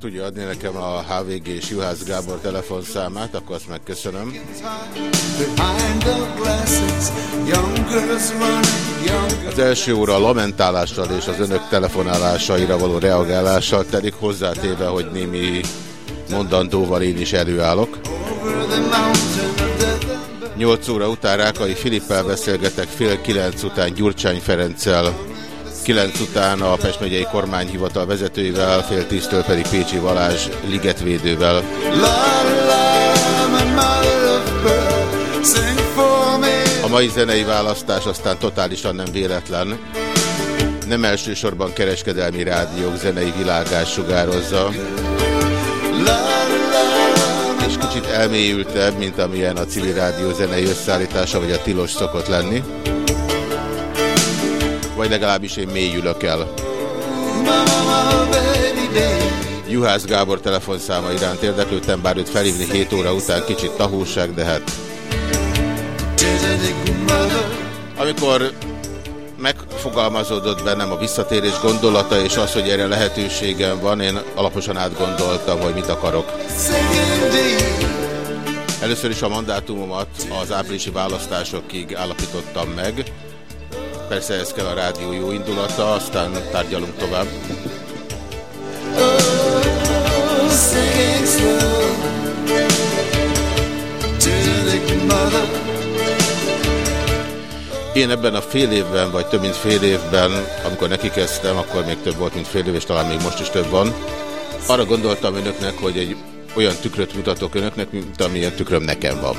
Meg tudja adni nekem a HVG és Juhász Gábor telefonszámát, akkor azt megköszönöm. Az első óra a lamentálással és az önök telefonálásaira való reagálással telik hozzátéve, hogy némi mondandóval én is előállok. 8 óra után Rákai Filippel beszélgetek, fél 9 után Gyurcsány Ferenccel, 9 után a Pest megyei kormányhivatal vezetőivel, fél 10-től pedig Pécsi Balázs ligetvédővel. A mai zenei választás aztán totálisan nem véletlen. Nem elsősorban kereskedelmi rádiók zenei világás sugározza és kicsit elmélyültebb, mint amilyen a civil rádió zenei összeállítása, vagy a tilos szokott lenni. Vagy legalábbis én mélyülök el. Juhász Gábor telefonszáma iránt érdeklődtem, bár őt felhívni 7 óra után kicsit tahúság, de hát... Amikor megfogalmazódott bennem a visszatérés gondolata, és az, hogy erre lehetőségem van, én alaposan átgondoltam, hogy mit akarok. Először is a mandátumomat az áprilisi választásokig állapítottam meg. Persze ez kell a rádió jó indulata, aztán tárgyalunk tovább. Én ebben a fél évben, vagy több mint fél évben, amikor neki kezdtem, akkor még több volt, mint fél év, és talán még most is több van. Arra gondoltam önöknek, hogy egy olyan tükröt mutatok önöknek, mint amilyen tükröm nekem van.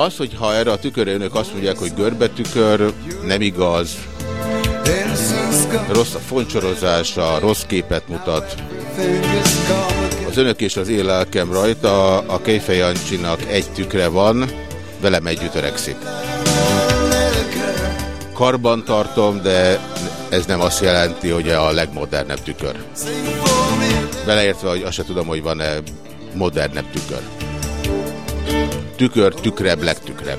Az, hogy ha erre a tükörre önök azt mondják, hogy görbetükör, nem igaz, rossz a foncsorozása, rossz képet mutat. Az önök és az én lelkem rajta, a Kejfej Jancsinak egy tükre van, velem együtt öregszik. Karban tartom, de ez nem azt jelenti, hogy a legmodernebb tükör. Beleértve, hogy azt se tudom, hogy van-e modernebb tükör. Tükör, tükrebb, legtükrebb.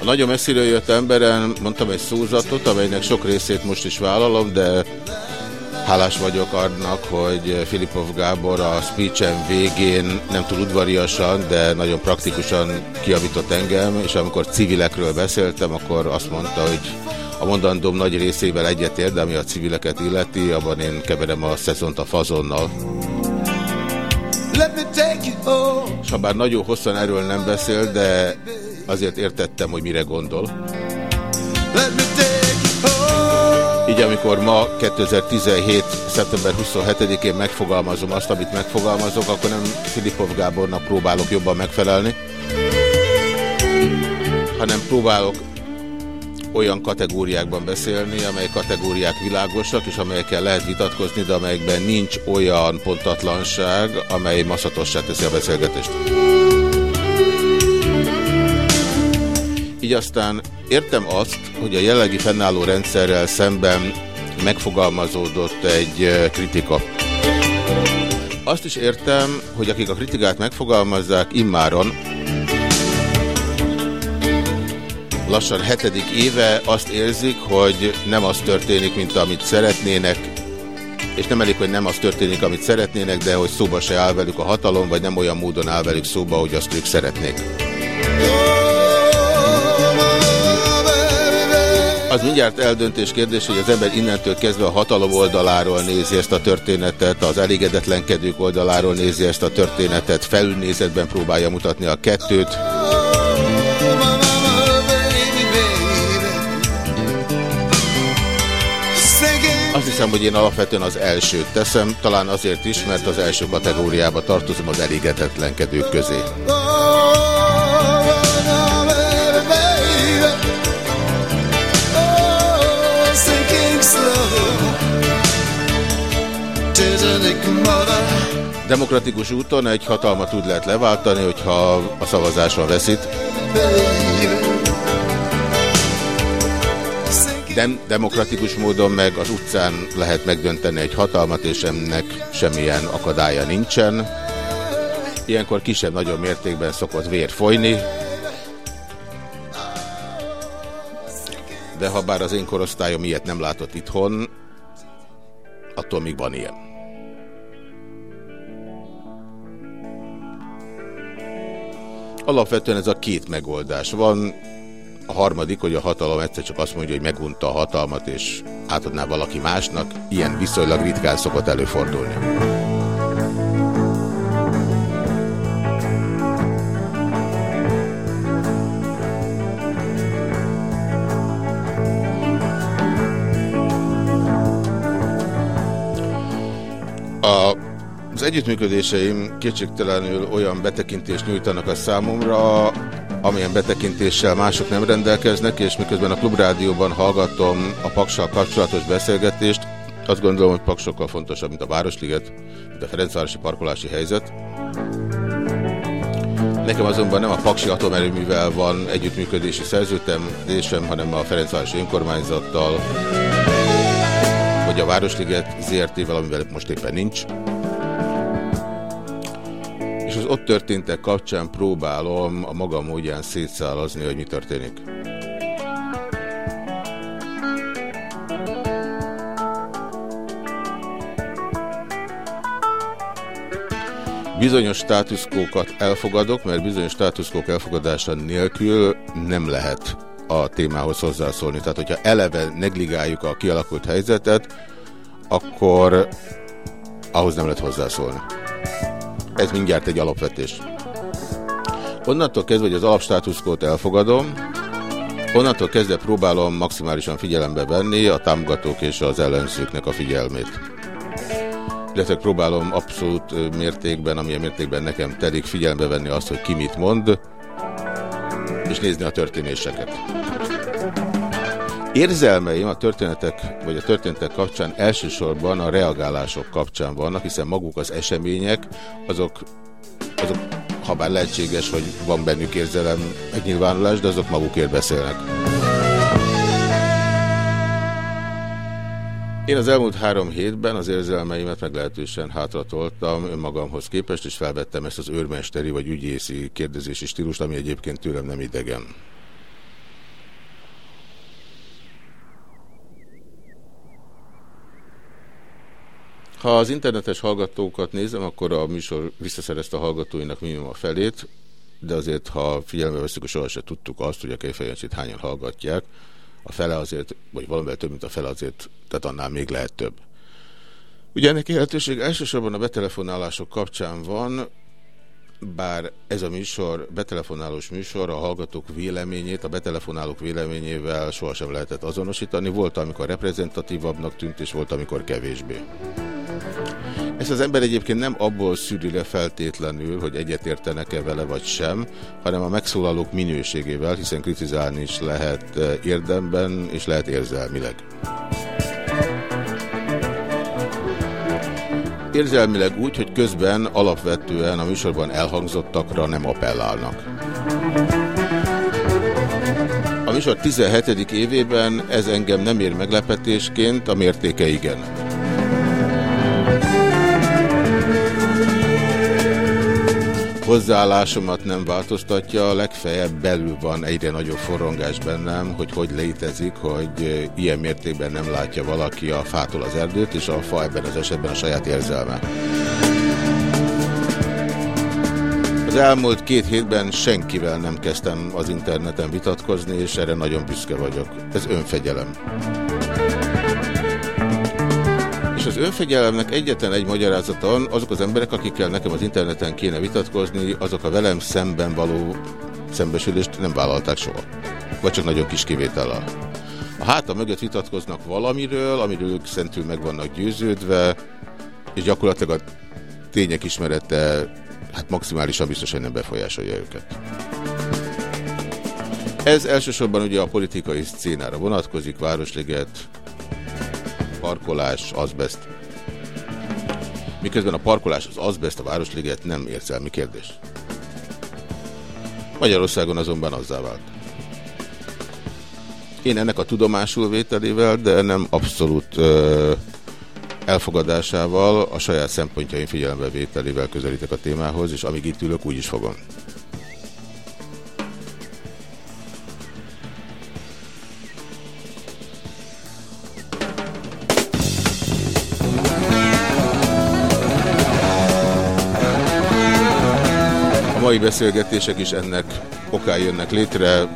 A nagyon messziről jött emberen mondtam egy szózatot, amelynek sok részét most is vállalom, de Hálás vagyok annak, hogy Filipov Gábor a speechem végén nem túl udvariasan, de nagyon praktikusan kiavított engem, és amikor civilekről beszéltem, akkor azt mondta, hogy a mondandóm nagy részével egyetért, de ami a civileket illeti, abban én keverem a szezont a fazonnal. És ha bár nagyon hosszan erről nem beszél, de azért értettem, hogy mire gondol. Így amikor ma 2017. szeptember 27-én megfogalmazom azt, amit megfogalmazok, akkor nem Filipov Gábornak próbálok jobban megfelelni, hanem próbálok olyan kategóriákban beszélni, amely kategóriák világosak, és amelyekkel lehet vitatkozni, de amelyekben nincs olyan pontatlanság, amely maszatossá teszi a beszélgetést. Így aztán értem azt, hogy a jellegi fennálló rendszerrel szemben megfogalmazódott egy kritika. Azt is értem, hogy akik a kritikát megfogalmazzák immáron, lassan hetedik éve azt érzik, hogy nem az történik, mint amit szeretnének, és nem elég, hogy nem az történik, amit szeretnének, de hogy szóba se áll velük a hatalom, vagy nem olyan módon áll velük szóba, hogy azt ők szeretnék. Az mindjárt eldöntés kérdés, hogy az ember innentől kezdve a hatalom oldaláról nézi ezt a történetet, az elégedetlenkedők oldaláról nézi ezt a történetet, felülnézetben próbálja mutatni a kettőt. Azt hiszem, hogy én alapvetően az elsőt teszem, talán azért is, mert az első kategóriába tartozom az elégedetlenkedők közé. Demokratikus úton egy hatalmat úgy lehet leváltani, hogyha a szavazáson veszít. Nem demokratikus módon meg az utcán lehet megdönteni egy hatalmat, és ennek semmilyen akadálya nincsen. Ilyenkor kisebb-nagyobb mértékben szokott vér folyni. De ha bár az én korosztályom ilyet nem látott itthon, attól még van ilyen. Alapvetően ez a két megoldás van. A harmadik, hogy a hatalom egyszer csak azt mondja, hogy megunta a hatalmat, és átadná valaki másnak. Ilyen viszonylag ritkán szokott előfordulni. A, az együttműködéseim kétségtelenül olyan betekintést nyújtanak a számomra, amilyen betekintéssel mások nem rendelkeznek, és miközben a Klubrádióban hallgatom a Paksal kapcsolatos beszélgetést, azt gondolom, hogy Paks sokkal fontosabb, mint a Városliget, mint a Ferencvárosi parkolási helyzet. Nekem azonban nem a Paksi atomerőművel van együttműködési szerződésem, hanem a Ferencvárosi önkormányzattal, vagy a Városliget ZRT-vel, amivel most éppen nincs. Ott történtek kapcsán próbálom a maga módján szétszálazni, hogy mi történik. Bizonyos státuszkókat elfogadok, mert bizonyos státuszkók elfogadása nélkül nem lehet a témához hozzászólni. Tehát, hogyha eleve negligáljuk a kialakult helyzetet, akkor ahhoz nem lehet hozzászólni. Ez mindjárt egy alapvetés. Onnantól kezdve, hogy az alapstátuszkót elfogadom, onnantól kezdve próbálom maximálisan figyelembe venni a támogatók és az ellenzőknek a figyelmét. Illetve próbálom abszolút mértékben, amilyen mértékben nekem telik figyelembe venni azt, hogy ki mit mond, és nézni a történéseket. Érzelmeim a történetek, vagy a történetek kapcsán elsősorban a reagálások kapcsán vannak, hiszen maguk az események, azok, azok ha bár lehetséges, hogy van bennük érzelem megnyilvánulás, de azok magukért beszélnek. Én az elmúlt három hétben az érzelmeimet meglehetősen hátratoltam önmagamhoz képest, és felvettem ezt az őrmesteri vagy ügyészi kérdezési stílust, ami egyébként tőlem nem idegen. Ha az internetes hallgatókat nézem, akkor a műsor visszaszerezte a hallgatóinak minimum a felét, de azért, ha figyelembe veszük, hogy sohasem tudtuk azt, hogy a Kejfejancsit hányan hallgatják, a fele azért, vagy valamivel több, mint a fele azért, tehát annál még lehet több. Ugye ennek lehetőség elsősorban a betelefonálások kapcsán van, bár ez a műsor, betelefonálós műsor, a hallgatók véleményét, a betelefonálók véleményével sohasem lehetett azonosítani. Volt, amikor reprezentatívabbnak tűnt, és volt, amikor kevésbé. Ezt az ember egyébként nem abból szűri le feltétlenül, hogy egyetértenek-e vele vagy sem, hanem a megszólalók minőségével, hiszen kritizálni is lehet eh, érdemben, és lehet érzelmileg. Érzelmileg úgy, hogy közben alapvetően a műsorban elhangzottakra nem appellálnak. A műsor 17. évében ez engem nem ér meglepetésként, a mértéke igen. Hozzáállásomat nem változtatja, legfeljebb belül van egyre nagyobb forrongás bennem, hogy hogy létezik, hogy ilyen mértékben nem látja valaki a fától az erdőt, és a fa ebben az esetben a saját érzelme. Az elmúlt két hétben senkivel nem kezdtem az interneten vitatkozni, és erre nagyon büszke vagyok. Ez önfegyelem. Az önfegyelemnek egyetlen egy magyarázata van, azok az emberek, akikkel nekem az interneten kéne vitatkozni, azok a velem szemben való szembesülést nem vállalták soha. Vagy csak nagyon kis kivétellel. A háta mögött vitatkoznak valamiről, amiről ők szentül meg vannak győződve, és gyakorlatilag a tények ismerete hát maximálisan biztosan nem befolyásolja őket. Ez elsősorban ugye a politikai szcénára vonatkozik, Városliget, parkolás, azbest. Miközben a parkolás, az azbest, a Városliget nem érzelmi kérdés. Magyarországon azonban azzá vált. Én ennek a tudomásul vételével, de nem abszolút ö, elfogadásával, a saját szempontjaim figyelembe vételével közelítek a témához, és amíg itt ülök, úgy is fogom. Beszélgetések is ennek okán jönnek létre.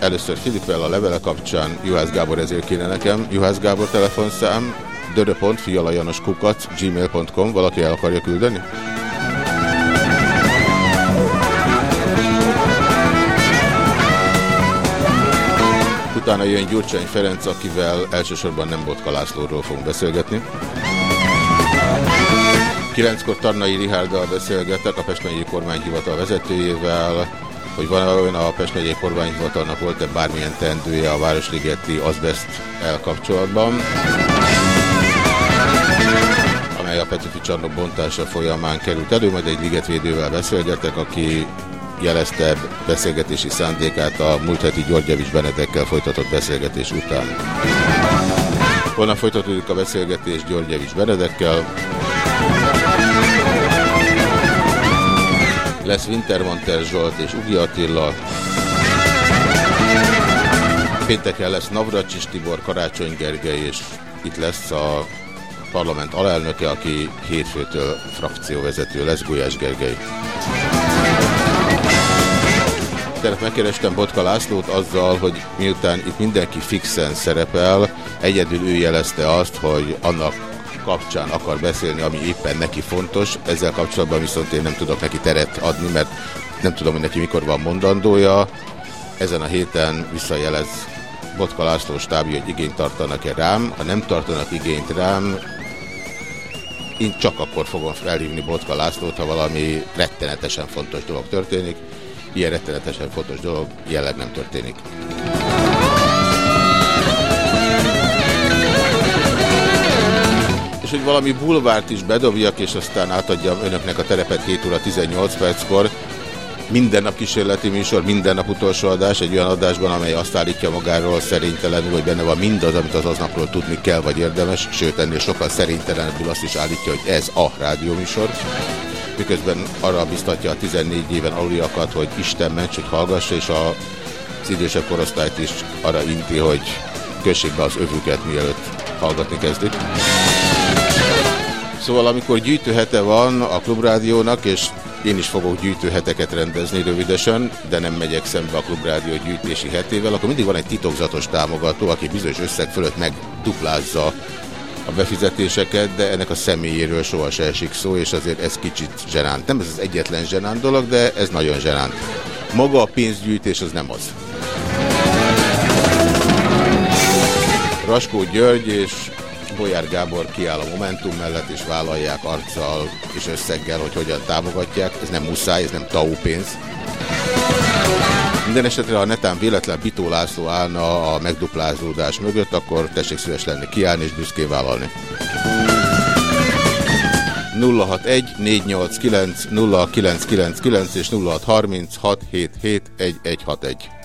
Először Filippel a levele kapcsán, Juhász Gábor ezért kéne nekem. Juhász Gábor telefonszám, dörö.fialajanoskukat, gmail.com, valaki el akarja küldeni? Utána jön Gyurcsány Ferenc, akivel elsősorban nem Botka Lászlóról fogunk beszélgetni. Kilenckor Tarnai Rihárdal beszélgetek, a Pest megyei kormányhivatal vezetőjével, hogy van olyan a Pest megyei kormányhivatalnak volt-e bármilyen tendője a Városligeti azbest elkapcsolatban, amely a Petőfi csarnok bontása folyamán került elő, majd egy ligetvédővel beszélgetek, aki jelezte beszélgetési szándékát a múlt heti Györgyevics Benedekkel folytatott beszélgetés után. Holnap folytatódik a beszélgetés Györgyevics Benedekkel. Lesz Wintermantel Zsolt és Ugi Attila. Pénteken lesz Navracsis Tibor, Karácsony Gergely, és itt lesz a parlament alelnöke, aki hétfőtől frakcióvezető lesz, Gulyás Gergely. Tehát megkerestem Botka Lászlót azzal, hogy miután itt mindenki fixen szerepel, egyedül ő jelezte azt, hogy annak kapcsán akar beszélni, ami éppen neki fontos. Ezzel kapcsolatban viszont én nem tudok neki teret adni, mert nem tudom, hogy neki mikor van mondandója. Ezen a héten visszajelez Botka László stábja, hogy igényt tartanak-e rám. Ha nem tartanak igényt rám, én csak akkor fogom felhívni Botka Lászlót, ha valami rettenetesen fontos dolog történik. Ilyen rettenetesen fontos dolog jelenleg nem történik. És hogy valami bulvárt is bedobjak, és aztán átadjam önöknek a terepet 7 óra 18 perckor. Minden nap kísérleti műsor, minden nap utolsó adás, egy olyan adásban, amely azt állítja magáról szerénytelenül, hogy benne van mindaz, amit az aznapról tudni kell, vagy érdemes, sőt ennél sokkal szerénytelenebbül azt is állítja, hogy ez a rádióműsor. Miközben arra biztatja a 14 éven aluliakat, hogy Isten ments, hogy hallgassa, és a, az idősebb korosztályt is arra inti, hogy kössék be az övüket, mielőtt hallgatni kezdik. Szóval amikor gyűjtőhete van a Klubrádiónak, és én is fogok gyűjtőheteket rendezni rövidesen, de nem megyek szembe a Klubrádió gyűjtési hetével, akkor mindig van egy titokzatos támogató, aki bizonyos összeg fölött megduplázza a befizetéseket, de ennek a személyéről soha se esik szó, és azért ez kicsit zsenánt. Nem ez az egyetlen zsenánt dolog, de ez nagyon zsenánt. Maga a pénzgyűjtés az nem az. Raskó György és Bolyár Gábor kiáll a Momentum mellett, és vállalják arccal és összeggel, hogy hogyan támogatják. Ez nem muszáj, ez nem tau pénz. Minden esetre, ha netán véletlen Bitó László állna a megduplázódás mögött, akkor tessék szíves lenni kiállni és büszkén vállalni. 061 489 0999 és 0630 677 1161.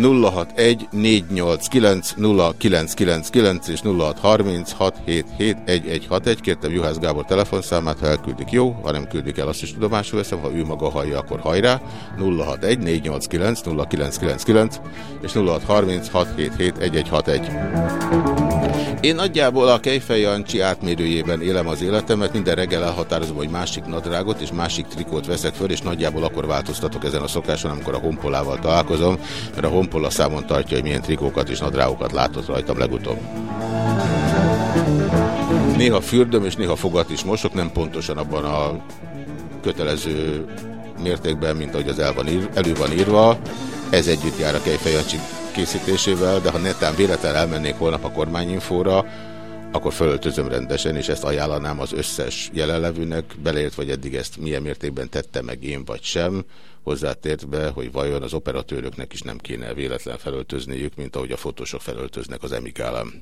061 489 0999 és 0636771161. Kértem Juhász Gábor telefonszámát, ha elküldik jó, ha nem küldik el, azt is tudomásul veszem, ha ő maga hallja, akkor hajrá. 061 489 0999 és 0636771161. Én nagyjából a Kejfej Jancsi átmérőjében élem az életemet, minden reggel elhatározom, hogy másik nadrágot és másik trikót veszek föl, és nagyjából akkor változtatok ezen a szokáson, amikor a honpolával találkozom, mert a honpola számon tartja, hogy milyen trikókat és nadrágokat látott rajtam legutóbb. Néha fürdöm és néha fogat is mosok, nem pontosan abban a kötelező mértékben, mint ahogy az el van ír, elő van írva. Ez együtt jár a Kejfej Jancsi készítésével, de ha netán véletlen elmennék holnap a kormányinfóra, akkor fölöltözöm rendesen, és ezt ajánlanám az összes jelenlevőnek, beleért, vagy eddig ezt milyen mértékben tette meg én, vagy sem, hozzátértve, hogy vajon az operatőröknek is nem kéne véletlen felöltözniük, mint ahogy a fotósok felöltöznek az emikálem.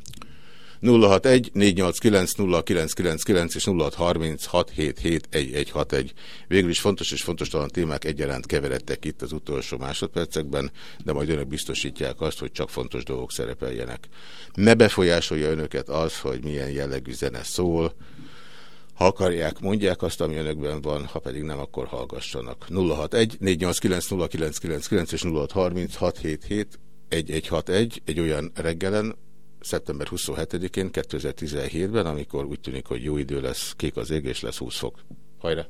061 489 0999 és 0636771161. Végül is fontos és fontos talán témák egyaránt keveredtek itt az utolsó másodpercekben, de majd önök biztosítják azt, hogy csak fontos dolgok szerepeljenek. Ne befolyásolja önöket az, hogy milyen jellegű zene szól, ha akarják, mondják azt, ami önökben van, ha pedig nem, akkor hallgassanak. 061 489 0999 és 063677 1161 egy olyan reggelen, szeptember 27-én 2017-ben, amikor úgy tűnik, hogy jó idő lesz, kék az ég, és lesz 20 fok. Hajrá!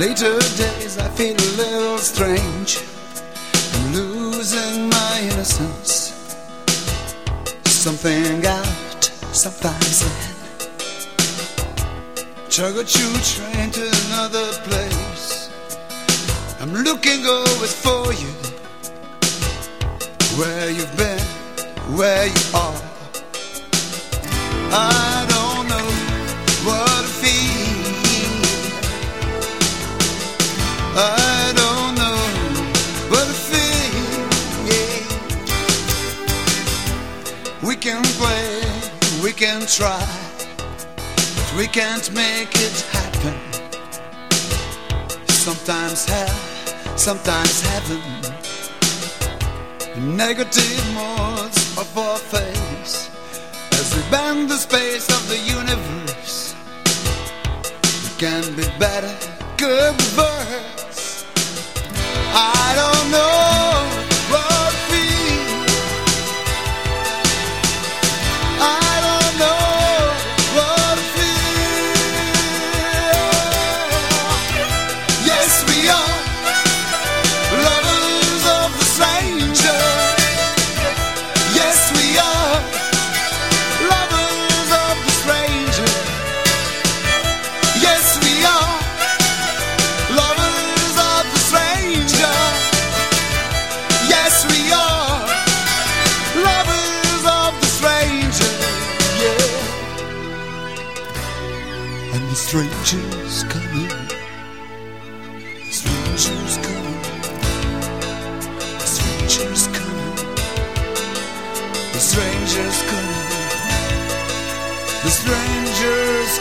Later days I feel a little strange. I'm losing my innocence. Something out, sometimes in. Chug a choo train to another place. I'm looking always for you. Where you've been, where you are. I don't try, but we can't make it happen. Sometimes hell, sometimes heaven. Negative modes of our face as we bend the space of the universe. It can be better, good, worse. I don't know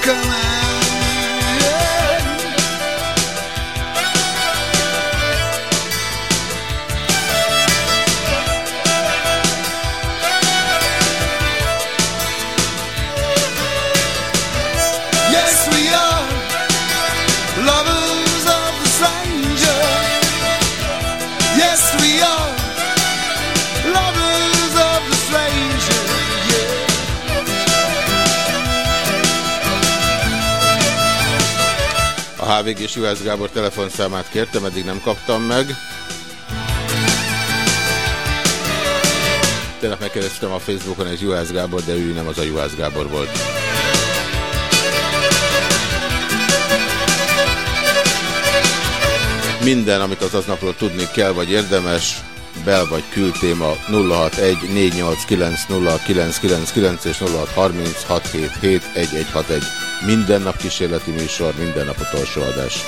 The stranger's HVG és Juhász Gábor telefonszámát kértem, eddig nem kaptam meg. Tényleg megkérdeztem a Facebookon, ez Juhász Gábor, de ő nem az a Juhász Gábor volt. Minden, amit az aznapról tudni kell, vagy érdemes, bel- vagy kültéma 0614890999 és 0636771161. Minden nap kísérleti műsor, minden nap utolsó adás.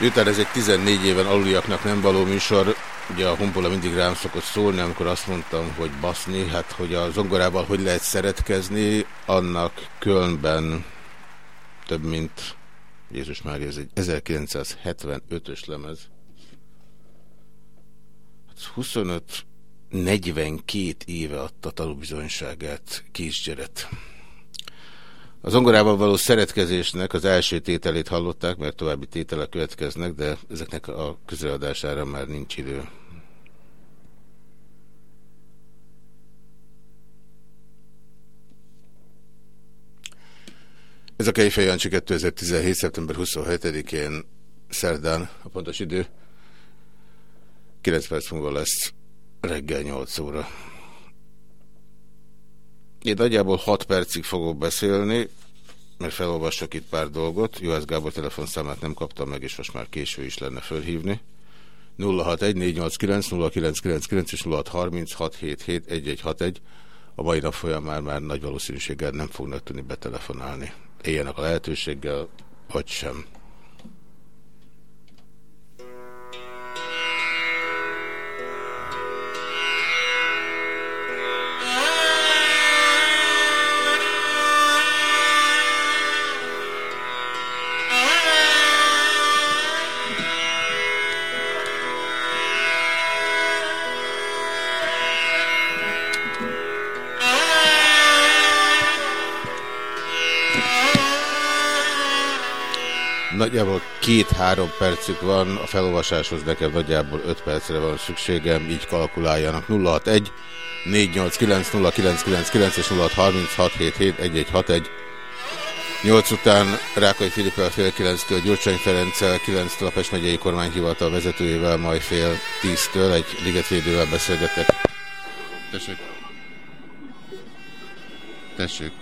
Miután ez egy 14 éven aluliaknak nem való műsor, ugye a Humpola mindig rám szokott szólni, amikor azt mondtam, hogy baszni, hát hogy a zongorával hogy lehet szeretkezni, annak Kölnben több mint, Jézus már ez egy 1975-ös lemez. 25 42 éve adta tanúbizonyságát kisgyeret. Az zongorával való szeretkezésnek az első tételét hallották, mert további tételek következnek, de ezeknek a közreadására már nincs idő. Ez a Kejfej Jancsi 2017. szeptember 27-én szerdán a pontos idő. 9 perc múlva lesz reggel 8 óra. Én nagyjából 6 percig fogok beszélni, mert felolvasok itt pár dolgot. Juhász Gábor telefonszámát nem kaptam meg, és most már késő is lenne fölhívni. 061-489-0999 és 0636771161. A mai nap folyamán már nagy valószínűséggel nem fognak tudni betelefonálni. Éljenek a lehetőséggel, vagy sem. Nagyjából két-három percük van, a felolvasáshoz nekem nagyjából öt percre van szükségem, így kalkuláljanak 061 489 0999 és 0636771161 8 után Rákai Filippel fél 9-től, Gyurcsány Ferenccel 9-től a Pest megyei kormányhivatal vezetőjével, majd fél 10-től egy ligetvédővel beszélgetek. Tessék. Tessék.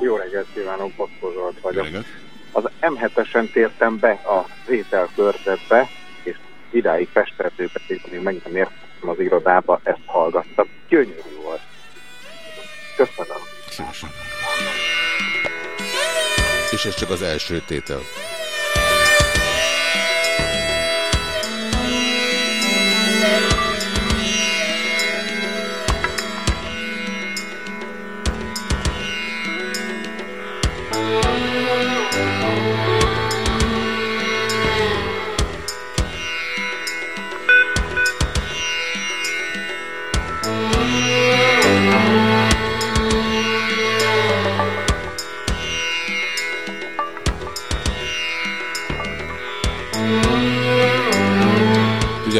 Jó reggelt kívánok, Boszkó Zsolt Jó vagyok. reggelt. Az M7-esen tértem be a ételkörzetbe, és idáig Pesterdőbe, és még meg nem értem az irodába, ezt hallgattam. Gyönyörű volt. Köszönöm. Szívesen. És ez csak az első tétel.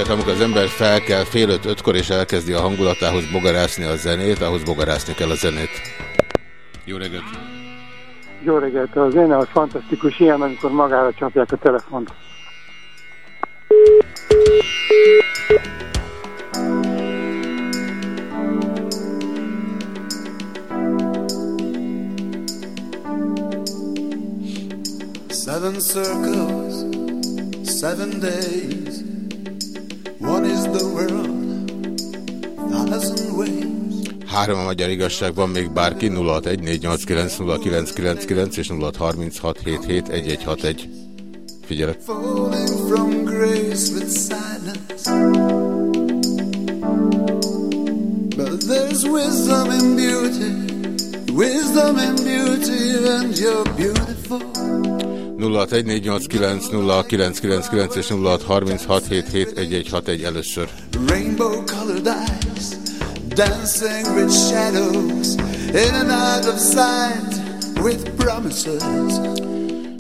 Tudják, amikor az ember fel kell fél öt-ötkor és elkezdi a hangulatához bogarászni a zenét, ahhoz bogarászni kell a zenét. Jó reggelt! Jó reggelt, a zene az fantasztikus, ilyen, amikor magára csapják a telefont. Seven circles, seven days. One is the world, thousand ways. Három a magyar igazság, van még bárki, 0614890999 és 0636771161. Figyelek! Falling from grace with silence. But there's wisdom in beauty, wisdom in beauty, and you're beautiful. 0614890999 és 0636771161 először. Rainbow colored eyes, dancing with shadows, in and out of sight with promises.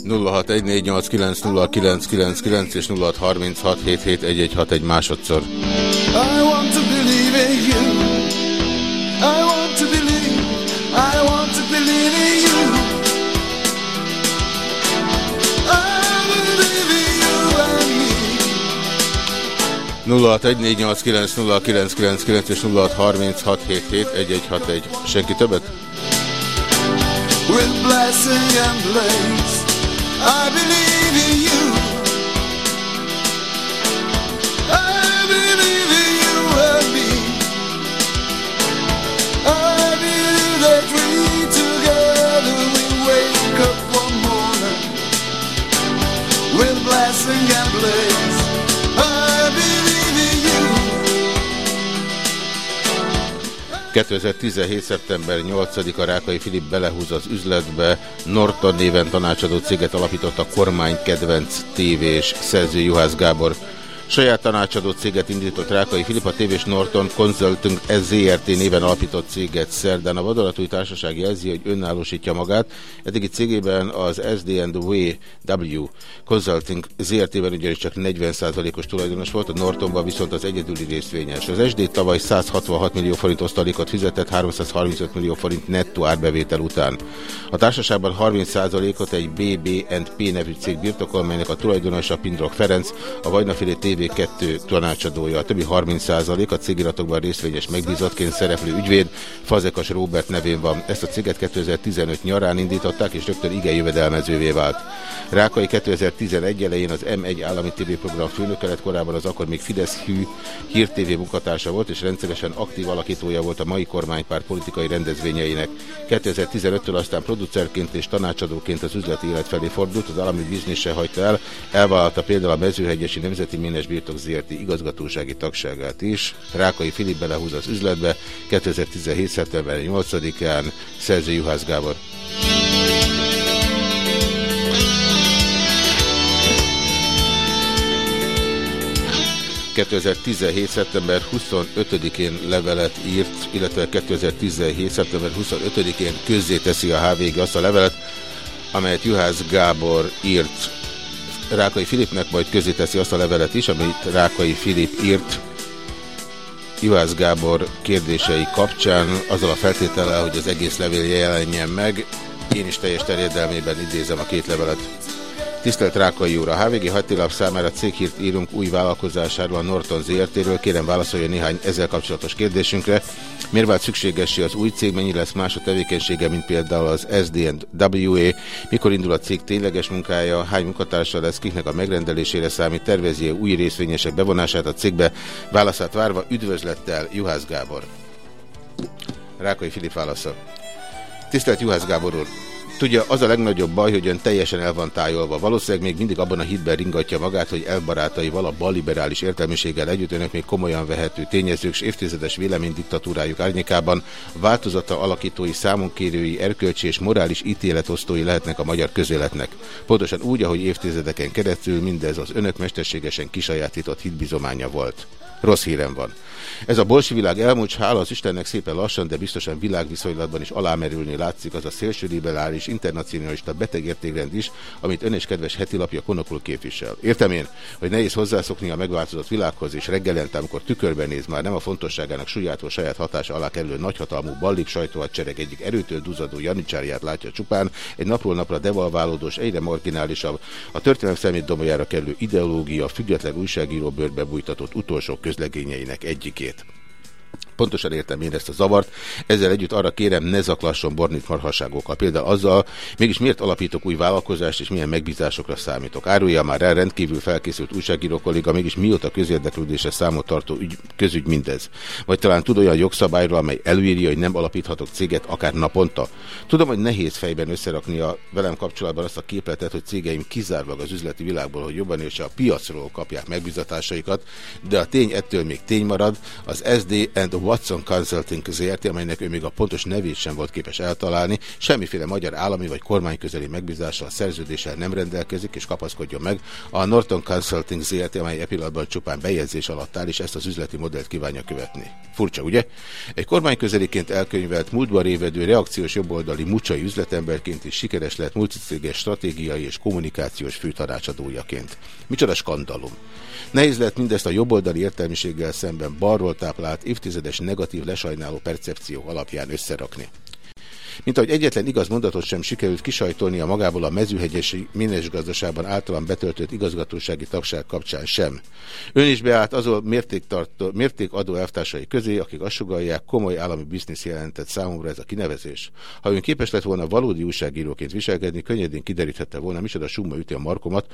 0614890999 és 0636771161 másodszor. I want to believe 0614890999 és 0636771161. Senki többet? With blessing and blaze. I believe in you. I believe in you and me. I believe that we blessing and 2017. szeptember 8-a Rákai Filip belehúz az üzletbe. Norton néven tanácsadó céget alapított a kormány kedvenc tévés szerző Juhász Gábor. Saját tanácsadó céget indított Rákai Filip, a tévés Norton Consulting SZRT néven alapított céget szerdán. A vadonatúj társaság jelzi, hogy önállósítja magát. Eddigi cégében az SDW Consulting ZRT-ben ugyanis csak 40%-os tulajdonos volt, a Nortonban viszont az egyedüli részvényes. Az SD tavaly 166 millió forint osztalékot fizetett 335 millió forint nettó árbevétel után. A társaságban 30%-ot egy BB&P nevű cég birtokol, melynek a tulajdonosa Pindrok Ferenc, a Vajnaféle TV TV2 tanácsadója, a többi 30% a cégiratokban részvényes megbízottként szereplő ügyvéd, Fazekas Robert nevén van. Ezt a céget 2015 nyarán indították, és rögtön igen jövedelmezővé vált. Rákai 2011 elején az M1 állami tévéprogram főnöke lett, korábban az akkor még Fidesz hű hírtévé munkatársa volt, és rendszeresen aktív alakítója volt a mai kormánypárt politikai rendezvényeinek. 2015-től aztán producerként és tanácsadóként az üzleti élet felé fordult, az állami biznisze hagyta el, elvállalta például a mezőhegyesi nemzeti Ménes Birtok ZRT igazgatósági tagságát is. Rákai Filip belehúz az üzletbe 2017. szeptember 8-án Szerző Juhász Gábor. 2017. szeptember 25-én levelet írt, illetve 2017. szeptember 25-én közzéteszi a HVG azt a levelet, amelyet Juhász Gábor írt Rákai Filipnek, majd közzéteszi azt a levelet is, amit Rákai Filip írt Juhász Gábor kérdései kapcsán, azzal a feltétellel, hogy az egész levél jelenjen meg. Én is teljes terjedelmében idézem a két levelet. Tisztelt Rákai úr, a HVG hatilap számára céghírt írunk új vállalkozásáról, a Norton ZRT-ről. Kérem válaszolja néhány ezzel kapcsolatos kérdésünkre. Miért vált szükségessé az új cég, mennyi lesz más a tevékenysége, mint például az SDNWA, mikor indul a cég tényleges munkája, hány munkatársa lesz, kiknek a megrendelésére számít, tervezi -e új részvényesek bevonását a cégbe, válaszát várva, üdvözlettel Juhász Gábor. Rákai Filip válasza. Tisztelt Juhász Gábor úr! Tudja, az a legnagyobb baj, hogy ön teljesen el van tájolva. Valószínűleg még mindig abban a hitben ringatja magát, hogy elbarátaival a balliberális értelmiséggel együtt önök még komolyan vehető tényezők és évtizedes véleménydiktatúrájuk árnyékában változata alakítói, számonkérői, erkölcsi és morális ítéletosztói lehetnek a magyar közéletnek. Pontosan úgy, ahogy évtizedeken keresztül mindez az önök mesterségesen kisajátított hitbizománya volt. Rossz hírem van. Ez a bolsi világ elmúlt, hála az Istennek szépen lassan, de biztosan világviszonylatban is alámerülni látszik az a szélső liberális, internacionalista betegértékrend is, amit ön és kedves hetilapja konokul képvisel. Értem én, hogy nehéz hozzászokni a megváltozott világhoz, és reggelente, amikor tükörben néz, már nem a fontosságának súlyától saját hatása alá kerülő nagyhatalmú ballik sajtóhadsereg egyik erőtől duzadó janicsárját látja csupán, egy napról napra devalválódós, egyre marginálisabb, a történelem szemét domolyára kerülő ideológia, független újságíró bőrbe bújtatott utolsó közlegényeinek egyikét. Pontosan értem én ezt a zavart, ezzel együtt arra kérem, ne zaklasson bornit marhaságokkal. Például azzal, mégis miért alapítok új vállalkozást, és milyen megbízásokra számítok. Árulja már el rendkívül felkészült újságíró kolléga, mégis mióta közérdeklődésre számot tartó ügy, közügy mindez. Vagy talán tud olyan jogszabályról, amely előírja, hogy nem alapíthatok céget akár naponta. Tudom, hogy nehéz fejben összerakni a velem kapcsolatban azt a képletet, hogy cégeim kizárólag az üzleti világból, hogy jobban és a piacról kapják megbizatásaikat, de a tény ettől még tény marad. Az SD and Watson Consulting ZRT, amelynek ő még a pontos nevét sem volt képes eltalálni, semmiféle magyar állami vagy kormányközeli megbízással, szerződéssel nem rendelkezik, és kapaszkodjon meg. A Norton Consulting ZRT, amely e pillanatban csupán bejegyzés alatt áll, és ezt az üzleti modellt kívánja követni. Furcsa, ugye? Egy kormányközeliként elkönyvelt, múltban révedő, reakciós jobboldali mucsai üzletemberként is sikeres lett multicéges stratégiai és kommunikációs főtanácsadójaként. Micsoda skandalum! Nehéz lehet mindezt a jobboldali értelmiséggel szemben balról táplált évtizedes negatív lesajnáló percepció alapján összerakni. Mint ahogy egyetlen igaz mondatot sem sikerült kisajtolni a magából a mezőhegyesi gazdaságban általán betöltött igazgatósági tagság kapcsán sem. Ön is beállt azon mértékadó elvtársai közé, akik azt sugalják, komoly állami biznisz jelentett számomra ez a kinevezés. Ha ön képes lett volna valódi újságíróként viselkedni, könnyedén kideríthette volna, micsoda summa üti a markomat,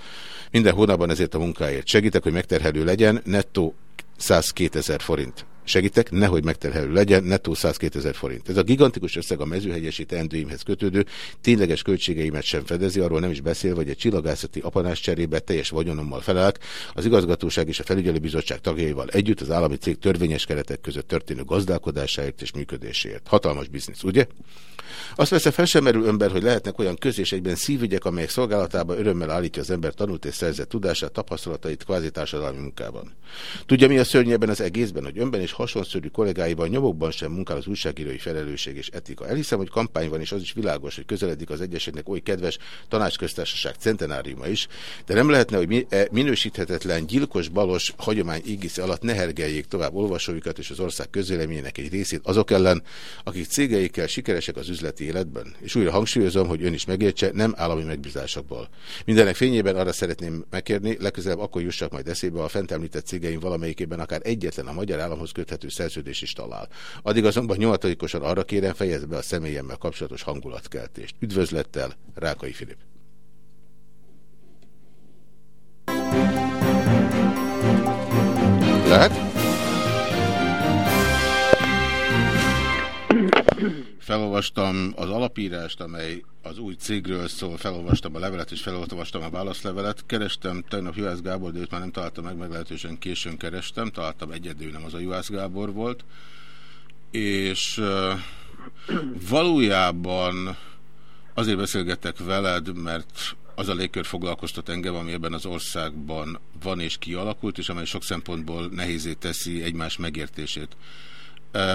minden hónapban ezért a munkáért. Segítek, hogy megterhelő legyen, nettó 102 ezer forint. Segítek, nehogy megterhelő legyen, nettó 102 ezer forint. Ez a gigantikus összeg a mezőhegyesi teendőimhez kötődő, tényleges költségeimet sem fedezi, arról nem is beszél, hogy egy csillagászati apanás cserébe teljes vagyonommal felelek, az igazgatóság és a felügyelőbizottság tagjaival együtt az állami cég törvényes keretek között történő gazdálkodásáért és működéséért. Hatalmas biznisz, ugye? Azt persze fel sem merül önben, hogy lehetnek olyan köz és egyben szívügyek, amelyek szolgálatában örömmel állítja az ember tanult és szerzett tudását, tapasztalatait kvázi társadalmi munkában. Tudja, mi a szörny ebben az egészben, hogy önben és hasonszörű kollégáival nyomokban sem munkál az újságírói felelősség és etika. Elhiszem, hogy kampány van, és az is világos, hogy közeledik az egyeseknek oly kedves tanácsköztársaság centenáriuma is, de nem lehetne, hogy e, minősíthetetlen, gyilkos, balos hagyomány égisze alatt ne hergeljék tovább olvasóikat és az ország közéleményének egy részét azok ellen, akik cégeikkel sikeresek az üzleti életben. És újra hangsúlyozom, hogy ön is megértse, nem állami megbízásokból. Mindenek fényében arra szeretném megkérni, legközelebb akkor jussak majd eszébe a fent említett cégeim valamelyikében akár egyetlen a magyar államhoz köthető szerződés is talál. Addig azonban nyomataikosan arra kérem fejezze be a személyemmel kapcsolatos hangulatkeltést. Üdvözlettel, Rákai Filip. Lehet? Felolvastam az alapírást, amely az új cégről szól, felolvastam a levelet és felolvastam a válaszlevelet. Kerestem tegnap Juhász Gábor, de őt már nem találtam meg, meglehetősen későn kerestem. Találtam egyedül, nem az a Juhász Gábor volt. És valójában azért beszélgetek veled, mert az a légkör foglalkoztat engem, ami ebben az országban van és kialakult, és amely sok szempontból nehézé teszi egymás megértését.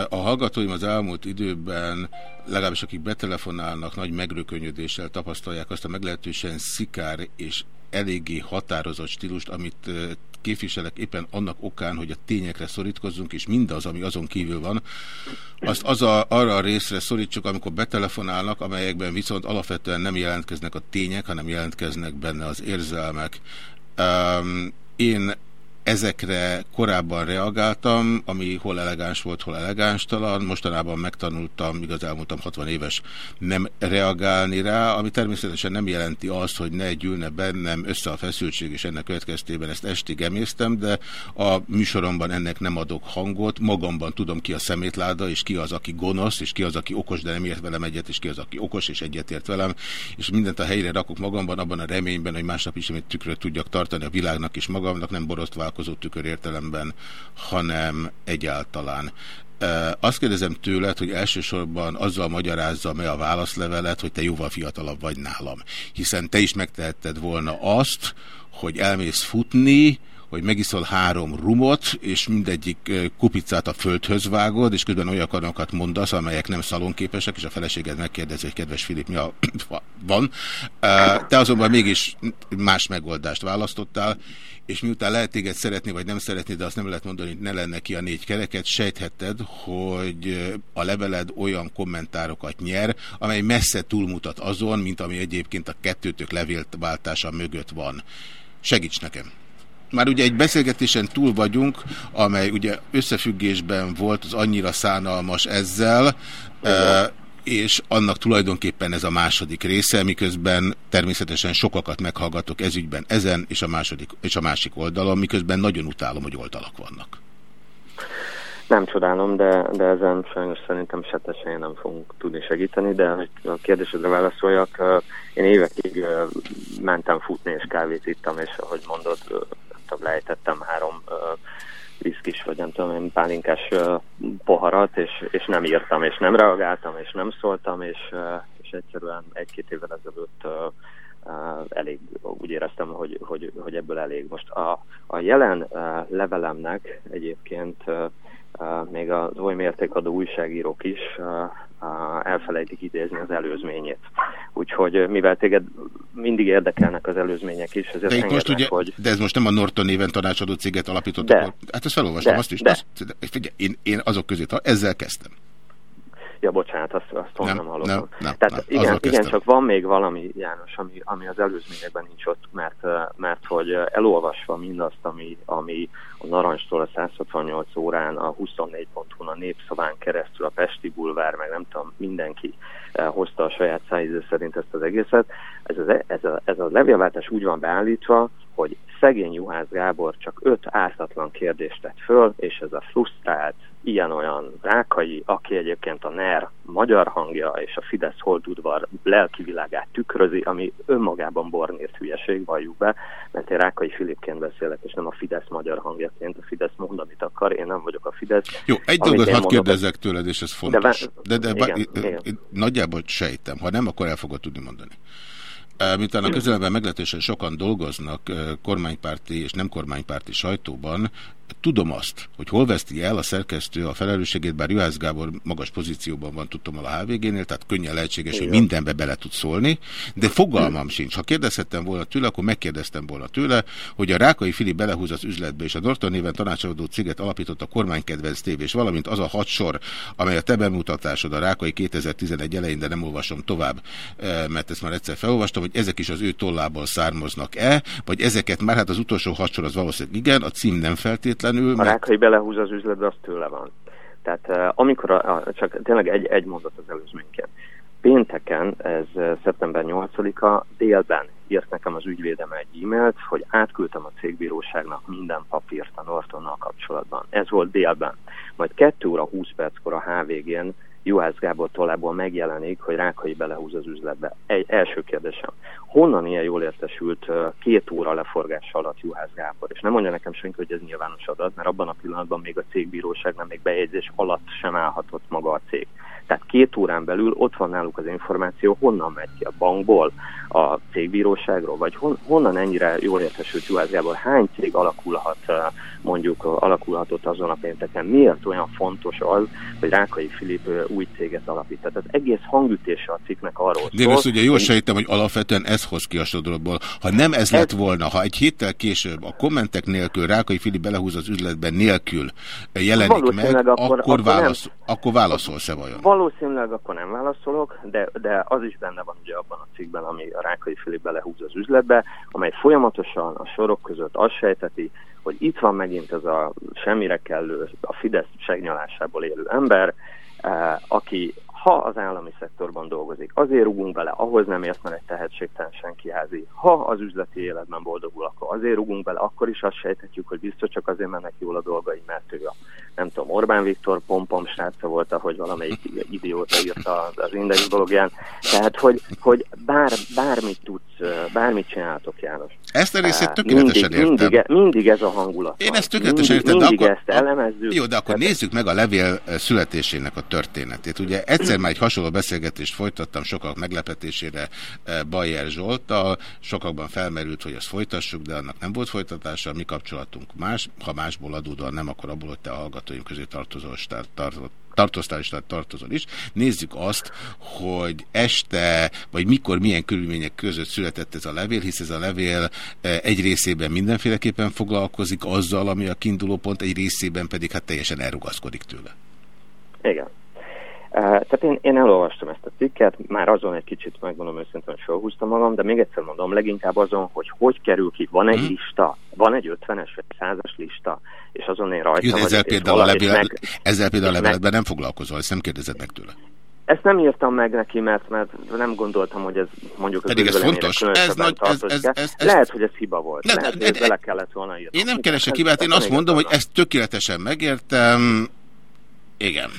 A hallgatóim az elmúlt időben, legalábbis akik betelefonálnak, nagy megrökönyödéssel tapasztalják azt a meglehetősen szikár és eléggé határozott stílust, amit képviselek éppen annak okán, hogy a tényekre szorítkozzunk, és mindaz, ami azon kívül van, azt az a, arra a részre szorítsuk, amikor betelefonálnak, amelyekben viszont alapvetően nem jelentkeznek a tények, hanem jelentkeznek benne az érzelmek. Um, én Ezekre korábban reagáltam, ami hol elegáns volt, hol elegánstalan. Mostanában megtanultam, igaz elmúltam 60 éves, nem reagálni rá, ami természetesen nem jelenti azt, hogy ne gyűlne bennem össze a feszültség, és ennek következtében ezt estig emésztem, de a műsoromban ennek nem adok hangot. Magamban tudom ki a szemétláda, és ki az, aki gonosz, és ki az, aki okos, de nem ért velem egyet, és ki az, aki okos, és egyetért velem, és mindent a helyre rakok magamban, abban a reményben, hogy másnap is, amit tükröt tudjak tartani a világnak és magamnak, nem borosztvál találkozó tükör értelemben, hanem egyáltalán. Azt kérdezem tőled, hogy elsősorban azzal magyarázza me a válaszlevelet, hogy te jóval fiatalabb vagy nálam. Hiszen te is megtehetted volna azt, hogy elmész futni, hogy megiszol három rumot, és mindegyik kupicát a földhöz vágod, és közben olyanokat mondasz, amelyek nem szalonképesek, és a feleséged megkérdezi, hogy kedves Filip, mi a van. Te azonban mégis más megoldást választottál, és miután lehet téged szeretni, vagy nem szeretni, de azt nem lehet mondani, hogy ne lenne ki a négy kereket, sejthetted, hogy a leveled olyan kommentárokat nyer, amely messze túlmutat azon, mint ami egyébként a kettőtök levélváltása mögött van. Segíts nekem! Már ugye egy beszélgetésen túl vagyunk, amely ugye összefüggésben volt, az annyira szánalmas ezzel, és annak tulajdonképpen ez a második része, miközben természetesen sokakat meghallgatok ezügyben ezen és a, második, és a másik oldalon, miközben nagyon utálom, hogy oldalak vannak. Nem csodálom, de, de ezen sajnos szerintem se nem fogunk tudni segíteni, de a kérdésedre válaszoljak, én évekig mentem futni és kávét ittam, és ahogy mondod, lejtettem három viszkis, vagy nem tudom én, pálinkás poharat, és, és nem írtam, és nem reagáltam, és nem szóltam, és, és egyszerűen egy-két évvel ezelőtt elég, úgy éreztem, hogy, hogy, hogy ebből elég. Most a, a jelen levelemnek egyébként még az oly mértékadó újságírók is elfelejtik idézni az előzményét. Úgyhogy mivel téged mindig érdekelnek az előzmények is, ezért de, most ugye, hogy... de ez most nem a Norton néven tanácsadó céget alapítottak. De, hát ezt felolvastam, de, azt is. De. Azt, figyelj, én, én azok közé, ezzel kezdtem. Ja, bocsánat, azt, azt nem, nem hallottam. Nem, nem, Tehát nem, igen, igen, csak van még valami, János, ami, ami az előzményekben nincs ott, mert, mert hogy elolvasva mindazt, ami, ami a Narancstól a 168 órán, a 24.hu a Népszaván keresztül, a Pesti Bulvár, meg nem tudom, mindenki hozta a saját szájíző szerint ezt az egészet. Ez, az, ez, a, ez a levélváltás úgy van beállítva, hogy szegény Juhász Gábor csak öt ártatlan kérdést tett föl, és ez a frusztrált, ilyen-olyan Rákai, aki egyébként a NER magyar hangja és a Fidesz holdudvar lelkivilágát tükrözi, ami önmagában bornért hülyeség, valljuk be, mert én Rákai Filipként beszélek, és nem a Fidesz magyar hangjaként, a Fidesz mond, amit akar, én nem vagyok a Fidesz. Jó, egy dolgot hadd kérdezzek tőled, és ez fontos. De, de, de igen, igen. nagyjából sejtem, ha nem, akkor el fogod tudni mondani. Miután a közelben meglehetősen sokan dolgoznak kormánypárti és nem kormánypárti sajtóban, tudom azt, hogy hol veszti el a szerkesztő a felelősségét, bár Juhász Gábor magas pozícióban van, tudtam a HVG-nél, tehát könnyen lehetséges, Igen. hogy mindenbe bele tud szólni, de fogalmam sincs. Ha kérdezhettem volna tőle, akkor megkérdeztem volna tőle, hogy a Rákai Filip belehúz az üzletbe, és a Norton néven tanácsadó céget alapított a kormánykedvenc tévés, valamint az a hat sor, amely a te bemutatásod a Rákai 2011 elején, de nem olvasom tovább, eh, mert ezt már egyszer felolvastam, hogy ezek is az ő tollából származnak-e, vagy ezeket már hát az utolsó hat sor az valószínűleg igen, a cím nem feltétlenül, feltétlenül. A rákai belehúz az üzletbe, az tőle van. Tehát uh, amikor, a, csak tényleg egy, egy mondat az előzményként. Pénteken, ez uh, szeptember 8-a, délben írt nekem az ügyvédem egy e-mailt, hogy átküldtem a cégbíróságnak minden papírt a Nortonnal kapcsolatban. Ez volt délben. Majd 2 óra 20 perckor a HVG-n Juhász Gábor tollából megjelenik, hogy Rákai belehúz az üzletbe. Egy első kérdésem. Honnan ilyen jól értesült két óra leforgás alatt Juhász Gábor? És nem mondja nekem senki, hogy ez nyilvános adat, mert abban a pillanatban még a cégbíróságnál még bejegyzés alatt sem állhatott maga a cég. Tehát két órán belül ott van náluk az információ, honnan megy ki a bankból, a cégbíróságról, vagy hon, honnan ennyire jól értesült Juhász Gábor, hány cég alakulhat, mondjuk alakulhatott azon a pénteken, miért olyan fontos az, hogy Rákai Filip új céget alapít. Tehát az egész hangütése a cikknek arról De én azt ugye jól sejtem, hogy alapvetően ez hoz ki a sodrodból. Ha nem ez, ez lett volna, ha egy héttel később a kommentek nélkül Rákai Filip belehúz az üzletben nélkül jelenik meg, akkor, akkor, akkor, válasz, nem, akkor válaszolsz-e vajon? Valószínűleg akkor nem válaszolok, de, de az is benne van ugye abban a cikkben, ami a Rákai Filip belehúz az üzletbe, amely folyamatosan a sorok között azt sejteti, hogy itt van megint ez a semmire kellő, a Fidesz segnyalásából élő ember, eh, aki ha az állami szektorban dolgozik, azért rugunk bele, ahhoz nem ért egy tehetségtelen senki házi. Ha az üzleti életben boldogul, akkor azért rugunk bele, akkor is azt sejthetjük, hogy biztos csak azért mennek jól a dolgai, mert ő a, nem tudom, Orbán Viktor pompom sráca volt, ahogy valamelyik idióta írta az Index blogján. Tehát, hogy, hogy bár, bármit tudsz, bármit csináltok, János. Ezt a részét tökéletesen mindig, értem. Mindig, mindig ez a hangulat. Én ezt tökéletesen mindig, értem. Mindig de akkor, ezt elemezzük. Jó, de akkor nézzük meg a levél születésének a történetét. Ugye egyszer Egyszer már egy hasonló beszélgetést folytattam sokak meglepetésére eh, Bayer Zsoltal, sokakban felmerült, hogy ezt folytassuk, de annak nem volt folytatása, mi kapcsolatunk más, ha másból adódóan nem, akkor abból, hogy te a hallgatóim közé tartozol, tartott tartoztál is, tehát tartozol is. Nézzük azt, hogy este, vagy mikor, milyen körülmények között született ez a levél, hisz ez a levél eh, egy részében mindenféleképpen foglalkozik azzal, ami a kiinduló pont, egy részében pedig hát teljesen elrugaszkodik tőle. Igen. Tehát én, én elolvastam ezt a cikket, már azon egy kicsit megmondom őszintén, hogy felhúztam magam, de még egyszer mondom, leginkább azon, hogy hogy kerül ki, van egy hmm. lista, van egy 50-es vagy 100-as lista, és azon én rajta Jön, ezzel, például a levél, meg, ezzel például a leveletben nem foglalkozol, ezt nem kérdezed meg tőle. Ezt nem írtam meg neki, mert, mert nem gondoltam, hogy ez mondjuk Pedig ez fontos. Ez nagy, ez, ez, ez, ez, Lehet, hogy ez hiba volt. Ne, Lehet, hogy ez bele kellett volna írni. Én nem keresek hibát, én azt mondom, hogy ezt tökéletesen megértem. Igen.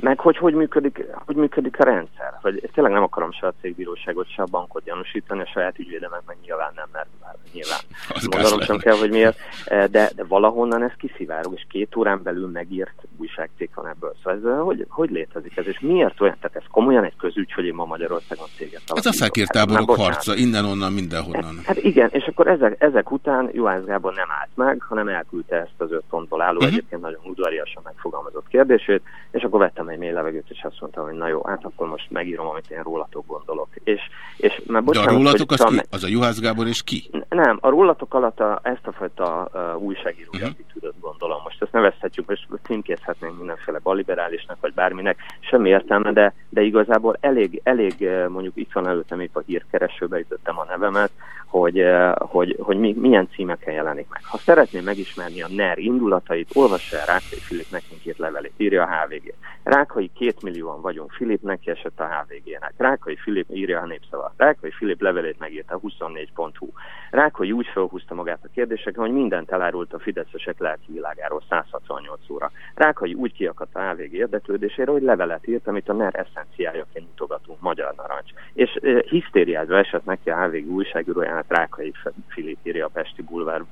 Meg hogy hogy működik, hogy működik a rendszer. Hogy tényleg nem akarom se a cégbíróságot, se a bankot gyanúsítani, a saját ügyvédemet meg nyilván nem, mert nyilván mondanom sem kell, hogy miért. Eh, de, de valahonnan ez kiszivárog, és két órán belül megírt újságcég van ebből. Szóval ez, hogy, hogy létezik ez, és miért olyan? Tehát ez komolyan egy közügy, hogy én ma Magyarországon céget Ez a fekértáborok hát, harca, innen-onnan, mindenhonnan. Hát, hát igen, és akkor ezek, ezek után Juhász Gábor nem állt meg, hanem elküldte ezt az öt pontból álló, uh mhm. -huh. egyébként nagyon udvariasan megfogalmazott kérdését, és akkor vettem egy mély levegőt, és azt mondtam, hogy na jó, hát akkor most megírom, amit én rólatok gondolok. És, és mert bocsánat, De a rólatok az ki? Az a Juhász Gábor és ki? Nem, a rólatok alatt a, ezt a fajta uh, újságírói mhm. attitűdöt gondolom. Most ezt nevezhetjük, most címkézhetnénk mindenféle baliberálisnak, vagy bárminek, semmi értelme, de, de igazából elég, elég mondjuk itt van előttem épp a hírkeresőbe ütöttem a nevemet, hogy, hogy, hogy mi, milyen címeken jelenik meg. Ha szeretné megismerni a NER indulatait, olvassa el Rákai Filip nekünk két levelét, írja a HVG. Rákai két millióan vagyunk, Filip neki esett a HVG-nek. Rákai Filip írja a népszavat. Rákai Filip levelét megírta 24.hu. Rákai úgy felhúzta magát a kérdéseken, hogy mindent elárult a fideszesek lelki világáról 168 óra. Rákai úgy kiakadt a HVG érdeklődésére, hogy levelet írt, amit a NER eszenciájaként mutogatunk, Magyar Narancs. És e, hisztériázva esett neki a HVG újságírójának Rákai Filip írja a Pesti Bulvár.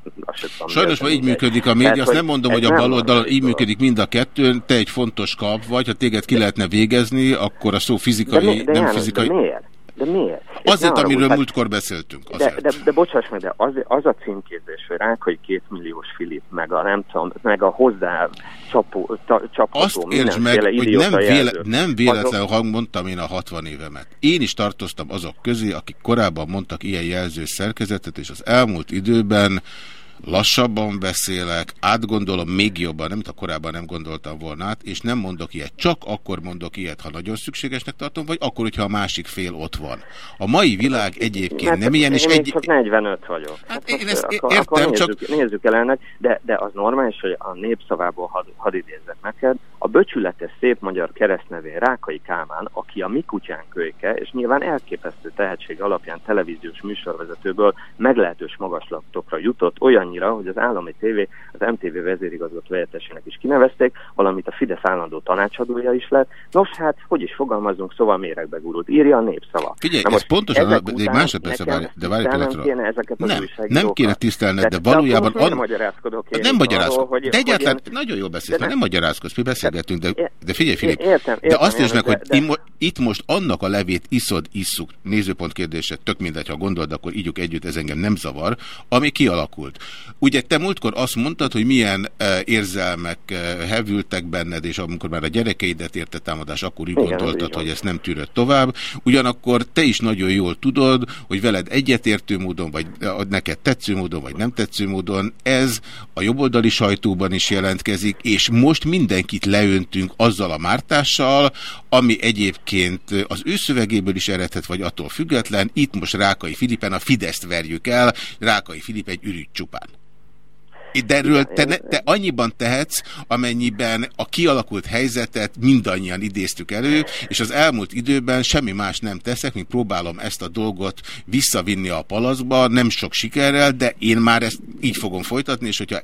Sajnos ma így működik a média, azt nem mondom, hogy a baloldal így működik mind a kettőn, te egy fontos kap vagy, ha téged ki lehetne végezni, akkor a szó fizikai, de mi, de nem János, fizikai... De miért? De miért? Azért, amiről hát... múltkor beszéltünk. De, de, de bocsáss meg, de az, az a címkézés, hogy Rákai két milliós Filip, meg a nem tudom, meg a hozzá csapó, ta, csapható Azt értsd meg, hogy nem, véle, nem véletlenül azok... mondtam én a 60 évemet. Én is tartoztam azok közé, akik korábban mondtak ilyen jelző szerkezetet, és az elmúlt időben lassabban beszélek, átgondolom még jobban, nem, mint a korábban nem gondoltam volna át, és nem mondok ilyet. Csak akkor mondok ilyet, ha nagyon szükségesnek tartom, vagy akkor, hogyha a másik fél ott van. A mai világ egyébként hát, nem ilyen, és egy... csak 45 vagyok. Hát, hát én ezt akkor, értem, akkor nézzük, csak... Nézzük el ennek, de, de az normális, hogy a népszavából had, hadd idézzek neked, a böcsületes szép magyar keresztnevén Rákai Kálmán, aki a mi kutyánk kölyke, és nyilván elképesztő tehetség alapján televíziós műsorvezetőből meglehetős magaslatokra jutott, olyannyira, hogy az állami tévé, az MTV vezérigazgató helyettesének is kinevezték, valamint a Fidesz állandó tanácsadója is lett. Nos, hát, hogy is fogalmazunk, szóval méregbe gurult. Írja a népszava. Figyelj, Na most pontosan, de másodpercre várj, de várj nem kéne ezeket az nem, nem kéne tisztelned, de, de valójában... An... magyarázkodok én nem magyarázkodok. De egyáltalán nagyon jól beszélsz, nem, nem magyarázkodsz, mi beszélgetünk, de, de figyelj, Filip, értem, értem, de azt értsd meg, hogy de... itt most annak a levét iszod, isszuk, nézőpont kérdése, tök mindegy, ha gondolod, akkor ígyuk együtt, ez engem nem zavar, ami kialakult. Ugye te múltkor azt mondtad, hogy milyen e, érzelmek e, hevültek benned, és amikor már a gyerekeidet érte támadás, akkor úgy Igen, gondoltad, hogy ezt nem tűröd tovább. Ugyanakkor te is nagyon jól tudod, hogy veled egyetértő módon, vagy neked tetsző módon, vagy nem tetsző módon, ez a jobboldali sajtóban is jelentkezik, és most mindenkit leöntünk azzal a mártással, ami egyébként az ő szövegéből is eredhet, vagy attól független. Itt most Rákai Filipen a Fideszt verjük el, Rákai Filip egy ürügy csupán. De erről te, ne, te annyiban tehetsz, amennyiben a kialakult helyzetet mindannyian idéztük elő, és az elmúlt időben semmi más nem teszek, mint próbálom ezt a dolgot visszavinni a palaszba, nem sok sikerrel, de én már ezt így fogom folytatni, és hogyha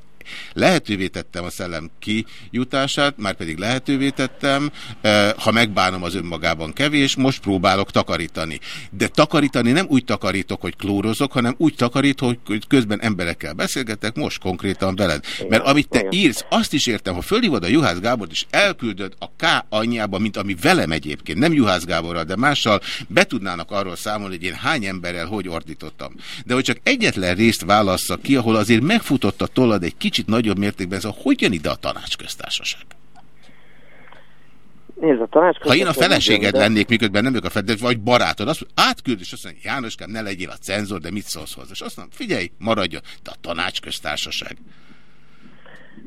Lehetővé tettem a szellem kijutását, már pedig lehetővé tettem, eh, ha megbánom az önmagában kevés, most próbálok takarítani. De takarítani nem úgy takarítok, hogy klórozok, hanem úgy takarítok, hogy közben emberekkel beszélgetek, most konkrétan veled. Mert amit te írsz, azt is értem, ha fölhívod a Juhász Gábort, és elküldöd a K anyjába, mint ami velem egyébként, nem Juhász Gáborral, de mással, be tudnának arról számolni, hogy én hány emberrel hogy ordítottam. De hogy csak egyetlen részt válasszak ki, ahol azért megfutott a tollad egy kicsit nagyobb mértékben ez a hogy jön ide a tanácsköztársaság? Nézd, a tanácsköztársaság... Ha én a feleséged lennék, miközben nem ők a fedett, vagy barátod, azt átküld, és azt mondja, Jánoskám, ne legyél a cenzor, de mit szólsz hozzá? És azt mondom, figyelj, maradjon, de a tanácsköztársaság.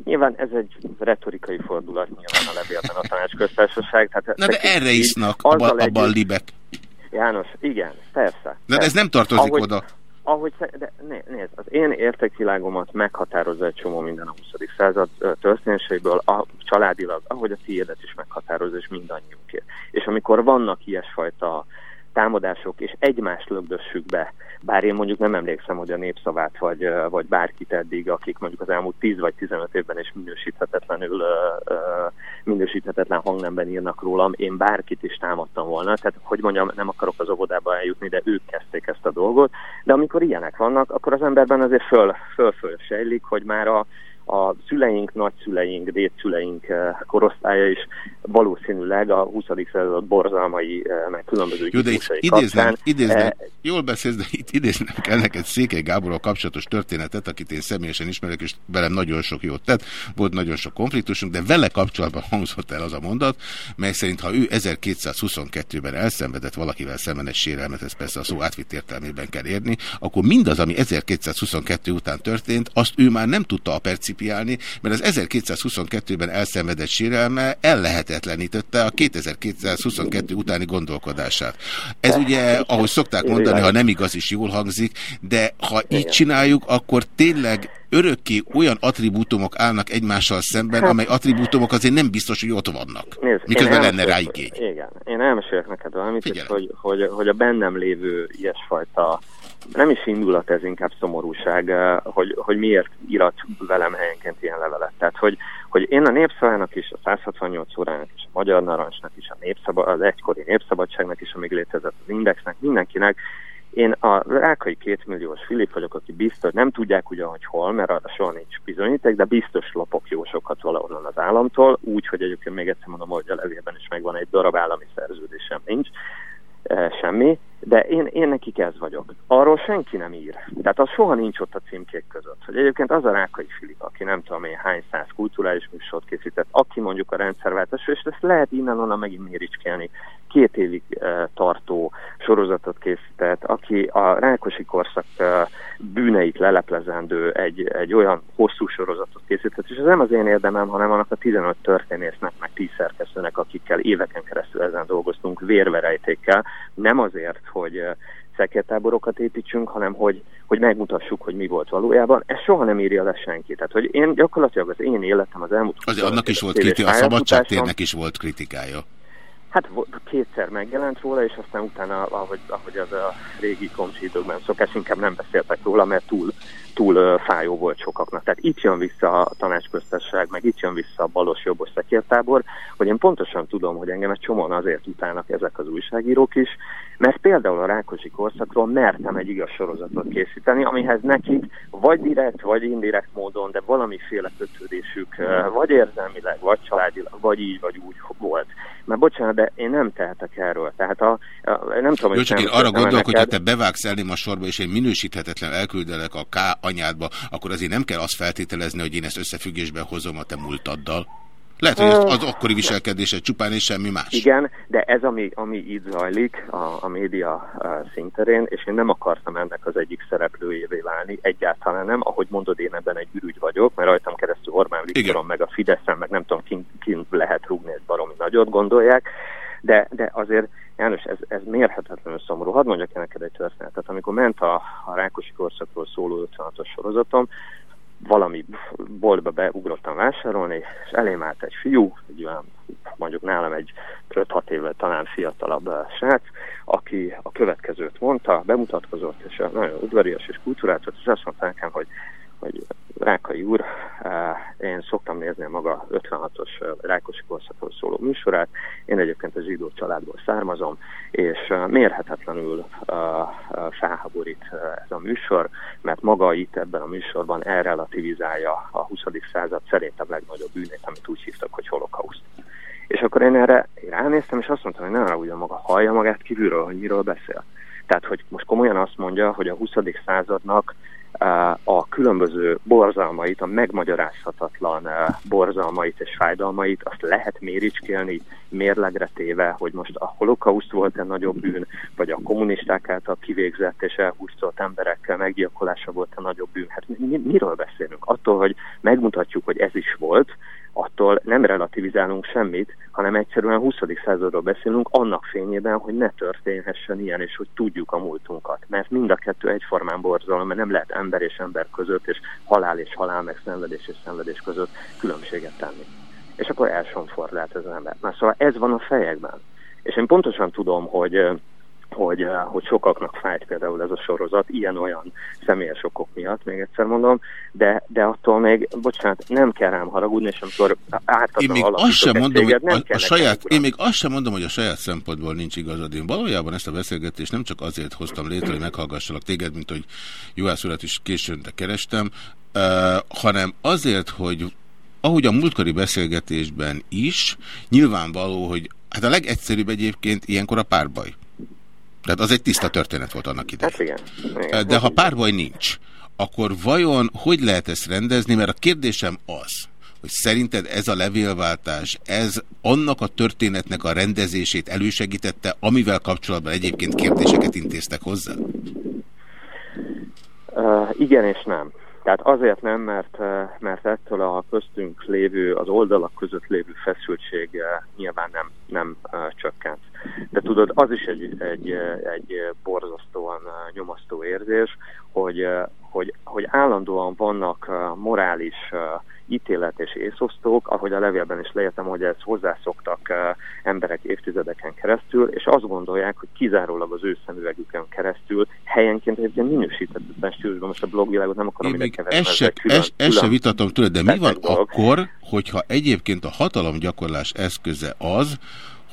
Nyilván ez egy retorikai fordulat nyilván a levélben a tanácsköztársaság. Tehát Na de erre isznak a, a ballibek. János, igen, persze. De ez nem tartozik ahogy, oda ahogy, nézd, az én értékvilágomat meghatározza egy csomó minden a 20. század történéseiből, a, családilag, ahogy a tiédet is meghatározza, és mindannyiunkért. És amikor vannak ilyesfajta támadások, és egymást lögdössük be, bár én mondjuk nem emlékszem, hogy a népszavát vagy, vagy bárkit eddig, akik mondjuk az elmúlt 10 vagy 15 évben is minősíthetetlenül minősíthetetlen hangnemben írnak rólam, én bárkit is támadtam volna, tehát hogy mondjam, nem akarok az óvodába eljutni, de ők kezdték ezt a dolgot, de amikor ilyenek vannak, akkor az emberben azért föl, föl, föl sejlik, hogy már a a szüleink, nagyszüleink, dédszüleink eh, korosztálya is valószínűleg a 20. század borzalmai, eh, meg különböző Jó, de itt idéznem, idéznem, eh, jól beszélsz, de itt idéznem kell neked Székely Gáborral kapcsolatos történetet, akit én személyesen ismerek, és velem nagyon sok jót tett, volt nagyon sok konfliktusunk, de vele kapcsolatban hangzott el az a mondat, mely szerint ha ő 1222-ben elszenvedett valakivel szemben egy sérelmet, ez persze a szó átvitt értelmében kell érni, akkor mindaz, ami 1222 után történt, azt ő már nem tudta a perci recipiálni, mert az 1222-ben elszenvedett sérelme ellehetetlenítette a 2222 utáni gondolkodását. Ez ugye, ahogy szokták mondani, ha nem igaz is jól hangzik, de ha így csináljuk, akkor tényleg örökké olyan attribútumok állnak egymással szemben, hát, amely attribútumok azért nem biztos, hogy ott vannak. Nézd, miközben lenne rá igény. Igen, én elmesélek neked valamit, és hogy, hogy, hogy a bennem lévő ilyesfajta nem is indulat, ez inkább szomorúság, eh, hogy, hogy miért írat velem helyenként ilyen levelet. Tehát, hogy, hogy én a Népszavának is, a 168 órának is, a Magyar Narancsnak is, a népszaba, az egykori Népszabadságnak is, amíg létezett az Indexnek, mindenkinek én a rákai kétmilliós Filip vagyok, aki biztos, nem tudják ugyan, hogy hol, mert arra soha nincs bizonyíték, de biztos lopok jó sokat valahonnan az államtól, úgy, hogy egyébként még egyszer mondom, hogy a levélben is megvan egy darab állami szerződésem nincs, e, semmi, de én, én nekik ez vagyok. Arról senki nem ír. Tehát az soha nincs ott a címkék között. Hogy egyébként az a Rákai Filip, aki nem tudom én hány száz kulturális műsort készített, aki mondjuk a rendszerváltás, és ezt lehet innen-onnan megint méricskélni. Két évig e, tartó sorozatot készített, aki a Rákosi korszak e, bűneit leleplezendő egy, egy olyan hosszú sorozatot készített, és ez nem az én érdemem, hanem annak a 15 történésznek, meg 10 szerkesztőnek, akikkel éveken keresztül ezen dolgoztunk, vérverejtékkel, nem azért, hogy szekértáborokat építsünk, hanem hogy, hogy megmutassuk, hogy mi volt valójában. Ez soha nem írja le senki. Tehát, hogy én gyakorlatilag az én életem az elmúlt... Azért annak is volt kritika, a szabadságtérnek is volt kritikája. Hát kétszer megjelent róla, és aztán utána, ahogy, ahogy az a régi komcsi időkben szokás, inkább nem beszéltek róla, mert túl, túl fájó volt sokaknak. Tehát itt jön vissza a tanácsköztesség, meg itt jön vissza a balos-jobbos szekértábor, hogy én pontosan tudom, hogy engem egy csomóan azért utálnak ezek az újságírók is, mert például a Rákosi korszakról mertem egy igaz sorozatot készíteni, amihez nekik vagy direkt, vagy indirekt módon, de valamiféle kötődésük, vagy érzelmileg, vagy családilag, vagy így, vagy úgy volt. Mert bocsánat, de én nem tehetek erről. Tehát a, a nem tudom, hogy csak én arra gondolok, hogy ha te bevágsz elém a sorba, és én minősíthetetlen elküldelek a K anyádba, akkor azért nem kell azt feltételezni, hogy én ezt összefüggésbe hozom a te múltaddal. Lehet, hogy az, az akkori viselkedése csupán és semmi más. Igen, de ez, ami, ami itt zajlik a, a média szinterén, és én nem akartam ennek az egyik szereplőjévé válni, egyáltalán nem. Ahogy mondod, én ebben egy ürügy vagyok, mert rajtam keresztül Orbán Viktoron, meg a Fideszen, meg nem tudom, kint, kint lehet rúgni egy baromi nagyot, gondolják. De, de azért, János, ez, ez mérhetetlenül szomorú. Hadd mondjak neked egy történetet. Amikor ment a, a Rákosi korszakról szóló 56-os sorozatom, valami boltba beugrottam vásárolni, és elém állt egy fiú, egy olyan, mondjuk nálam egy 5-6 évvel talán fiatalabb eh, srác, aki a következőt mondta, bemutatkozott, és nagyon udvarias és kultúrált, és azt mondta nekem, hogy hogy Rákai úr, én szoktam nézni a maga 56-os eh, Rákosi korszakról szóló műsorát, én egyébként a zsidó családból származom, és mérhetetlenül felháborít ez a műsor, mert maga itt ebben a műsorban elrelativizálja a 20. század szerintem legnagyobb bűnét, amit úgy hívtak, hogy holokauszt. És akkor én erre ránéztem, és azt mondtam, hogy nem arra ugyan maga hallja magát kívülről, hogy miről beszél. Tehát, hogy most komolyan azt mondja, hogy a 20. századnak a különböző borzalmait, a megmagyarázhatatlan borzalmait és fájdalmait, azt lehet méricskélni mérlegre téve, hogy most a holokauszt volt-e nagyobb bűn, vagy a kommunisták által kivégzett és elhúztott emberekkel meggyilkolása volt-e nagyobb bűn. Hát mi, miről beszélünk? Attól, hogy megmutatjuk, hogy ez is volt, attól nem relativizálunk semmit, hanem egyszerűen 20. századról beszélünk annak fényében, hogy ne történhessen ilyen, és hogy tudjuk a múltunkat. Mert mind a kettő egyformán borzalom, mert nem lehet ember és ember között, és halál és halál, meg szenvedés és szenvedés között különbséget tenni. És akkor elsonfordált ez az ember. Na szóval ez van a fejekben. És én pontosan tudom, hogy hogy, eh, hogy sokaknak fájt például ez a sorozat, ilyen-olyan személyes okok miatt, még egyszer mondom, de, de attól még, bocsánat, nem kell rám haragudni, és amikor átadom én még azt sem mondom, hogy a, a saját, Én még azt sem mondom, hogy a saját szempontból nincs igazad. Én valójában ezt a beszélgetést nem csak azért hoztam létre, hogy meghallgassalak téged, mint hogy Juhász urat is későn de kerestem, uh, hanem azért, hogy ahogy a múltkori beszélgetésben is, nyilvánvaló, hogy hát a legegyszerűbb egyébként ilyenkor a párbaj. Tehát az egy tiszta történet volt annak idején. Hát igen. igen. De ha párbaj nincs, akkor vajon hogy lehet ezt rendezni? Mert a kérdésem az, hogy szerinted ez a levélváltás, ez annak a történetnek a rendezését elősegítette, amivel kapcsolatban egyébként kérdéseket intéztek hozzá? Uh, igen és nem. Tehát azért nem, mert, mert ettől a köztünk lévő, az oldalak között lévő feszültség nyilván nem, nem csökkent. De tudod, az is egy, egy, egy borzasztóan nyomasztó érzés, hogy, hogy, hogy állandóan vannak morális ítélet és észosztók, ahogy a levélben is leértem, hogy ezt hozzászoktak emberek évtizedeken keresztül, és azt gondolják, hogy kizárólag az ő szemüvegükön keresztül helyenként egy ilyen minősítetlen stílusban, most a blogvilágot nem akarom ide keverni. Ezt se, külön, se vitatom tőle, de mi van dolog. akkor, hogyha egyébként a hatalomgyakorlás eszköze az,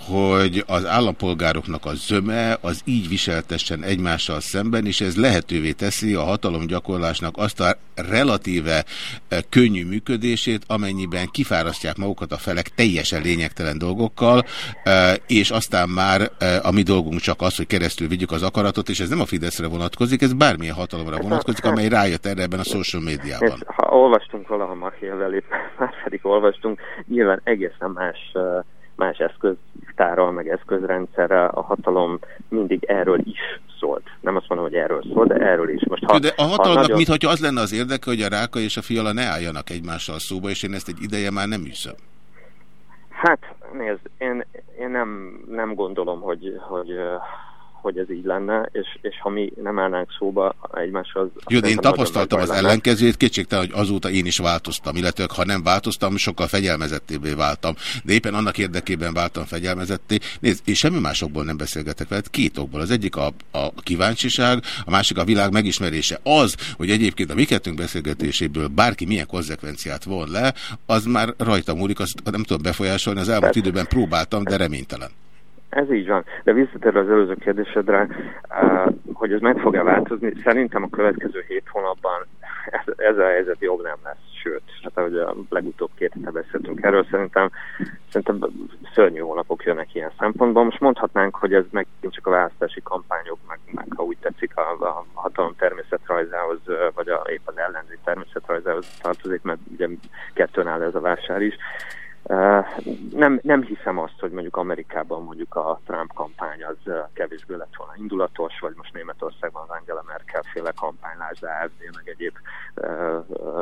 hogy az állampolgároknak a zöme az így viseltessen egymással szemben, és ez lehetővé teszi a hatalomgyakorlásnak azt a relatíve eh, könnyű működését, amennyiben kifárasztják magukat a felek teljesen lényegtelen dolgokkal, eh, és aztán már eh, a mi dolgunk csak az, hogy keresztül vigyük az akaratot, és ez nem a Fideszre vonatkozik, ez bármilyen hatalomra vonatkozik, amely rájött erre ebben a social médiában. Ha olvastunk valaha Machiavelli, már pedig olvastunk, nyilván egészen más más eszköztárral, meg eszközrendszerrel a hatalom mindig erről is szólt. Nem azt mondom, hogy erről szól, de erről is. Most, ha, de a hatalomnak nagyon... mintha az lenne az érdeke, hogy a Ráka és a Fiala ne álljanak egymással szóba, és én ezt egy ideje már nem üszöm. Hát, nézd, én, én nem, nem gondolom, hogy, hogy hogy ez így lenne, és, és ha mi nem állnánk szóba egymáshoz... Jó, én tapasztaltam az ellenkezőjét, kétségtelen, hogy azóta én is változtam, illetve ha nem változtam, sokkal fegyelmezettébbé váltam. De éppen annak érdekében váltam fegyelmezetté. Nézd, én semmi másokból nem beszélgetek veled, két okból. Az egyik a, a kíváncsiság, a másik a világ megismerése. Az, hogy egyébként a mi kettőnk beszélgetéséből bárki milyen konzekvenciát von le, az már rajta múlik, azt nem tudom befolyásolni, az elmúlt időben próbáltam, de reménytelen. Ez így van. De visszatérve az előző kérdésedre, hogy ez meg fog-e változni, szerintem a következő hét hónapban ez, a helyzet jobb nem lesz. Sőt, hát ahogy a legutóbb két hete beszéltünk erről, szerintem, szerintem szörnyű hónapok jönnek ilyen szempontból. Most mondhatnánk, hogy ez meg csak a választási kampányok, meg, meg ha úgy tetszik a, a hatalom természetrajzához, vagy a, épp az ellenzék természetrajzához tartozik, mert ugye kettőn áll ez a vásár is nem, nem hiszem azt, hogy mondjuk Amerikában mondjuk a Trump kampány az kevésbé lett volna indulatos, vagy most Németországban az Angela Merkel féle kampánylás, de AFD meg egyéb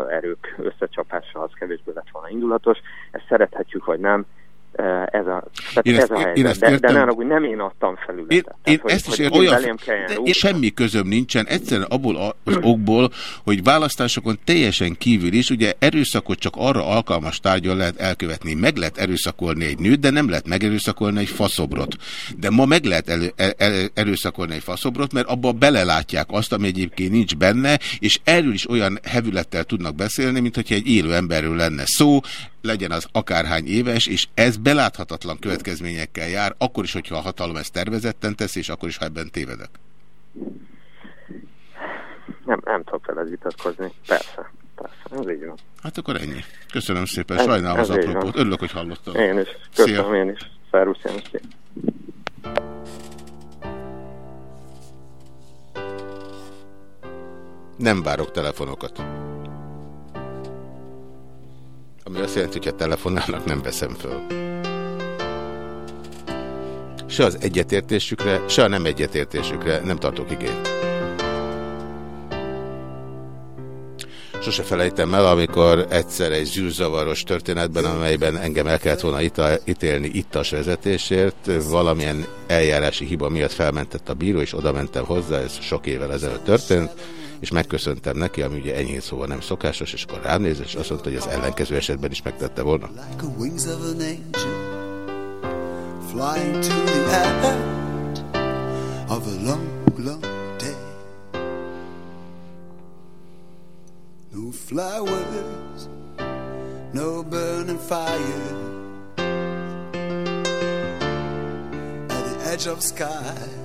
erők összecsapása az kevésbé lett volna indulatos. Ezt szerethetjük, vagy nem, ez a, én ez ezt, a helyzet. Én ezt de, de nem, nem én adtam felületet. Én, tehát, én hogy, ezt is értem, olyan, én semmi közöm nincsen, egyszerűen abból az okból, hogy választásokon teljesen kívül is, ugye erőszakot csak arra alkalmas tárgyon lehet elkövetni. Meg lehet erőszakolni egy nőt, de nem lehet megerőszakolni egy faszobrot. De ma meg lehet elő, el, el, erőszakolni egy faszobrot, mert abba belelátják azt, ami egyébként nincs benne, és erről is olyan hevülettel tudnak beszélni, mint hogyha egy élő emberről lenne szó, legyen az akárhány éves, és ez beláthatatlan következményekkel jár, akkor is, hogyha a hatalom ezt tervezetten teszi, és akkor is, ha ebben tévedek. Nem, nem tudok vele vitatkozni. Persze, persze, ez így van. Hát akkor ennyi. Köszönöm szépen, sajnálom az apropót. Örülök, hogy hallottam. Én is. Köszönöm, Szia. én is. Szervusz, János. Nem várok telefonokat. Ami azt jelenti, hogy ha telefonálnak, nem veszem föl. Se az egyetértésükre, se a nem egyetértésükre nem tartok igényt. Sose felejtem el, amikor egyszer egy zűrzavaros történetben, amelyben engem el kellett volna ítélni ittas vezetésért, valamilyen eljárási hiba miatt felmentett a bíró, és oda mentem hozzá, ez sok évvel ezelőtt történt, és megköszöntem neki, ami ugye enyhén szóval nem szokásos, és akkor rám és azt mondta, hogy az ellenkező esetben is megtette volna. Of sky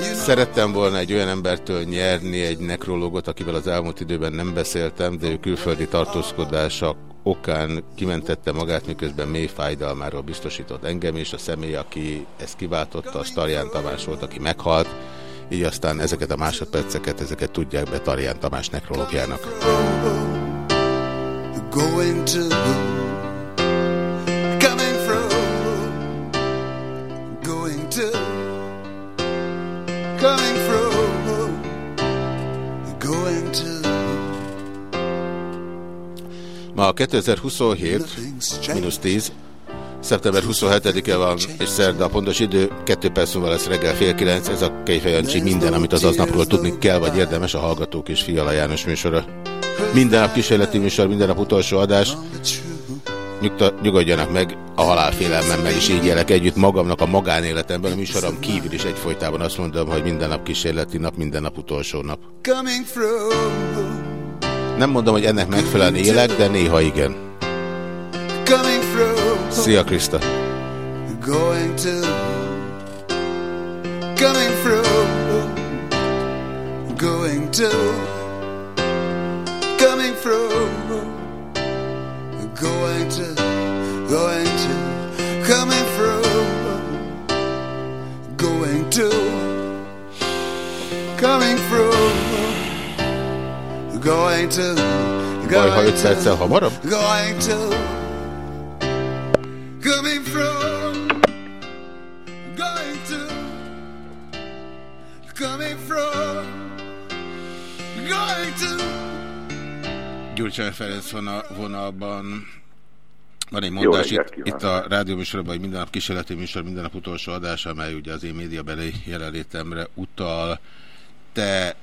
Szerettem volna egy olyan embertől nyerni egy nekrológot, akivel az elmúlt időben nem beszéltem, de ő külföldi tartózkodása okán kimentette magát, miközben mély fájdalmáról biztosított engem, és a személy, aki ezt kiváltotta, az Tarján Tamás volt, aki meghalt, így aztán ezeket a másodperceket, ezeket tudják be Tarján Tamás nekrológjának. Going to coming Ma 2027, mínusz 10, szeptember 27-e van, és szerda a pontos idő, 2 perc múlva lesz reggel fél 9, ez a Kejfejancsi minden, amit az aznapról tudni kell, vagy érdemes a Hallgatók és Fiala János műsora. Minden nap kísérleti műsor, minden nap utolsó adás. Nyugta, nyugodjanak meg, a halálfélelmemmel is így élek együtt magamnak a magánéletemben, a műsorom kívül is egyfolytában azt mondom, hogy minden nap kísérleti nap, minden nap utolsó nap. Nem mondom, hogy ennek megfelelően élek, de néha igen. Szia, Krista! Going to. Coming through. Going to. Coming through. Going to. Going to. Coming through. Going to. Coming through Going to Baj, ha 5 perccel hamarabb? Going to Coming from Going to Coming from Going to Gyurcsány Ferenc vonalban. Van egy mondás itt, itt a rádióműsorban, hogy minden nap kísérleti műsor, minden nap utolsó adás, amely ugye az én médiabeli jelenlétemre utal. Te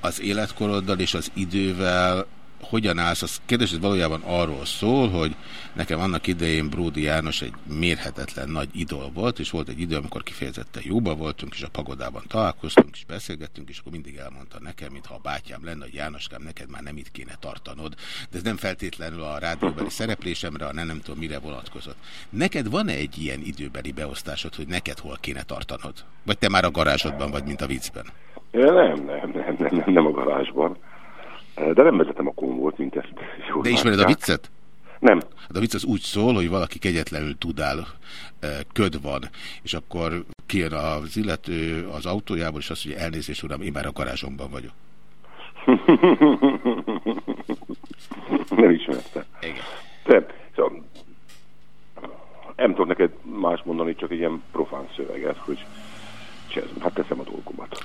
az életkoroddal és az idővel hogyan állsz, az kérdés ez valójában arról szól, hogy nekem annak idején Bródi János egy mérhetetlen nagy idol volt, és volt egy idő, amikor kifejezetten jóba voltunk, és a pagodában találkoztunk, és beszélgettünk, és akkor mindig elmondta nekem, mintha a bátyám lenne, hogy Jánoskám, neked már nem itt kéne tartanod, de ez nem feltétlenül a rádióbeli szereplésemre, hanem nem tudom mire vonatkozott. Neked van-e egy ilyen időbeli beosztásod, hogy neked hol kéne tartanod? Vagy te már a garázsodban vagy, mint a viccben? Nem, nem, nem, nem, nem, nem a garázsban. De nem vezetem a konvót, mint ezt jól De ismered a viccet? Nem. Hát a vicc az úgy szól, hogy valaki kegyetlenül tudál, köd van, és akkor kijön az illető az autójából, és azt mondja, elnézést uram, én már a garázsomban vagyok. nem ismerte. Igen. De, szóval, nem tudok neked más mondani, csak egy ilyen profán szöveget, hogy hát teszem a dolgomat.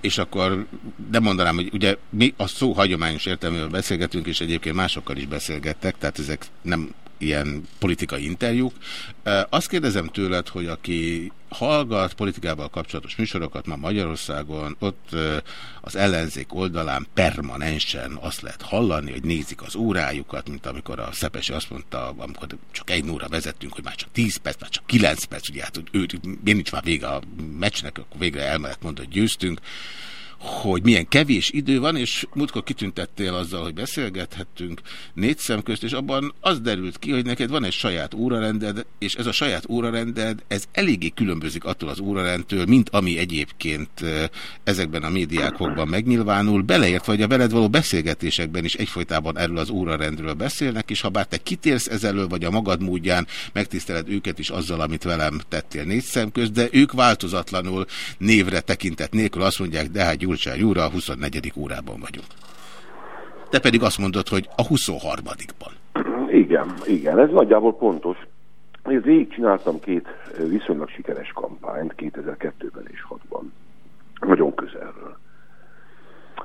És akkor nem mondanám, hogy ugye mi a szó hagyományos értelmében beszélgetünk, és egyébként másokkal is beszélgettek, tehát ezek nem ilyen politikai interjúk. Azt kérdezem tőled, hogy aki hallgat politikával kapcsolatos műsorokat ma Magyarországon, ott az ellenzék oldalán permanensen azt lehet hallani, hogy nézik az órájukat, mint amikor a Szepesi azt mondta, amikor csak egy óra vezettünk, hogy már csak 10 perc, már csak 9 perc, ugye hát ő, én nincs már vége a meccsnek, akkor végre elmehet mondani, hogy győztünk hogy milyen kevés idő van, és múltkor kitüntettél azzal, hogy beszélgethettünk négy szem közt, és abban az derült ki, hogy neked van egy saját órarended, és ez a saját órarended, ez eléggé különbözik attól az órarendtől, mint ami egyébként ezekben a médiákokban megnyilvánul, beleért vagy a veled való beszélgetésekben is egyfolytában erről az órarendről beszélnek, és ha bár te kitérsz ezelől, vagy a magad módján megtiszteled őket is azzal, amit velem tettél négy szem közt, de ők változatlanul névre tekintet nélkül azt mondják, de hát Gyurcsány úr, a 24. órában vagyunk. Te pedig azt mondod, hogy a 23-ban. Igen, igen, ez nagyjából pontos. Én végig csináltam két viszonylag sikeres kampányt 2002-ben és 6-ban. Nagyon közelről.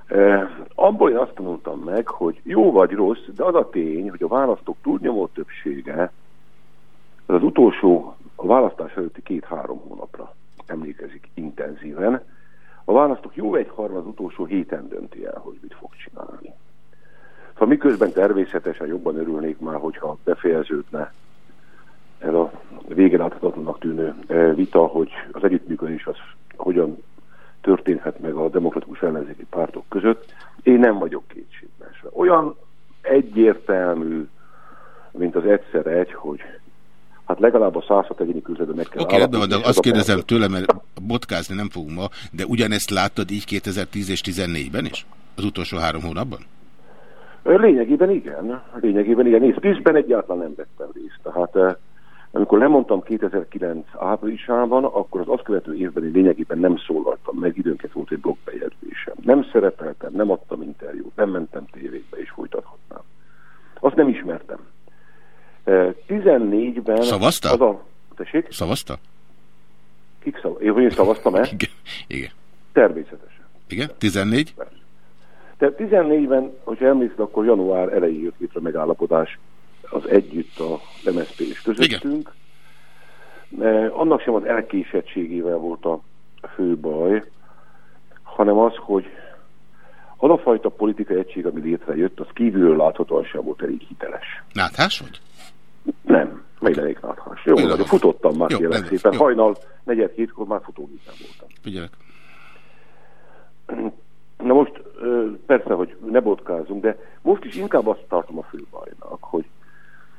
E, abból én azt tanultam meg, hogy jó vagy rossz, de az a tény, hogy a választók túlnyomó többsége az utolsó, a választás előtti két-három hónapra emlékezik intenzíven, a választók jó egyharma az utolsó héten dönti el, hogy mit fog csinálni. Szóval miközben természetesen jobban örülnék már, hogyha befejeződne ez a végen láthatatlanak tűnő e, vita, hogy az együttműködés az hogyan történhet meg a demokratikus ellenzéki pártok között. Én nem vagyok kétségben. Olyan egyértelmű, mint az egyszer egy, hogy hát legalább a 106 egyéni küzdetben meg kell Oké, okay, de azt kérdezem tőlem, mert botkázni nem fogunk ma, de ugyanezt láttad így 2010 és 2014-ben is? Az utolsó három hónapban? Lényegében igen. Lényegében igen. Nézd, tűzben egyáltalán nem vettem részt. Tehát amikor lemondtam 2009 áprilisában, akkor az azt követő évben én lényegében nem szólaltam meg, időnként volt egy blogbejegyzésem. Nem szerepeltem, nem adtam interjút, nem mentem tévékbe, és folytathatnám. Azt nem ismertem. 14-ben... Szavazta? Az a... Tessék? Szavazta? Kik szav... Én, hogy én szavaztam-e? Igen. Igen. Természetesen. Igen? 14? Tehát 14-ben, hogyha emlékszel, akkor január elején jött létre megállapodás az együtt a MSZP és közöttünk. Eh, Annak sem az elkésettségével volt a fő baj, hanem az, hogy az a fajta politikai egység, ami létrejött, az kívülről láthatóan sem volt elég hiteles. Náthás vagy? Nem, még elég náthás. Jó, vagyok, futottam már jó, kérlek szépen. jó. Hajnal negyed hétkor már futógépen voltam. Figyelek. Na most persze, hogy ne botkázunk, de most is inkább azt tartom a főbajnak, hogy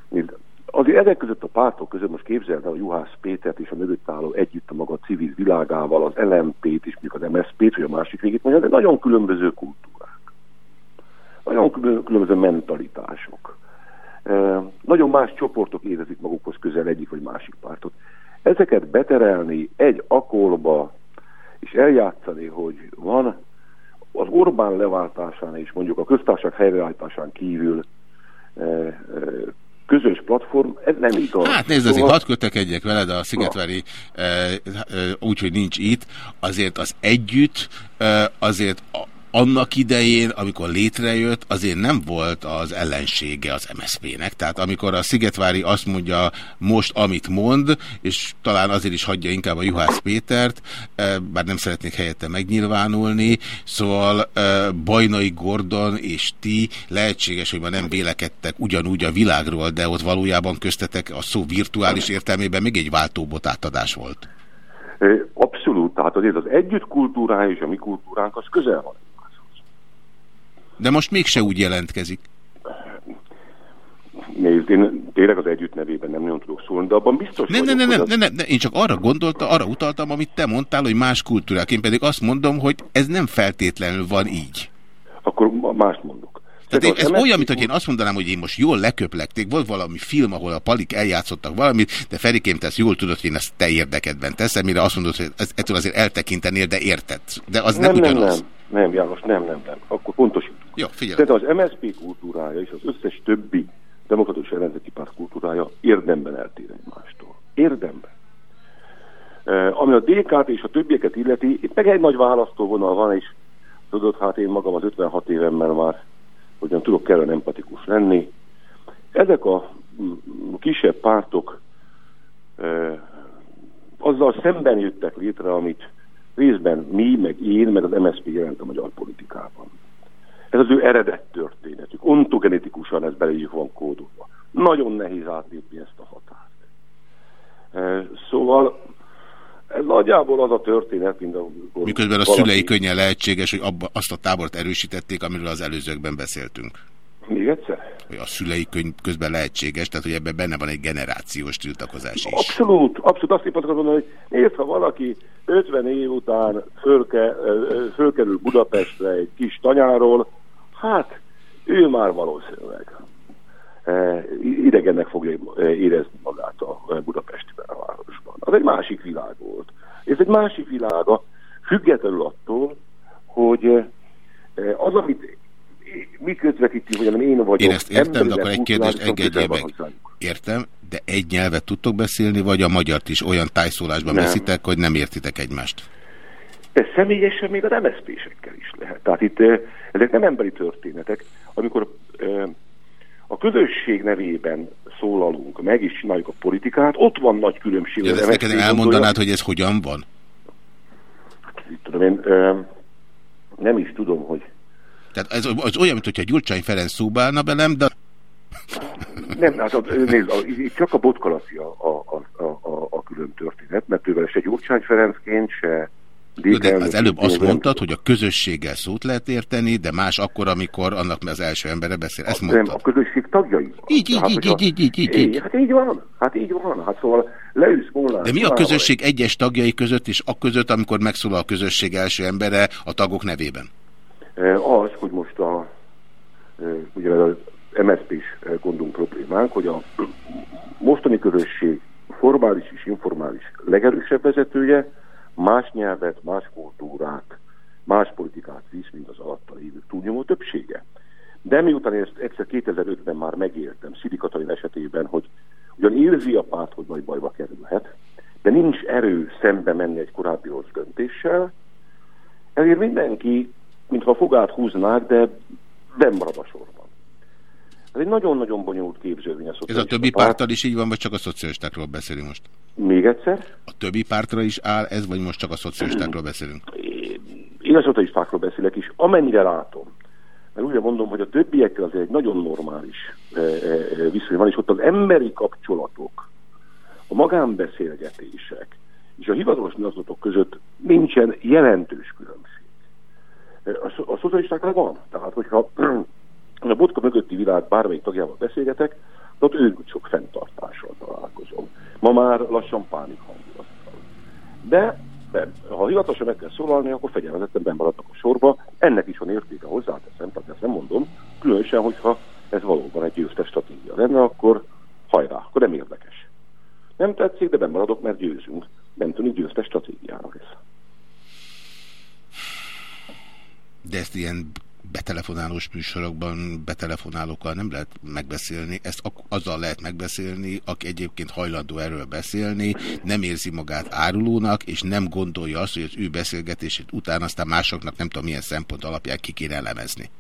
nézd, azért ezek között a pártok között most képzeld el a Juhász Pétert és a mögött álló együtt a maga civil világával, az LMP-t és mondjuk az MSZP-t, vagy a másik végét mondja, de nagyon különböző kultúrák. Nagyon külön- különböző mentalitások. Nagyon más csoportok érezik magukhoz közel egyik vagy másik pártot. Ezeket beterelni egy akkorba, és eljátszani, hogy van az Orbán leváltásán és mondjuk a köztársaság helyreállításán kívül közös platform, ez nem igaz. Hát nézd, azért Szóval- hadd kötekedjek veled a Szigetvári e, e, úgy, hogy nincs itt, azért az együtt, e, azért a, annak idején, amikor létrejött, azért nem volt az ellensége az MSZP-nek. Tehát amikor a Szigetvári azt mondja most, amit mond, és talán azért is hagyja inkább a Juhász Pétert, e, bár nem szeretnék helyette megnyilvánulni, szóval e, Bajnai Gordon és ti lehetséges, hogy ma nem vélekedtek ugyanúgy a világról, de ott valójában köztetek a szó virtuális értelmében még egy váltóbot átadás volt. E, Abszolút, tehát azért az együtt kultúrája és a mi kultúránk az közel van. De most mégse úgy jelentkezik. Nézd, én tényleg az együtt nevében nem nagyon tudok szólni, de abban biztos Nem, vagyok, nem, nem, nem, nem, nem, én csak arra gondolta, arra utaltam, amit te mondtál, hogy más kultúrák. Én pedig azt mondom, hogy ez nem feltétlenül van így. Akkor mást mondok. Tehát én, ez olyan, mint hogy én azt mondanám, hogy én most jól leköplekték, volt valami film, ahol a palik eljátszottak valamit, de Ferikém, te ezt jól tudod, hogy én ezt te érdekedben teszem, mire azt mondod, hogy ettől azért eltekintenél, de érted. De az nem, nem, nem, ugyanaz. nem, nem, János, nem, nem, nem. Akkor pontosítunk. Jó, figyelj. Tehát az MSZP kultúrája és az összes többi demokratikus ellenzéki párt kultúrája érdemben eltér egymástól. Érdemben. E, ami a DK-t és a többieket illeti, itt meg egy nagy választóvonal van, és tudod, hát én magam az 56 évemmel már hogyan tudok kellene empatikus lenni. Ezek a mm, kisebb pártok e, azzal szemben jöttek létre, amit részben mi, meg én, meg az MSZP jelent a magyar politikában. Ez az ő eredet történetük. Ontogenetikusan ez beléjük van kódolva. Nagyon nehéz átlépni ezt a határt. E, Szóval ez nagyjából az a történet, mint a... Miközben a szülei könnyen lehetséges, hogy abba, azt a tábort erősítették, amiről az előzőkben beszéltünk. Még egyszer? Hogy a szülei könyv közben lehetséges, tehát hogy ebben benne van egy generációs tiltakozás is. Abszolút, abszolút azt akartam mondani, hogy nézd, ha valaki 50 év után fölke, fölkerül Budapestre egy kis tanyáról, hát ő már valószínűleg e, idegennek fogja e, érezni magát a e, budapesti városban. Az egy másik világ volt. Ez egy másik világa, függetlenül attól, hogy az, amit mi közvetítünk, vagy nem én vagyok. Én ezt értem, de akkor egy kérdést engedjél meg. Értem, de egy nyelvet tudtok beszélni, vagy a magyart is olyan tájszólásban beszéltek, hogy nem értitek egymást? De személyesen még az MSZP-sekkel is lehet. Tehát itt ezek nem emberi történetek. Amikor a közösség nevében szólalunk meg, és csináljuk a politikát, ott van nagy különbség. Ja, ezt neked elmondanád, hogy ez hogyan van? Mit tudom én, nem is tudom, hogy Tehát ez az olyan, mintha Gyurcsány Ferenc szóba állna belem, de nem, hát a, nézd, a, csak a botkalaci a, a, a, a, a külön történet, mert ővel se Gyurcsány Ferencként, se De az előbb azt mondtad, hogy a közösséggel szót lehet érteni, de más akkor, amikor annak az első embere beszél. Ezt nem, mondtad. a közösség tagjai. Így, így, így, hogyha- így, így, így, így. Hát így van, hát így van. Hát szóval leülsz volna. De mi a közösség egyes tagjai között és a között, amikor megszólal a közösség első embere a tagok nevében? Az, hogy most a e, ugye az MSZP-s gondunk problémánk, hogy a mostani közösség formális és informális legerősebb vezetője más nyelvet, más kultúrát, más politikát visz, mint az alatta lévő túlnyomó többsége. De miután én ezt egyszer 2005-ben már megéltem Szidi Katalin esetében, hogy ugyan érzi a párt, hogy nagy bajba kerülhet, de nincs erő szembe menni egy korábbi rossz döntéssel, ezért mindenki mintha fogát húznák, de nem marad a sorban. Ez egy nagyon-nagyon bonyolult képződmény a Ez a többi párt. párttal is így van, vagy csak a szocialistákról beszélünk most? Még egyszer? A többi pártra is áll ez, vagy most csak a szocialistákról beszélünk? Én a szocialistákról beszélek is, amennyire látom. Mert úgy mondom, hogy a többiekkel azért egy nagyon normális e, e, viszony van, és ott az emberi kapcsolatok, a magánbeszélgetések és a hivatalos nyilatkozatok között nincsen jelentős különbség. A, a szocialistáknak van. Tehát, hogyha a botka mögötti világ bármelyik tagjával beszélgetek, de ott ők sok fenntartással találkozom. Ma már lassan pánik hangulattal. De, de ha hivatalosan meg kell szólalni, akkor fegyelmezetten bemaradnak a sorba. Ennek is van értéke, hozzáteszem, tehát ezt nem mondom. Különösen, hogyha ez valóban egy győztes stratégia lenne, akkor hajrá, akkor nem érdekes. Nem tetszik, de bemaradok, mert győzünk. Nem tűnik győztes stratégiának ez. De ezt ilyen betelefonálós műsorokban betelefonálókkal nem lehet megbeszélni, ezt azzal lehet megbeszélni, aki egyébként hajlandó erről beszélni, nem érzi magát árulónak, és nem gondolja azt, hogy az ő beszélgetését után aztán másoknak nem tudom milyen szempont alapján ki kéne elemezni.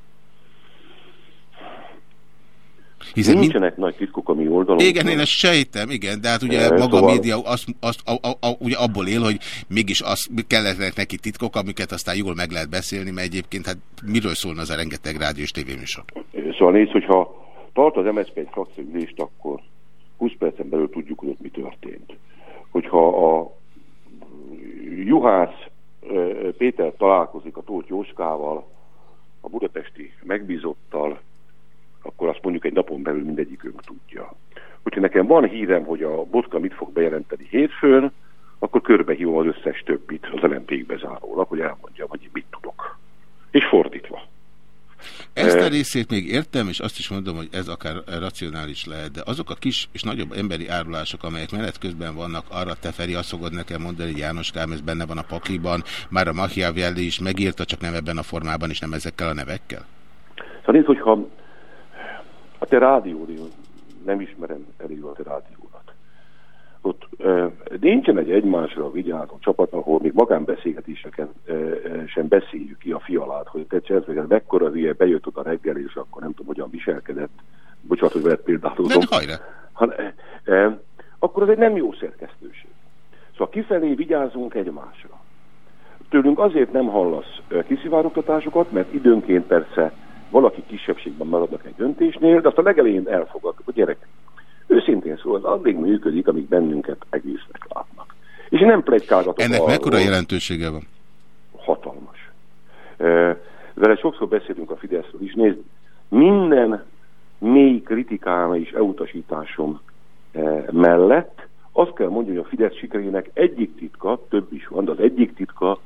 Hiszen Nincsenek mind... nagy titkok a mi oldalon. Igen, én ezt sejtem, igen, de hát ugye e, maga szóval... a média azt, azt, a, a, a, ugye abból él, hogy mégis az, kellenek neki titkok, amiket aztán jól meg lehet beszélni, mert egyébként hát miről szólna az a rengeteg rádió és tévéműsor? Szóval nézd, hogyha tart az MSZP egy frakcióülést, akkor 20 percen belül tudjuk, hogy ott mi történt. Hogyha a Juhász Péter találkozik a Tóth Jóskával, a budapesti megbízottal, akkor azt mondjuk egy napon belül mindegyikünk tudja. Hogyha nekem van hírem, hogy a Botka mit fog bejelenteni hétfőn, akkor körbehívom az összes többit az lmp bezárólag, hogy elmondjam, hogy mit tudok. És fordítva. Ezt a részét még értem, és azt is mondom, hogy ez akár racionális lehet, de azok a kis és nagyobb emberi árulások, amelyek menet közben vannak, arra te Feri azt fogod nekem mondani, hogy János Kám, ez benne van a pakliban, már a Machiavelli is megírta, csak nem ebben a formában, és nem ezekkel a nevekkel? Szóval nézd, hogyha a te rádiód, nem ismerem elég a te rádiódat. Ott e, nincsen egy egymásra vigyázó csapat, ahol még magánbeszélgetéseken e, e, sem beszéljük ki a fialát, hogy te cserszveget, mekkora hülye bejött oda reggel, és akkor nem tudom, hogyan viselkedett. Bocsánat, hogy veled példálózom. Ha, e, e, akkor az egy nem jó szerkesztőség. Szóval kifelé vigyázunk egymásra. Tőlünk azért nem hallasz kiszivárogtatásokat, mert időnként persze valaki kisebbségben maradnak egy döntésnél, de azt a legelején elfogadtuk, hogy gyerek, őszintén szóval addig működik, amíg bennünket egésznek látnak. És nem plegykálgatok Ennek arról, mekkora jelentősége van? Hatalmas. Vele sokszor beszélünk a Fideszről is. Nézd, minden mély kritikám és elutasításom mellett azt kell mondani, hogy a Fidesz sikerének egyik titka, több is van, de az egyik titka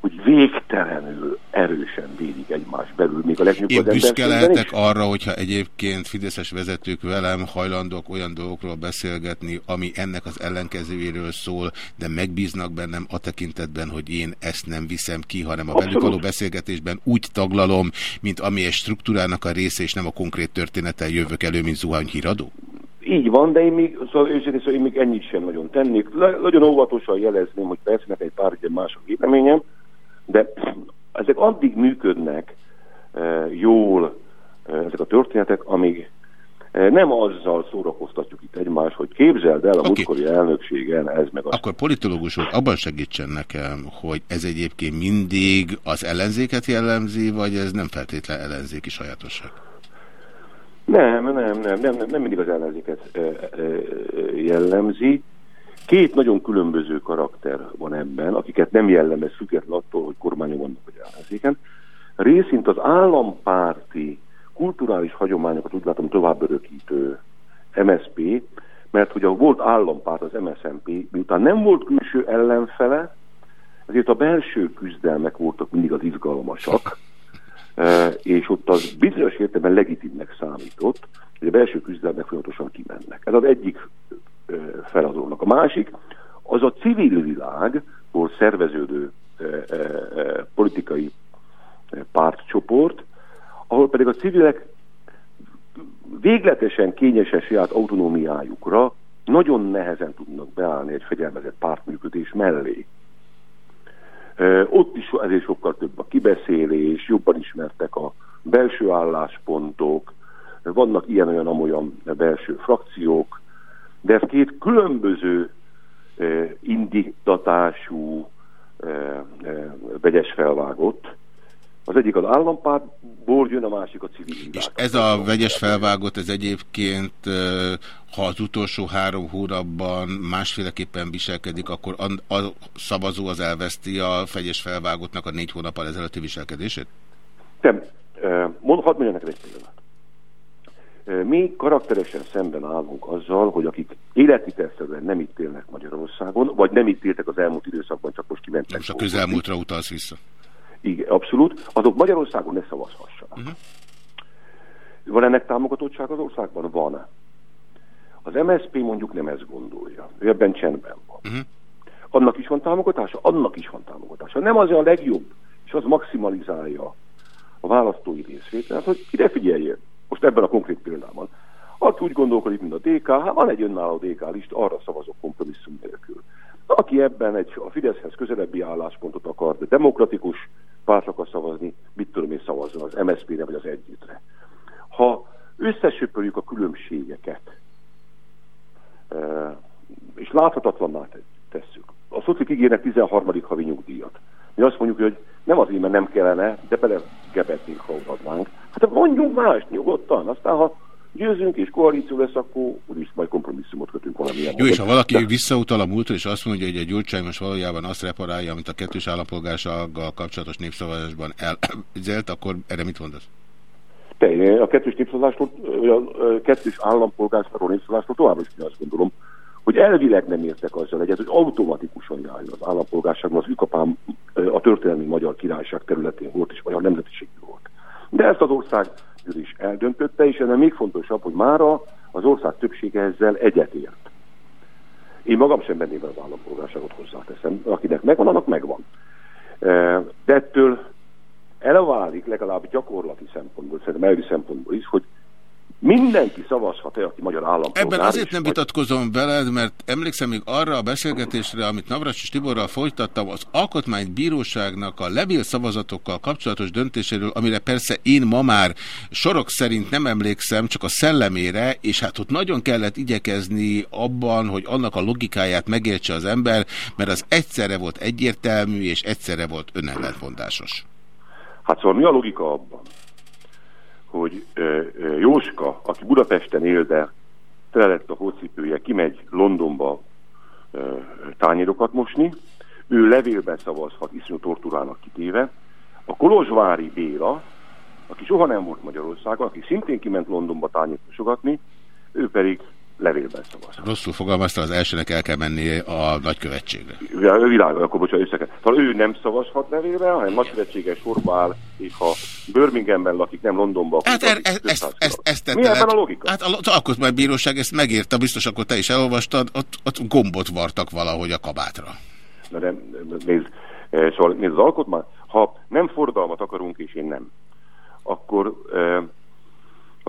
hogy végtelenül erősen védik egymás belül, még a legjobb Én büszke lehetek arra, hogyha egyébként fideszes vezetők velem hajlandók olyan dolgokról beszélgetni, ami ennek az ellenkezőjéről szól, de megbíznak bennem a tekintetben, hogy én ezt nem viszem ki, hanem a Abszolút. velük való beszélgetésben úgy taglalom, mint ami egy struktúrának a része, és nem a konkrét történettel jövök elő, mint zuhany híradó? Így van, de én még, szóval őszintén szóval én még ennyit sem nagyon tennék. Nagyon óvatosan jelezném, hogy persze egy pár ugye mások véleményem, de ezek addig működnek eh, jól eh, ezek a történetek, amíg eh, nem azzal szórakoztatjuk itt egymást, hogy képzeld el a okay. múltkori elnökségen ez meg az. Akkor politológus úr, abban segítsen nekem, hogy ez egyébként mindig az ellenzéket jellemzi, vagy ez nem feltétlen ellenzéki sajátosság? Nem, nem, nem, nem, nem mindig az ellenzéket jellemzi. Két nagyon különböző karakter van ebben, akiket nem jellemez független attól, hogy kormányon vannak vagy ellenzéken. Részint az állampárti kulturális hagyományokat úgy látom tovább örökítő MSP, mert hogy a volt állampárt, az MSZNP, miután nem volt külső ellenfele, ezért a belső küzdelmek voltak mindig az izgalmasak, e, és ott az bizonyos értelemben legitimnek számított, hogy a belső küzdelmek folyamatosan kimennek. Ez az egyik feladónak. A másik, az a civil világból szerveződő politikai pártcsoport, ahol pedig a civilek végletesen kényesen saját autonómiájukra nagyon nehezen tudnak beállni egy fegyelmezett pártműködés mellé. Ott is ezért sokkal több a kibeszélés, jobban ismertek a belső álláspontok, vannak ilyen-olyan-amolyan belső frakciók, de ez két különböző indítatású vegyes felvágott. Az egyik az állampártból jön, a másik a civil És ez a vegyes felvágott, ez egyébként, ha az utolsó három hónapban másféleképpen viselkedik, akkor a, a szavazó az elveszti a vegyes felvágottnak a négy hónappal ezelőtti viselkedését? Nem, mond, hadd mondjam neked egy példát. Mi karakteresen szemben állunk azzal, hogy akik életvitelszerűen nem itt élnek Magyarországon, vagy nem itt éltek az elmúlt időszakban, csak most kimentek. Most a közelmúltra utalsz vissza. Igen, abszolút. Azok Magyarországon ne szavazhassanak. Mhm. Uh-huh. Van ennek támogatottság az országban? Van. Az MSZP mondjuk nem ezt gondolja. Ő ebben csendben van. Mhm. Annak is van támogatása? Annak is van támogatása. Nem az a legjobb, és az maximalizálja a választói részvételt, hogy ide figyeljél, most ebben a konkrét példában. Aki úgy gondolkodik, mint a DK, hát van egy önálló DK list, arra szavazok kompromisszum nélkül. Aki ebben egy a Fideszhez közelebbi álláspontot akar, de demokratikus pártra akar szavazni, mit tudom én szavazzon az MSZP-re vagy az Együttre. Ha összesöpörjük a különbségeket, és láthatatlanná te- tesszük. A szocik ígérnek 13. havi nyugdíjat. Mi azt mondjuk, hogy nem azért, mert nem kellene, de belegebetnénk, ha odaadnánk. Hát mondjunk más nyugodtan, aztán ha győzünk és koalíció lesz, akkor úgyis majd kompromisszumot kötünk valamilyen Jó, és ha valaki De- visszautal a múltra, és azt mondja, hogy a Gyurcsány most valójában azt reparálja, amit a kettős állampolgársággal kapcsolatos népszavazásban elzelt, akkor erre mit mondasz? Te, a kettős népszavazástól, a kettős állampolgárságról népszavazástól továbbra is azt gondolom, hogy elvileg nem értek azzal egyet, hogy automatikusan járjon az állampolgárságban. Az ükapám a történelmi magyar királyság területén volt, és magyar nemzetiségű volt. De ezt az ország is eldöntötte, és ennél még fontosabb, hogy mára az ország többsége ezzel egyetért. Én magam sem venném az állampolgárságot hozzáteszem. Akinek megvan, annak megvan. De ettől elválik legalább gyakorlati szempontból, szerintem elvi szempontból is, hogy mindenki szavazhat-e, aki magyar állampolgár. Ebben azért nem vitatkozom veled, mert emlékszem még arra a beszélgetésre, amit Navracsis Tiborral folytattam, az Alkotmánybíróságnak a levél szavazatokkal kapcsolatos döntéséről, amire persze én ma már sorok szerint nem emlékszem, csak a szellemére, és hát ott nagyon kellett igyekezni abban, hogy annak a logikáját megértse az ember, mert az egyszerre volt egyértelmű, és egyszerre volt önellentmondásos. Hát szóval mi a logika abban, hogy Jóska, aki Budapesten él, de tele lett a hócipője, kimegy Londonba tányérokat mosni, ő levélben szavazhat, iszonyú tortúrának kitéve. A Kolozsvári Béla, aki soha nem volt Magyarországon, aki szintén kiment Londonba tányért mosogatni, ő pedig levélben szavaz. Rosszul fogalmazta, az elsőnek el kell menni a nagykövetségre. Világ, akkor bocsánat, össze. Szóval ő nem szavazhat levélre, hanem nagykövetséges sorba áll, és ha Birminghamben lakik, nem Londonban, Hát er, lakik, ezt, ezt, ezt, ezt tette Mi ebben le- a logika? Hát az alkotmánybíróság ezt megírta, biztos akkor te is elolvastad, ott, ott gombot vartak valahogy a kabátra. Na de nézd, eh, szóval nézd az alkotmány, ha nem fordalmat akarunk, és én nem, akkor eh,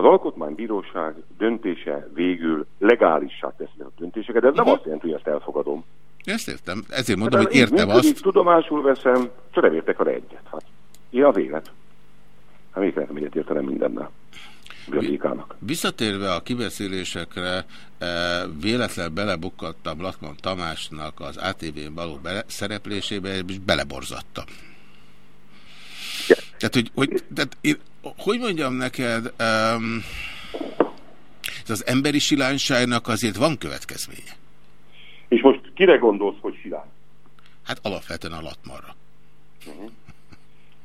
az alkotmánybíróság döntése végül legálissá teszi a döntéseket, de ez nem azt jelenti, hogy ezt elfogadom. Ezt értem. Ezért mondom, Hát, hogy értem működik, azt. Tudomásul veszem, csak nem értek arra egyet. Hát, ilyen az élet. Hát még nem egyet értenem mindennel. Visszatérve a kibeszélésekre, eh, véletlen belebukkadtam Latman Tamásnak az ATV-n való szereplésébe, és beleborzattam. Tehát, hogy, hogy, tehát én, hogy mondjam neked, um, ez az emberi silányságnak azért van következménye. És most kire gondolsz, hogy silány? Hát alapvetően a Latmanra.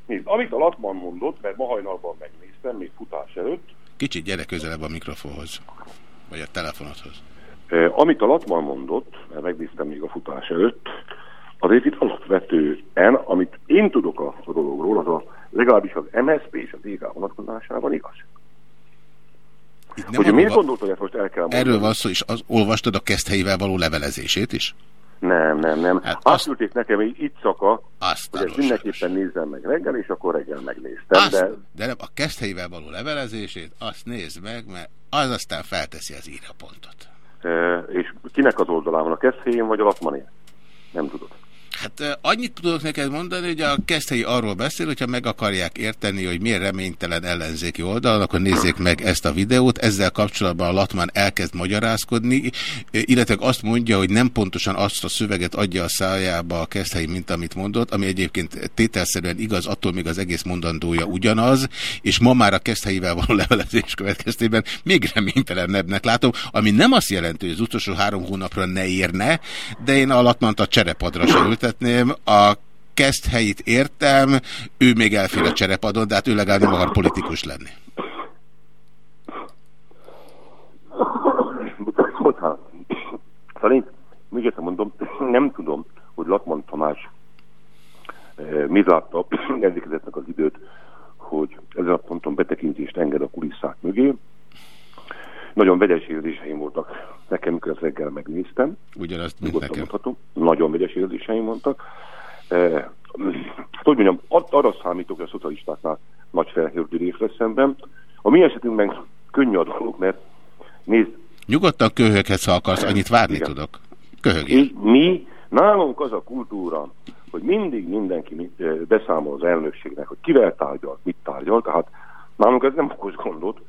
Nézd, amit a Latman mondott, mert ma hajnalban megnéztem, még futás előtt, Kicsit gyere közelebb a mikrofonhoz, vagy a telefonodhoz. Eh, amit a Latman mondott, mert megnéztem még a futás előtt, azért itt alapvetően, amit én tudok a, a dologról, az a legalábbis az MSZP és a DK vonatkozásában igaz. Hogy miért gondolt, hogy ezt most el kell mondani? Erről van szó, és az, olvastad a keszthelyével való levelezését is? Nem, nem, nem. Hát azt küldték nekem egy itt szaka, azt hogy ezt mindenképpen nézzem meg reggel, és akkor reggel megnéztem. Azt, De de nem, a keszthelyével való levelezését, azt nézd meg, mert az aztán felteszi az írjapontot. e, és kinek az oldalán van, a Keszhelyén vagy a Latmanén? Nem tudod. Hát annyit tudok neked mondani, hogy a keszthelyi arról beszél, hogyha meg akarják érteni, hogy miért reménytelen ellenzéki oldalon, akkor nézzék meg ezt a videót. Ezzel kapcsolatban a Latman elkezd magyarázkodni, illetve azt mondja, hogy nem pontosan azt a szöveget adja a szájába a keszthelyi, mint amit mondott, ami egyébként tételszerűen igaz, attól még az egész mondandója ugyanaz, és ma már a keszthelyivel való levelezés következtében még reménytelenebbnek látom, ami nem azt jelenti, hogy az utolsó három hónapra ne érne, de én a Latmant a cserepadra se ültetném. A kezd helyét értem, ő még elfér a cserepadon, de hát ő legalább nem akar politikus lenni. Bocsánat. Szóval én még egyszer mondom, nem tudom, hogy Latman Tamás eh, mit látta, emlékezetnek az időt, hogy ezen a ponton betekintést enged a kulisszák mögé. Nagyon vegyes érzéseim voltak nekem, mikor ezt reggel megnéztem. Ugyanazt, mint nekem. mondhatom. Nagyon vegyes érzéseim voltak. Eh, hát, hogy mondjam, ar- arra számítok, hogy a szocialistáknál nagy felhördülés lesz szemben. A mi esetünkben könnyű a dolog, mert nézd, Nyugodtan köhöghetsz, ha akarsz, annyit várni Igen. tudok. Köhögés. mi, mi, nálunk az a kultúra, hogy mindig mindenki beszámol az elnökségnek, hogy kivel tárgyalt, mit tárgyalt, tehát nálunk ez nem okoz gondot.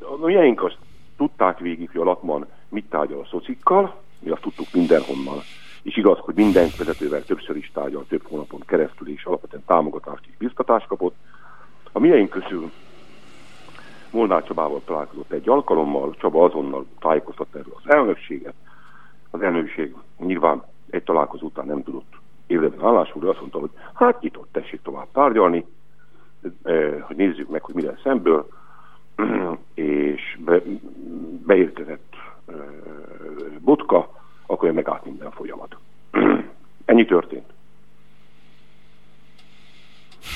A miénk azt tudták végig, hogy a Latman mit tárgyal a szocikkal, mi azt tudtuk mindenhonnan. És igaz, hogy minden vezetővel többször is tárgyal, több hónapon keresztül, és alapvetően támogatást és biztatást kapott. A miénk közül Molnár Csabával találkozott egy alkalommal, Csaba azonnal tájékoztatta erről az elnökséget. Az elnökség nyilván egy találkozó után nem tudott élőben állásul, de azt mondta, hogy hát nyitott, tessék tovább tárgyalni, eh, hogy nézzük meg, hogy mi lesz szemből, és be, beérkezett Botka, akkor megállt minden folyamat. Ennyi történt.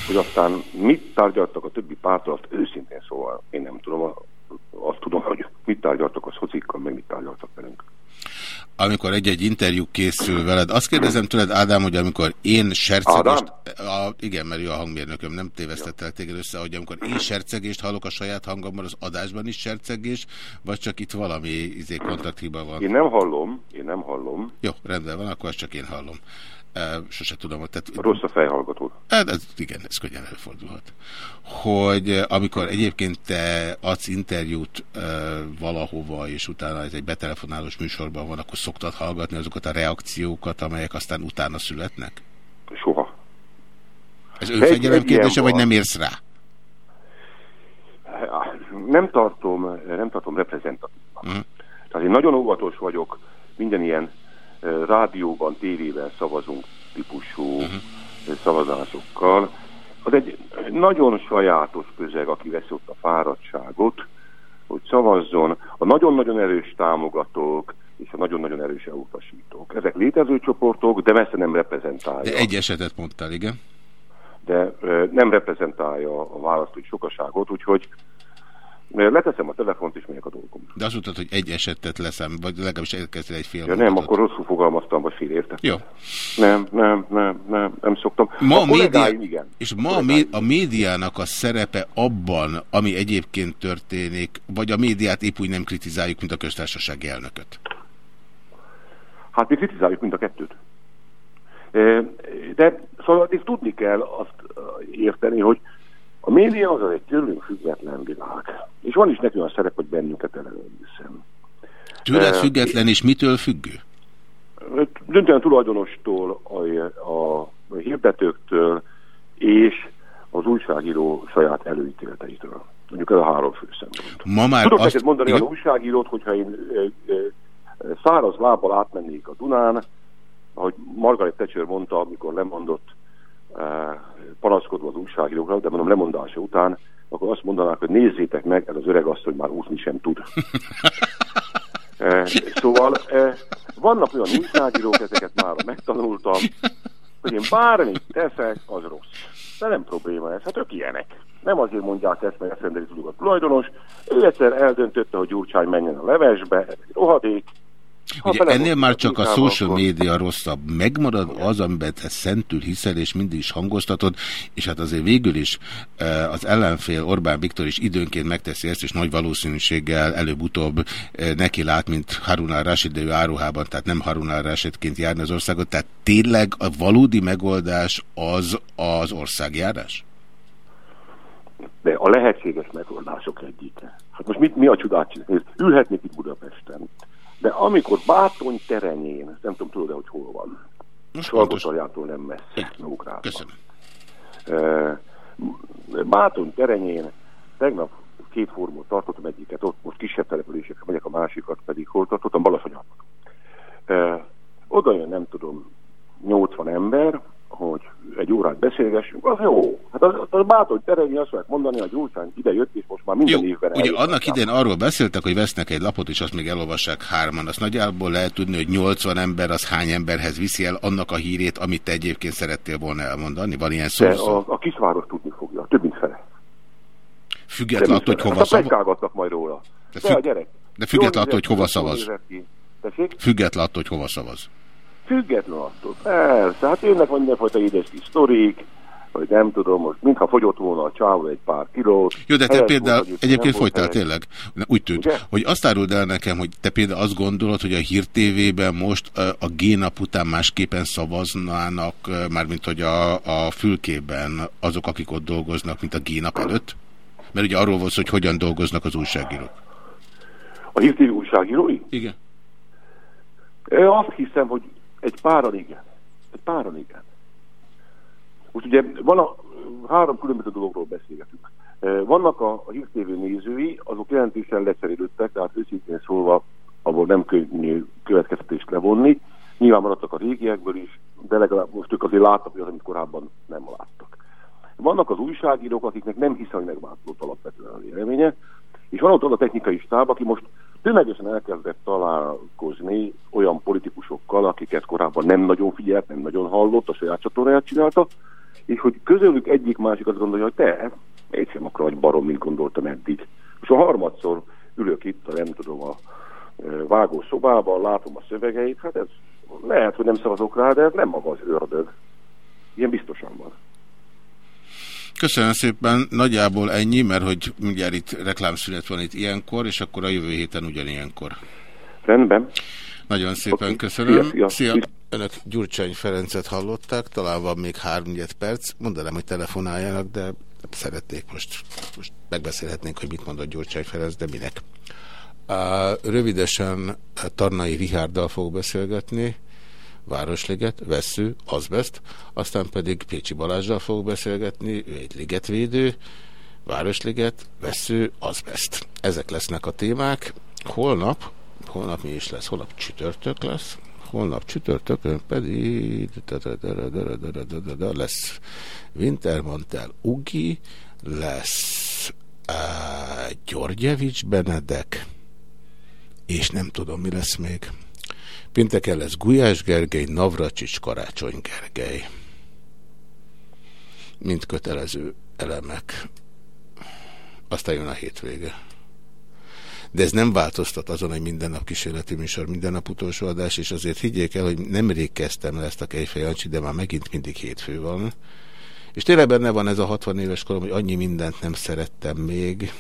Hogy aztán mit tárgyaltak a többi párttal, azt őszintén szóval én nem tudom, azt tudom, hogy mit tárgyaltak a szocikkal, meg mit tárgyaltak velünk. Amikor egy-egy interjú készül veled. Azt kérdezem tőled, Ádám, hogy amikor én sercegést... A, igen, mert ő a hangmérnököm, nem tévesztettel téged össze, hogy amikor én sercegést hallok a saját hangomban, az adásban is sercegés, vagy csak itt valami izé, kontakthiba van? Én nem hallom, én nem hallom, Jó, rendben van, akkor azt csak én hallom. Sose tudom. Tehát, rossz a fejhallgató. Hát, ez, igen, ez könnyen előfordulhat. Hogy amikor egyébként te adsz interjút e, valahova, és utána ez egy betelefonálós műsorban van, akkor szoktad hallgatni azokat a reakciókat, amelyek aztán utána születnek? Soha. Ez Egy- önfegyelem kérdése, vagy nem érsz rá? Nem tartom, nem tartom reprezentatívnak. Mhm. Tehát én nagyon óvatos vagyok minden ilyen rádióban, tévében szavazunk típusú eh, szavazásokkal. Az egy nagyon sajátos közeg, aki veszi ott a fáradtságot, hogy szavazzon. A nagyon-nagyon erős támogatók és a nagyon-nagyon erős elutasítók. Ezek létező csoportok, de messze nem reprezentálja. De egy esetet mondtál, igen? de ö, nem reprezentálja a választói sokaságot, úgyhogy leteszem a telefont és megyek a dolgom. De azt mondtad, hogy egy esetet leszem, vagy legalábbis elkezdtél egy fél Ja, nem, akkor rosszul fogalmaztam, vagy félértettem. Jó. Nem, nem, nem, nem, nem szoktam. Ma a, média, igen. és ma a, mé, a médiának a szerepe abban, ami egyébként történik, vagy a médiát épp úgy nem kritizáljuk, mint a köztársasági elnököt. Hát mi kritizáljuk mind a kettőt. De szóval itt tudni kell azt érteni, hogy a média az egy tőlünk független világ. És van is nekünk a szerep, hogy bennünket ellenőrizzem. Tőled Eh, független, és mitől függő? döntően a tulajdonostól, a, a hirdetőktől és az újságíró saját előítéleteitől. Mondjuk ez a három fő szempont. Ma már Tudok azt... neked mondani igen? az újságírót, hogyha én ö, ö, száraz lábbal átmennék a Dunán, ahogy Margaret Thatcher mondta, amikor lemondott panaszkodva az újságírókra, de mondom lemondása után, akkor azt mondanák, hogy nézzétek meg, ez az öreg asszony már úszni sem tud. Eh, Szóval eh, vannak olyan újságírók, ezeket már megtanultam, hogy én bármit teszek, az rossz. De nem probléma ez, hát ők ilyenek. Nem azért mondják ezt, mert ezt rendeli tudjuk a tulajdonos. Ő egyszer eldöntötte, hogy Gyurcsány menjen a levesbe, ez egy rohadék, Ha Ugye ennél már csak a social média rosszabb. Megmarad az, amiben te szentül hiszel, és mindig is hangoztatod, és hát azért végül is eh, az ellenfél Orbán Viktor is időnként megteszi ezt, és nagy valószínűséggel előbb-utóbb eh, neki lát, mint Harun al-Rashid, de ő áruhában, tehát nem Harun al-Rashidként járni az országot. Tehát tényleg a valódi megoldás az az országjárás? De a lehetséges megoldások egyike. Hát most mit, mi a csodát csinálni? Ülhetnék itt Budapesten. De amikor Bátony terenyén, nem tudom, tudod -e, hogy hol van. Salgotarjától nem messze, Nógrádban. Köszönöm. Bátony terenyén tegnap két fórumot tartottam egyiket, ott most kisebb településekre megyek, a másikat pedig hol tartottam, Balaszonyában. Uh, oda jön, nem tudom, 80 ember, hogy egy órát beszélgessünk, az jó. Hát az, az, bátor terelni azt fogják mondani, hogy Gyurcsány ide jött, és most már minden Jó, évben ugye eljött. annak idén arról beszéltek, hogy vesznek egy lapot, és azt még elolvassák hárman. Azt nagyjából lehet tudni, hogy 80 ember az hány emberhez viszi el annak a hírét, amit te egyébként szerettél volna elmondani? Van ilyen szó? De a, a kisváros tudni fogja, több mint fele. Független attól, hogy hova szavaz. majd róla. De De, függ- de független Jól attól, hogy hova szavaz. nézett ki. Tessék? Független attól, hogy hova szavaz. Független attól. Persze, hát jönnek mindenfajta édes kis sztorik, vagy nem tudom, most mintha fogyott volna a csávó egy pár kilót. Jó, de te például egyébként folytál tényleg. Úgy tűnt, Ugye? hogy azt áruld el nekem, hogy te például azt gondolod, hogy a Hír TV-ben most a G-nap után másképpen szavaznának, mármint hogy a, a fülkében azok, akik ott dolgoznak, mint a G-nap előtt? Mert ugye arról volt hogy hogyan dolgoznak az újságírók. A hírtévé újságírói? Igen. Én azt hiszem, hogy egy páran igen. Egy páran igen. Most ugye van a három különböző dologról beszélgetünk. Eh, Vannak a, a hírtévé nézői, azok jelentősen lecserélődtek, tehát őszintén szólva abból nem könnyű következtetést levonni. Nyilván maradtak a régiekből is, de legalább most ők azért láttak, az, amit korábban nem láttak. Vannak az újságírók, akiknek nem hiszem, hogy megváltozott alapvetően a véleménye, és van ott az a technikai stáb, aki most tömegesen elkezdett találkozni olyan politikusokkal, akiket korábban nem nagyon figyelt, nem nagyon hallott, a saját csatornáját csinálta, és hogy közülük egyik-másik azt gondolja, hogy te, mégsem akkor vagy barom, mint gondoltam eddig. És a harmadszor ülök itt, a nem tudom, a e, vágó szobában, látom a szövegeit, hát ez lehet, hogy nem szavazok rá, de ez nem maga az ördög. Ilyen biztosan van. Köszönöm szépen, nagyjából ennyi, mert hogy mindjárt itt reklámszünet van itt ilyenkor, és akkor a jövő héten ugyanilyenkor. Rendben. Nagyon szépen Oké. köszönöm. Szia, Szia. szia. Önök Gyurcsány Ferencet hallották, talán van még három perc. Mondanám, hogy telefonáljanak, de szeretnék most, most megbeszélhetnénk, hogy mit mondott Gyurcsány Ferenc, de minek. Uh, rövidesen Tarnai Rihárddal fog beszélgetni, Városliget, Vessző, Azbest, aztán pedig Pécsi Balázsral fog beszélgetni, ő egy ligetvédő, Városliget, Vessző, Azbest. Ezek lesznek a témák. Holnap, holnap mi is lesz? Holnap csütörtök lesz. Holnap csütörtökön pedig lesz Wintermantel Ugi, lesz uh, Györgyevics Benedek, és nem tudom, mi lesz még. Pénteken lesz Gulyás Gergely, Navracsics, Karácsony Gergely. Mint kötelező elemek. Aztán jön a hétvége. De ez nem változtat azon, hogy minden nap kísérleti műsor, minden nap utolsó adás, és azért higgyék el, hogy nemrég kezdtem le ezt a Kejfejancsi, de már megint mindig hétfő van. És tényleg benne van ez a 60 éves korom, hogy annyi mindent nem szerettem még,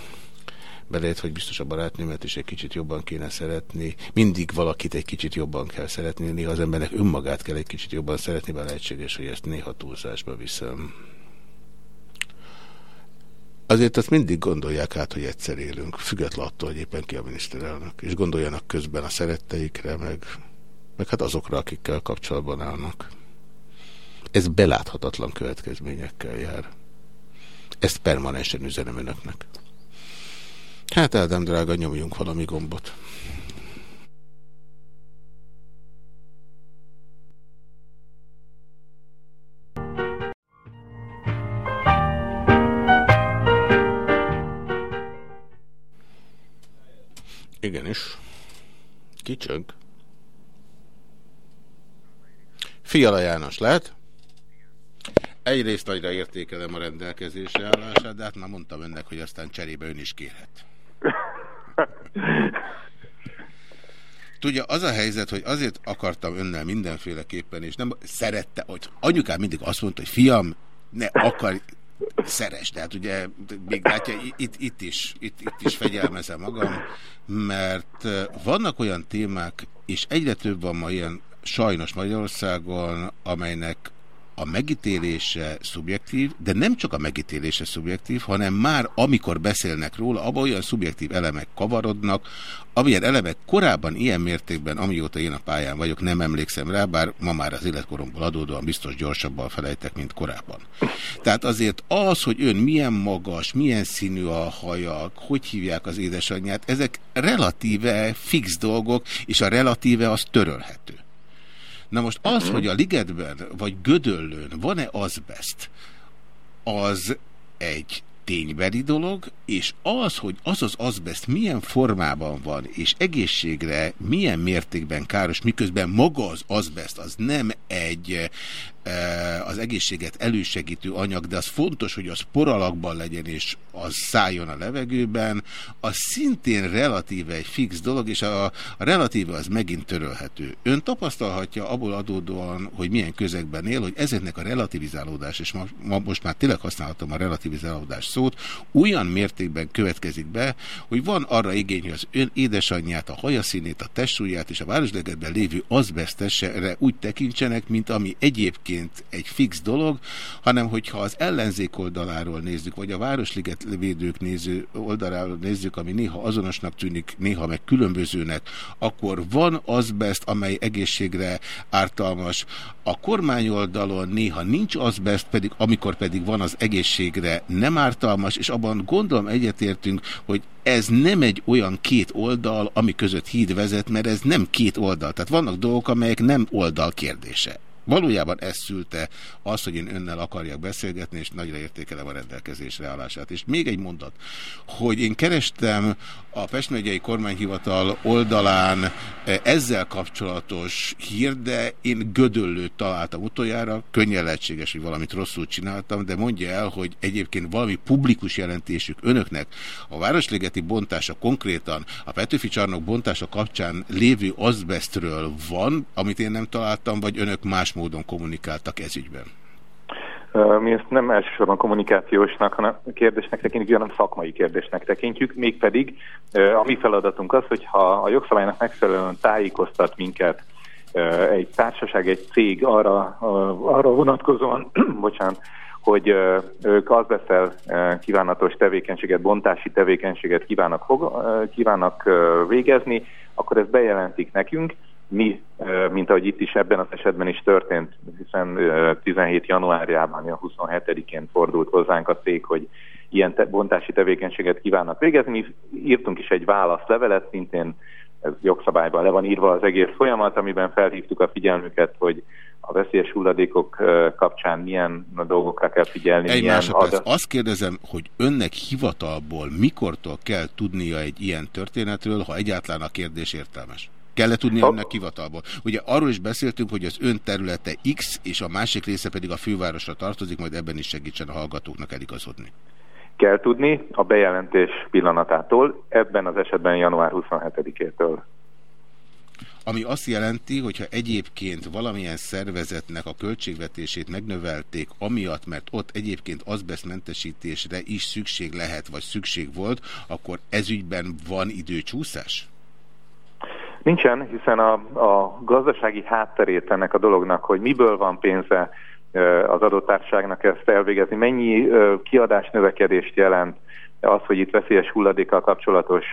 belejött, hogy biztos a barátnőmet is egy kicsit jobban kéne szeretni. Mindig valakit egy kicsit jobban kell szeretni, néha az embernek önmagát kell egy kicsit jobban szeretni, bár lehetséges, hogy ezt néha túlzásba viszem. Azért azt mindig gondolják át, hogy egyszer élünk, független attól, hogy éppen ki a miniszterelnök, és gondoljanak közben a szeretteikre, meg, meg hát azokra, akikkel kapcsolatban állnak. Ez beláthatatlan következményekkel jár. Ezt permanensen üzenem önöknek. Hát Ádám drága, nyomjunk valami gombot. Igenis. Kicsöng. Fiala János, lehet? Egyrészt nagyra értékelem a rendelkezésre állását, de hát már mondtam önnek, hogy aztán cserébe ön is kérhet. Tudja, az a helyzet, hogy azért akartam önnel mindenféleképpen, és nem szerette, hogy anyukám mindig azt mondta, hogy fiam, ne akar, szeres. Tehát ugye, még látja, itt, itt, is, itt, itt is fegyelmezem magam, mert vannak olyan témák, és egyre több van ma ilyen sajnos Magyarországon, amelynek a megítélése szubjektív, de nem csak a megítélése szubjektív, hanem már amikor beszélnek róla, abban olyan szubjektív elemek kavarodnak, amilyen elemek korábban ilyen mértékben, amióta én a pályán vagyok, nem emlékszem rá, bár ma már az életkoromból adódóan biztos gyorsabban felejtek, mint korábban. Tehát azért az, hogy ön milyen magas, milyen színű a haja, hogy hívják az édesanyját, ezek relatíve fix dolgok, és a relatíve az törölhető. Na most az, uh -huh. hogy a ligetben vagy Gödöllőn van-e azbest, az egy ténybeli dolog, és az, hogy az az azbest milyen formában van, és egészségre milyen mértékben káros, miközben maga az azbest az nem egy az egészséget elősegítő anyag, de az fontos, hogy az poralakban legyen, és az szálljon a levegőben, az szintén relatíve egy fix dolog, és a, a relatíve az megint törölhető. Ön tapasztalhatja abból adódóan, hogy milyen közegben él, hogy ezeknek a relativizálódás, és ma, ma most már tényleg használhatom a relativizálódás szót, olyan mértékben következik be, hogy van arra igény, hogy az ön édesanyját, a hajaszínét, a testsúlyát és a városlegetben lévő azbesztesre úgy tekintsenek, mint ami egyébként egyébként egy fix dolog, hanem hogyha az ellenzék oldaláról nézzük, vagy a Városliget védők néző oldaláról nézzük, ami néha azonosnak tűnik, néha meg különbözőnek, akkor van azbest, amely egészségre ártalmas. A kormány oldalon néha nincs azbest, pedig amikor pedig van az egészségre nem ártalmas, és abban gondolom egyetértünk, hogy ez nem egy olyan két oldal, ami között híd vezet, mert ez nem két oldal. Tehát vannak dolgok, amelyek nem oldal kérdése. Valójában ez szülte az, hogy én önnel akarjak beszélgetni, és nagyra értékelem a rendelkezésre állását. És még egy mondat, hogy én kerestem a Pest megyei kormányhivatal oldalán eh, ezzel kapcsolatos hír, de én gödöllőt találtam utoljára, könnyen lehetséges, hogy valamit rosszul csináltam, de mondja el, hogy egyébként valami publikus jelentésük önöknek a Városligeti bontása konkrétan a Petőfi csarnok bontása kapcsán lévő azbestről van, amit én nem találtam, vagy önök más módon kommunikáltak ez ügyben? Mi ezt nem elsősorban kommunikációsnak, hanem kérdésnek tekintjük, hanem szakmai kérdésnek tekintjük, mégpedig a mi feladatunk az, hogy ha a jogszabálynak megfelelően tájékoztat minket egy társaság, egy cég arra, arra vonatkozóan, bocsánat, hogy ők az veszel kívánatos tevékenységet, bontási tevékenységet kívánnak, kívánnak végezni, akkor ezt bejelentik nekünk, mi, mint ahogy itt is ebben az esetben is történt, hiszen 17 januárjában, a 27-én fordult hozzánk a cég, hogy ilyen te bontási tevékenységet kívánnak végezni. Mi írtunk is egy válaszlevelet, szintén ez jogszabályban le van írva az egész folyamat, amiben felhívtuk a figyelmüket, hogy a veszélyes hulladékok kapcsán milyen dolgokra kell figyelni. Egy másodperc. Azt kérdezem, hogy önnek hivatalból mikortól kell tudnia egy ilyen történetről, ha egyáltalán a kérdés értelmes? Kell-e tudni a... önnek hivatalból? Ugye arról is beszéltünk, hogy az ön területe X, és a másik része pedig a fővárosra tartozik, majd ebben is segítsen a hallgatóknak eligazodni. Kell tudni a bejelentés pillanatától, ebben az esetben január 27-től. Ami azt jelenti, hogyha egyébként valamilyen szervezetnek a költségvetését megnövelték, amiatt, mert ott egyébként azbeszmentesítésre is szükség lehet, vagy szükség volt, akkor ezügyben van időcsúszás? Nincsen, hiszen a, a gazdasági hátterét ennek a dolognak, hogy miből van pénze az adott társaságnak ezt elvégezni, mennyi kiadás növekedést jelent az, hogy itt veszélyes hulladékkal kapcsolatos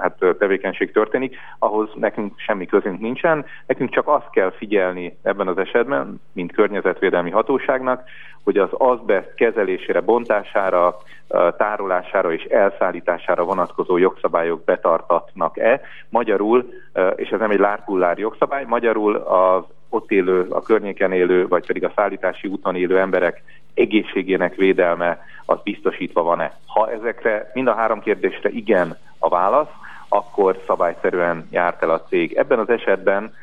hát, tevékenység történik, ahhoz nekünk semmi közünk nincsen. Nekünk csak azt kell figyelni ebben az esetben, mint környezetvédelmi hatóságnak, hogy az azbest kezelésére, bontására, tárolására és elszállítására vonatkozó jogszabályok betartatnak-e. Magyarul, és ez nem egy lárpullár jogszabály, magyarul az ott élő, a környéken élő, vagy pedig a szállítási úton élő emberek egészségének védelme az biztosítva van-e. Ha ezekre mind a három kérdésre igen a válasz, akkor szabályszerűen járt el a cég. Ebben az esetben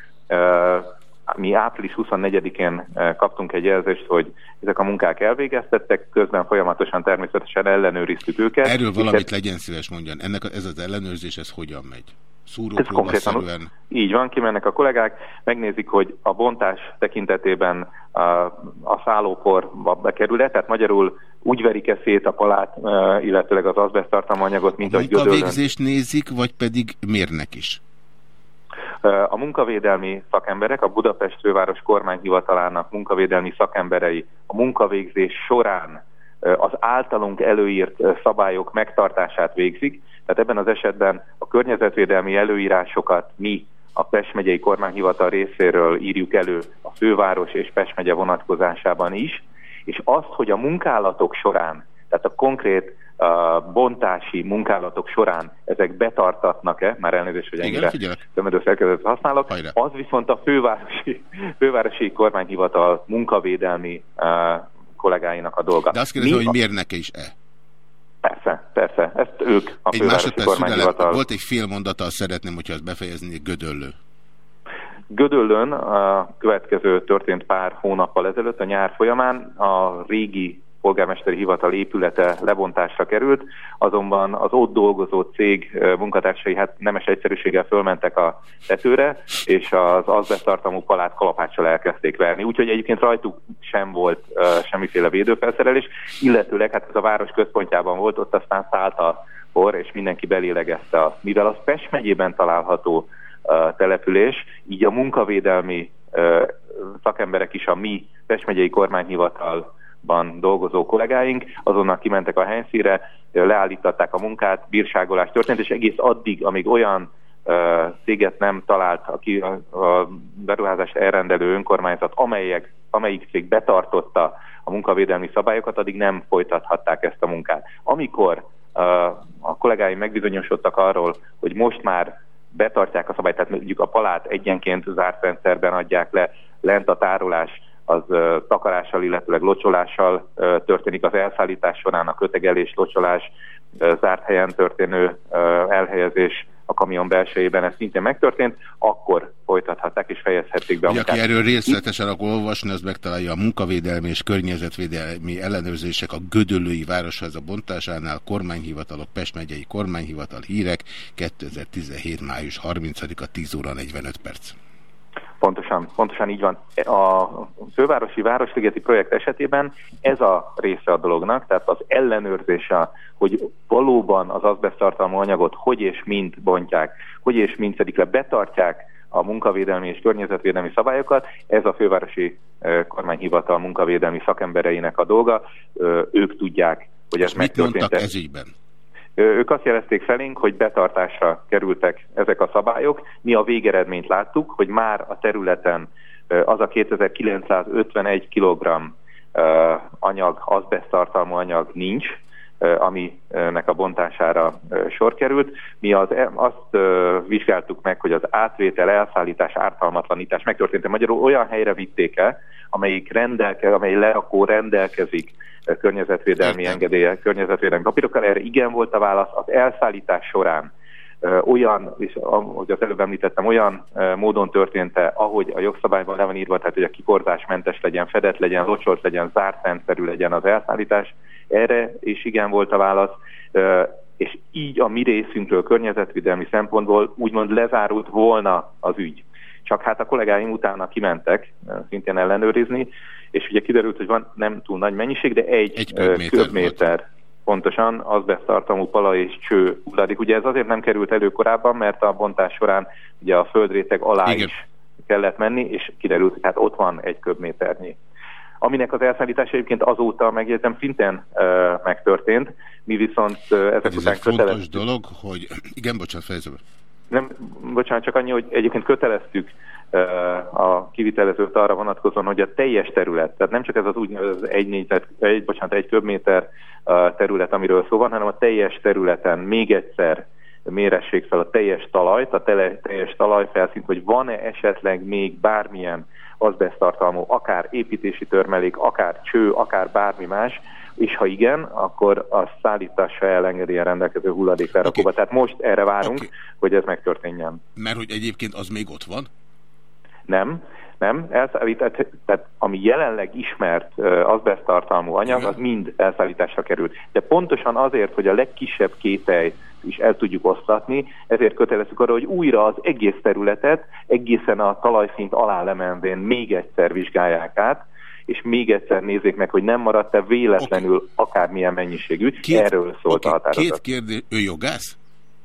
mi április 24-én kaptunk egy jelzést, hogy ezek a munkák elvégeztettek, közben folyamatosan természetesen ellenőriztük őket. Erről valamit legyen szíves mondjan. Ennek ez az ellenőrzés, ez hogyan megy? Szúrópróba Ez konkrétan szerűen. így van, kimennek a kollégák, megnézik, hogy a bontás tekintetében a, a szállóporba bekerül-e, tehát magyarul úgy verik-e szét a palát, e, illetőleg az azbesztartalmú anyagot, mint A ahogy gödöllön. munkavégzést nézik, vagy pedig mérnek is? A munkavédelmi szakemberek, a Budapest főváros kormányhivatalának munkavédelmi szakemberei a munkavégzés során az általunk előírt szabályok megtartását végzik. Tehát ebben az esetben a környezetvédelmi előírásokat mi a Pest megyei kormányhivatal részéről írjuk elő a főváros és Pest megye vonatkozásában is, és azt, hogy a munkálatok során, tehát a konkrét a bontási munkálatok során ezek betartatnak-e, már elnézést, hogy ennyire tömödő szerkezetet használok, Hajra. az viszont a fővárosi, fővárosi kormányhivatal munkavédelmi uh, kollégáinak a dolga. De azt kérdezem, hogy mérnek-e is-e? Persze, persze, ezt ők a egy fővárosi kormányhivatal. Volt egy fél mondattal szeretném, hogyha ezt befejezni, Gödöllő. Gödöllön a következő történt pár hónappal ezelőtt, a nyár folyamán a régi polgármesteri hivatal épülete lebontásra került, azonban az ott dolgozó cég munkatársai hát nemes egyszerűséggel fölmentek a tetőre, és az azbesztartalmú palát kalapáccsal elkezdték verni. Úgyhogy egyébként rajtuk sem volt uh, semmiféle védőfelszerelés, illetőleg hát ez a város központjában volt, ott aztán szállt a por, és mindenki belélegezte. Mivel az Pest megyében található uh, település, így a munkavédelmi uh, szakemberek is a mi Pest megyei kormányhivatal ban dolgozó kollégáink, azonnal kimentek a helyszíre, leállították a munkát, bírságolás történt, és egész addig, amíg olyan céget nem talált, aki a, beruházást elrendelő önkormányzat, amelyek, amelyik cég betartotta a munkavédelmi szabályokat, addig nem folytathatták ezt a munkát. Amikor a kollégáim megbizonyosodtak arról, hogy most már betartják a szabályt, tehát mondjuk a palát egyenként zárt rendszerben adják le, lent a tárolás az takarással, illetőleg locsolással történik az elszállítás során, a kötegelés, locsolás, zárt helyen történő elhelyezés a kamion belsejében, ez szintén megtörtént, akkor folytathatták és fejezhették be a munkát. Aki erről részletesen akar olvasni, az megtalálja a munkavédelmi és környezetvédelmi ellenőrzések a Gödöllői Városháza bontásánál, kormányhivatalok, Pest megyei kormányhivatal hírek, 2017. május 30-a 10 óra 45 perc. Pontosan, pontosan így van. A fővárosi Városligeti projekt esetében ez a része a dolognak, tehát az ellenőrzése, hogy valóban az azbesztartalmú anyagot hogy és mint bontják, hogy és mint szedik le, betartják a munkavédelmi és környezetvédelmi szabályokat, ez a fővárosi kormányhivatal munkavédelmi szakembereinek a dolga, ők tudják, hogy ez megtörtént. Mit mondtak ez ügyben? Ők azt jelezték felénk, hogy betartásra kerültek ezek a szabályok. Mi a végeredményt láttuk, hogy már a területen az a 2951 kg anyag, azbesztartalmú anyag nincs, aminek a bontására sor került. Mi az, e, azt vizsgáltuk meg, hogy az átvétel, elszállítás, ártalmatlanítás megtörtént. Magyarul olyan helyre vitték el, amelyik rendelke, amely lerakó rendelkezik környezetvédelmi engedélye, környezetvédelmi papírokkal. Erre igen volt a válasz. Az elszállítás során olyan, és ahogy az előbb említettem, olyan módon történt-e, ahogy a jogszabályban le van írva, tehát hogy a kiporzásmentes legyen, fedett legyen, locsolt legyen, zárt rendszerű legyen az elszállítás. Erre is igen volt a válasz, és így a mi részünkről környezetvédelmi szempontból úgymond lezárult volna az ügy. Csak hát a kollégáim utána kimentek szintén ellenőrizni, és ugye kiderült, hogy van nem túl nagy mennyiség, de egy, egy köbméter, köbméter pontosan azbesztartalmú pala és cső hulladék. Ugye ez azért nem került elő korábban, mert a bontás során ugye a földréteg alá Igen. is kellett menni, és kiderült, hogy hát ott van egy köbméternyi. Aminek az elszállítása egyébként azóta, megjegyzem, szintén uh, megtörtént, mi viszont uh, ezek ez után egy fontos dolog, hogy... Igen, bocsánat, fejezem. Nem, bocsánat, csak annyi, hogy egyébként köteleztük a kivitelezőt arra vonatkozóan, hogy a teljes terület, tehát nem csak ez az úgynevezett egy, négyzet, egy, bocsánat, egy köbméter terület, amiről szó van, hanem a teljes területen még egyszer méressék fel a teljes talajt, a tele, teljes talajfelszínt, hogy van-e esetleg még bármilyen azbesztartalmú, akár építési törmelék, akár cső, akár bármi más, és ha igen, akkor a szállítása elengedi a rendelkező hulladéklerakóba. Okay. Tehát most erre várunk, okay. hogy ez megtörténjen. Mert hogy egyébként az még ott van? Nem. Nem, elszállítás, tehát ami jelenleg ismert uh, azbesztartalmú anyag, az mind elszállításra került. De pontosan azért, hogy a legkisebb kételj is el tudjuk osztatni, ezért kötelezünk arra, hogy újra az egész területet egészen a talajszint alá lemenvén még egyszer vizsgálják át, és még egyszer nézzék meg, hogy nem maradt-e véletlenül okay. akármilyen mennyiségű. Két, Erről szólt okay. a határozat. Két kérdés, ő jogász?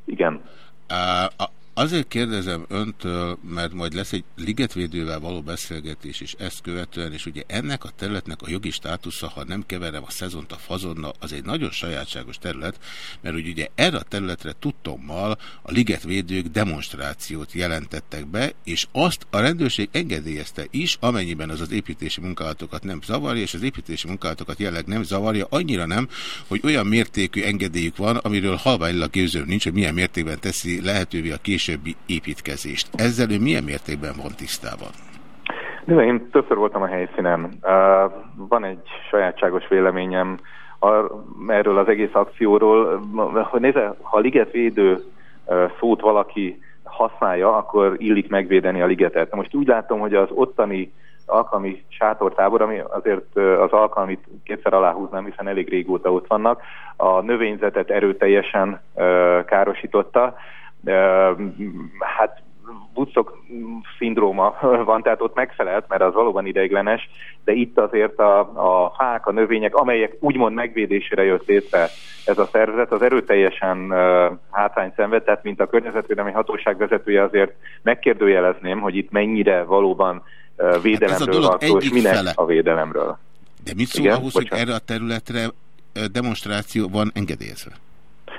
Igen. Uh, a, Azért kérdezem öntől, mert majd lesz egy ligetvédővel való beszélgetés is ezt követően, és ugye ennek a területnek a jogi státusza, ha nem keverem a szezont a fazonna, az egy nagyon sajátságos terület, mert ugye, erre a területre tudtommal a ligetvédők demonstrációt jelentettek be, és azt a rendőrség engedélyezte is, amennyiben az az építési munkálatokat nem zavarja, és az építési munkálatokat jelleg nem zavarja, annyira nem, hogy olyan mértékű engedélyük van, amiről halványilag képzelő nincs, hogy milyen mértékben teszi lehetővé a kés későbbi építkezést. Ezzel ő milyen mértékben van tisztában? De én többször voltam a helyszínen. Van egy sajátságos véleményem erről az egész akcióról. Nézze, ha ligetvédő szót valaki használja, akkor illik megvédeni a ligetet. Most úgy látom, hogy az ottani alkalmi sátortábor, ami azért az alkalmit kétszer aláhúznám, hiszen elég régóta ott vannak, a növényzetet erőteljesen károsította, hát bucok szindróma van, tehát ott megfelelt, mert az valóban ideiglenes, de itt azért a, a fák, a növények, amelyek úgymond megvédésére jött létre ez a szervezet, az erőteljesen uh, hátrány szenved, tehát mint a környezetvédelmi hatóság vezetője azért megkérdőjelezném, hogy itt mennyire valóban uh, védelemről hát van szó, és minek fele. a védelemről. De mit szól Igen? ahhoz, Bocsánat. hogy erre a területre demonstráció van engedélyezve?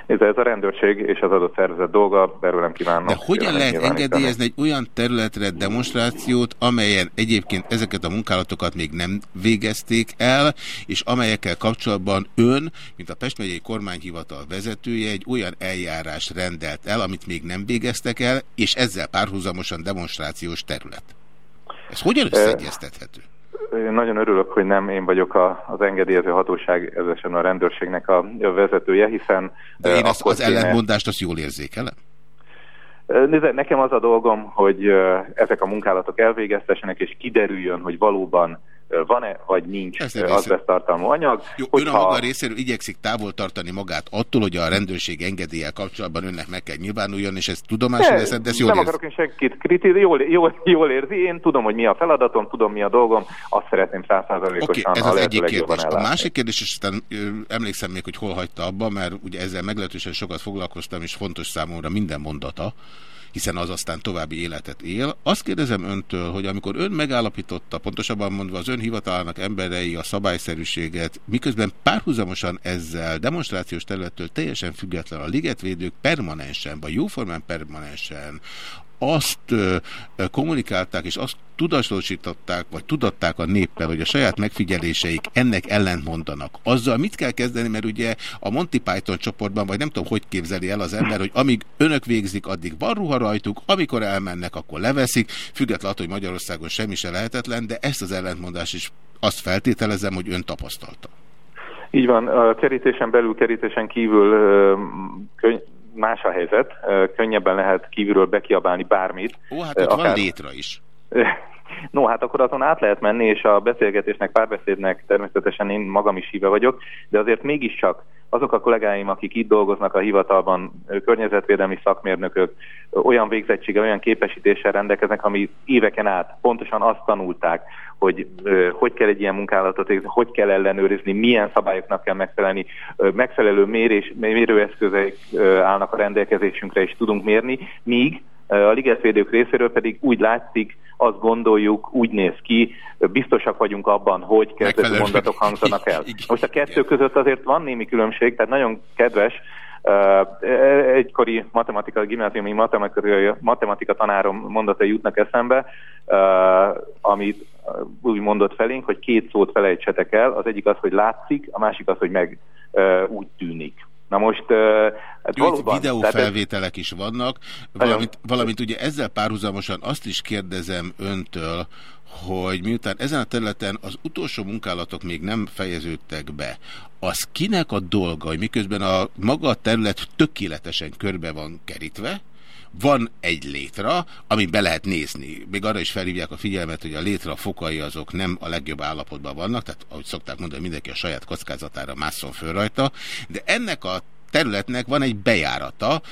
Ez, ez a rendőrség és az adott szervezet dolga, erről nem kívánom. De hogyan lehet engedélyezni egy olyan területre demonstrációt, amelyen egyébként ezeket a munkálatokat még nem végezték el, és amelyekkel kapcsolatban ön, mint a Pest megyei kormányhivatal vezetője, egy olyan eljárás rendelt el, amit még nem végeztek el, és ezzel párhuzamosan demonstrációs terület. Ez hogyan összeegyeztethető? Én nagyon örülök, hogy nem én vagyok a, az engedélyező hatóság, ezesen a rendőrségnek a vezetője, hiszen... De én ezt, az kéne... ellentmondást azt jól érzékelem? Nézd, nekem az a dolgom, hogy ezek a munkálatok elvégeztessenek, és kiderüljön, hogy valóban van-e vagy nincs azbesztartalmú anyag. Jó, hogyha... Ön a maga részéről igyekszik távol tartani magát attól, hogy a rendőrség engedéllyel kapcsolatban önnek meg kell nyilvánuljon, és ezt tudomásul veszed, de ezt jól Nem érzi. akarok én senkit kritizálni, jól, jól, jól érzi, én tudom, hogy mi a feladatom, tudom, mi a dolgom, azt szeretném százszázalékosan okay, ez az egyik kérdés. A másik kérdés, és aztán emlékszem még, hogy hol hagyta abba, mert ugye ezzel meglehetősen sokat foglalkoztam, és fontos számomra minden mondata, hiszen az aztán további életet él. Azt kérdezem öntől, hogy amikor ön megállapította, pontosabban mondva az ön hivatalának emberei a szabályszerűséget, miközben párhuzamosan ezzel demonstrációs területtől teljesen független a ligetvédők permanensen, vagy jóformán permanensen azt kommunikálták, és azt tudatosították, vagy tudatták a néppel, hogy a saját megfigyeléseik ennek ellent mondanak. Azzal mit kell kezdeni, mert ugye a Monty Python csoportban, vagy nem tudom, hogy képzeli el az ember, hogy amíg önök végzik, addig van ruha rajtuk, amikor elmennek, akkor leveszik, függetlenül hogy Magyarországon semmi se lehetetlen, de ezt az ellentmondás is azt feltételezem, hogy ön tapasztalta. Így van, a kerítésen belül, kerítésen kívül más a helyzet, könnyebben lehet kívülről bekiabálni bármit. Ó, hát ott akár... van létra is. No, hát akkor azon át lehet menni, és a beszélgetésnek, párbeszédnek természetesen én magam is híve vagyok, de azért mégiscsak azok a kollégáim, akik itt dolgoznak a hivatalban, környezetvédelmi szakmérnökök, olyan végzettsége, olyan képesítéssel rendelkeznek, ami éveken át pontosan azt tanulták, hogy hogy kell egy ilyen munkálatot végezni, hogy kell ellenőrizni, milyen szabályoknak kell megfelelni, megfelelő mérés, mérőeszközeik állnak a rendelkezésünkre, és tudunk mérni, míg a ligetvédők részéről pedig úgy látszik, azt gondoljuk, úgy néz ki, biztosak vagyunk abban, hogy kezdetű mondatok hangzanak el. Most a kettő között azért van némi különbség, tehát nagyon kedves, egykori matematika, gimnáziumi matematika, matematika tanárom mondatai jutnak eszembe, amit úgy mondott felénk, hogy két szót felejtsetek el, az egyik az, hogy látszik, a másik az, hogy meg úgy tűnik. Na most... Hát Jó, valóban, videófelvételek is vannak, valamint, valamint ugye ezzel párhuzamosan azt is kérdezem öntől, hogy miután ezen a területen az utolsó munkálatok még nem fejeződtek be, az kinek a dolga, hogy miközben a maga a terület tökéletesen körbe van kerítve, van egy létra, amit be lehet nézni. Még arra is felhívják a figyelmet, hogy a létra fokai azok nem a legjobb állapotban vannak, tehát ahogy szokták mondani, mindenki a saját kockázatára másszon föl rajta, de ennek a területnek van egy bejárata,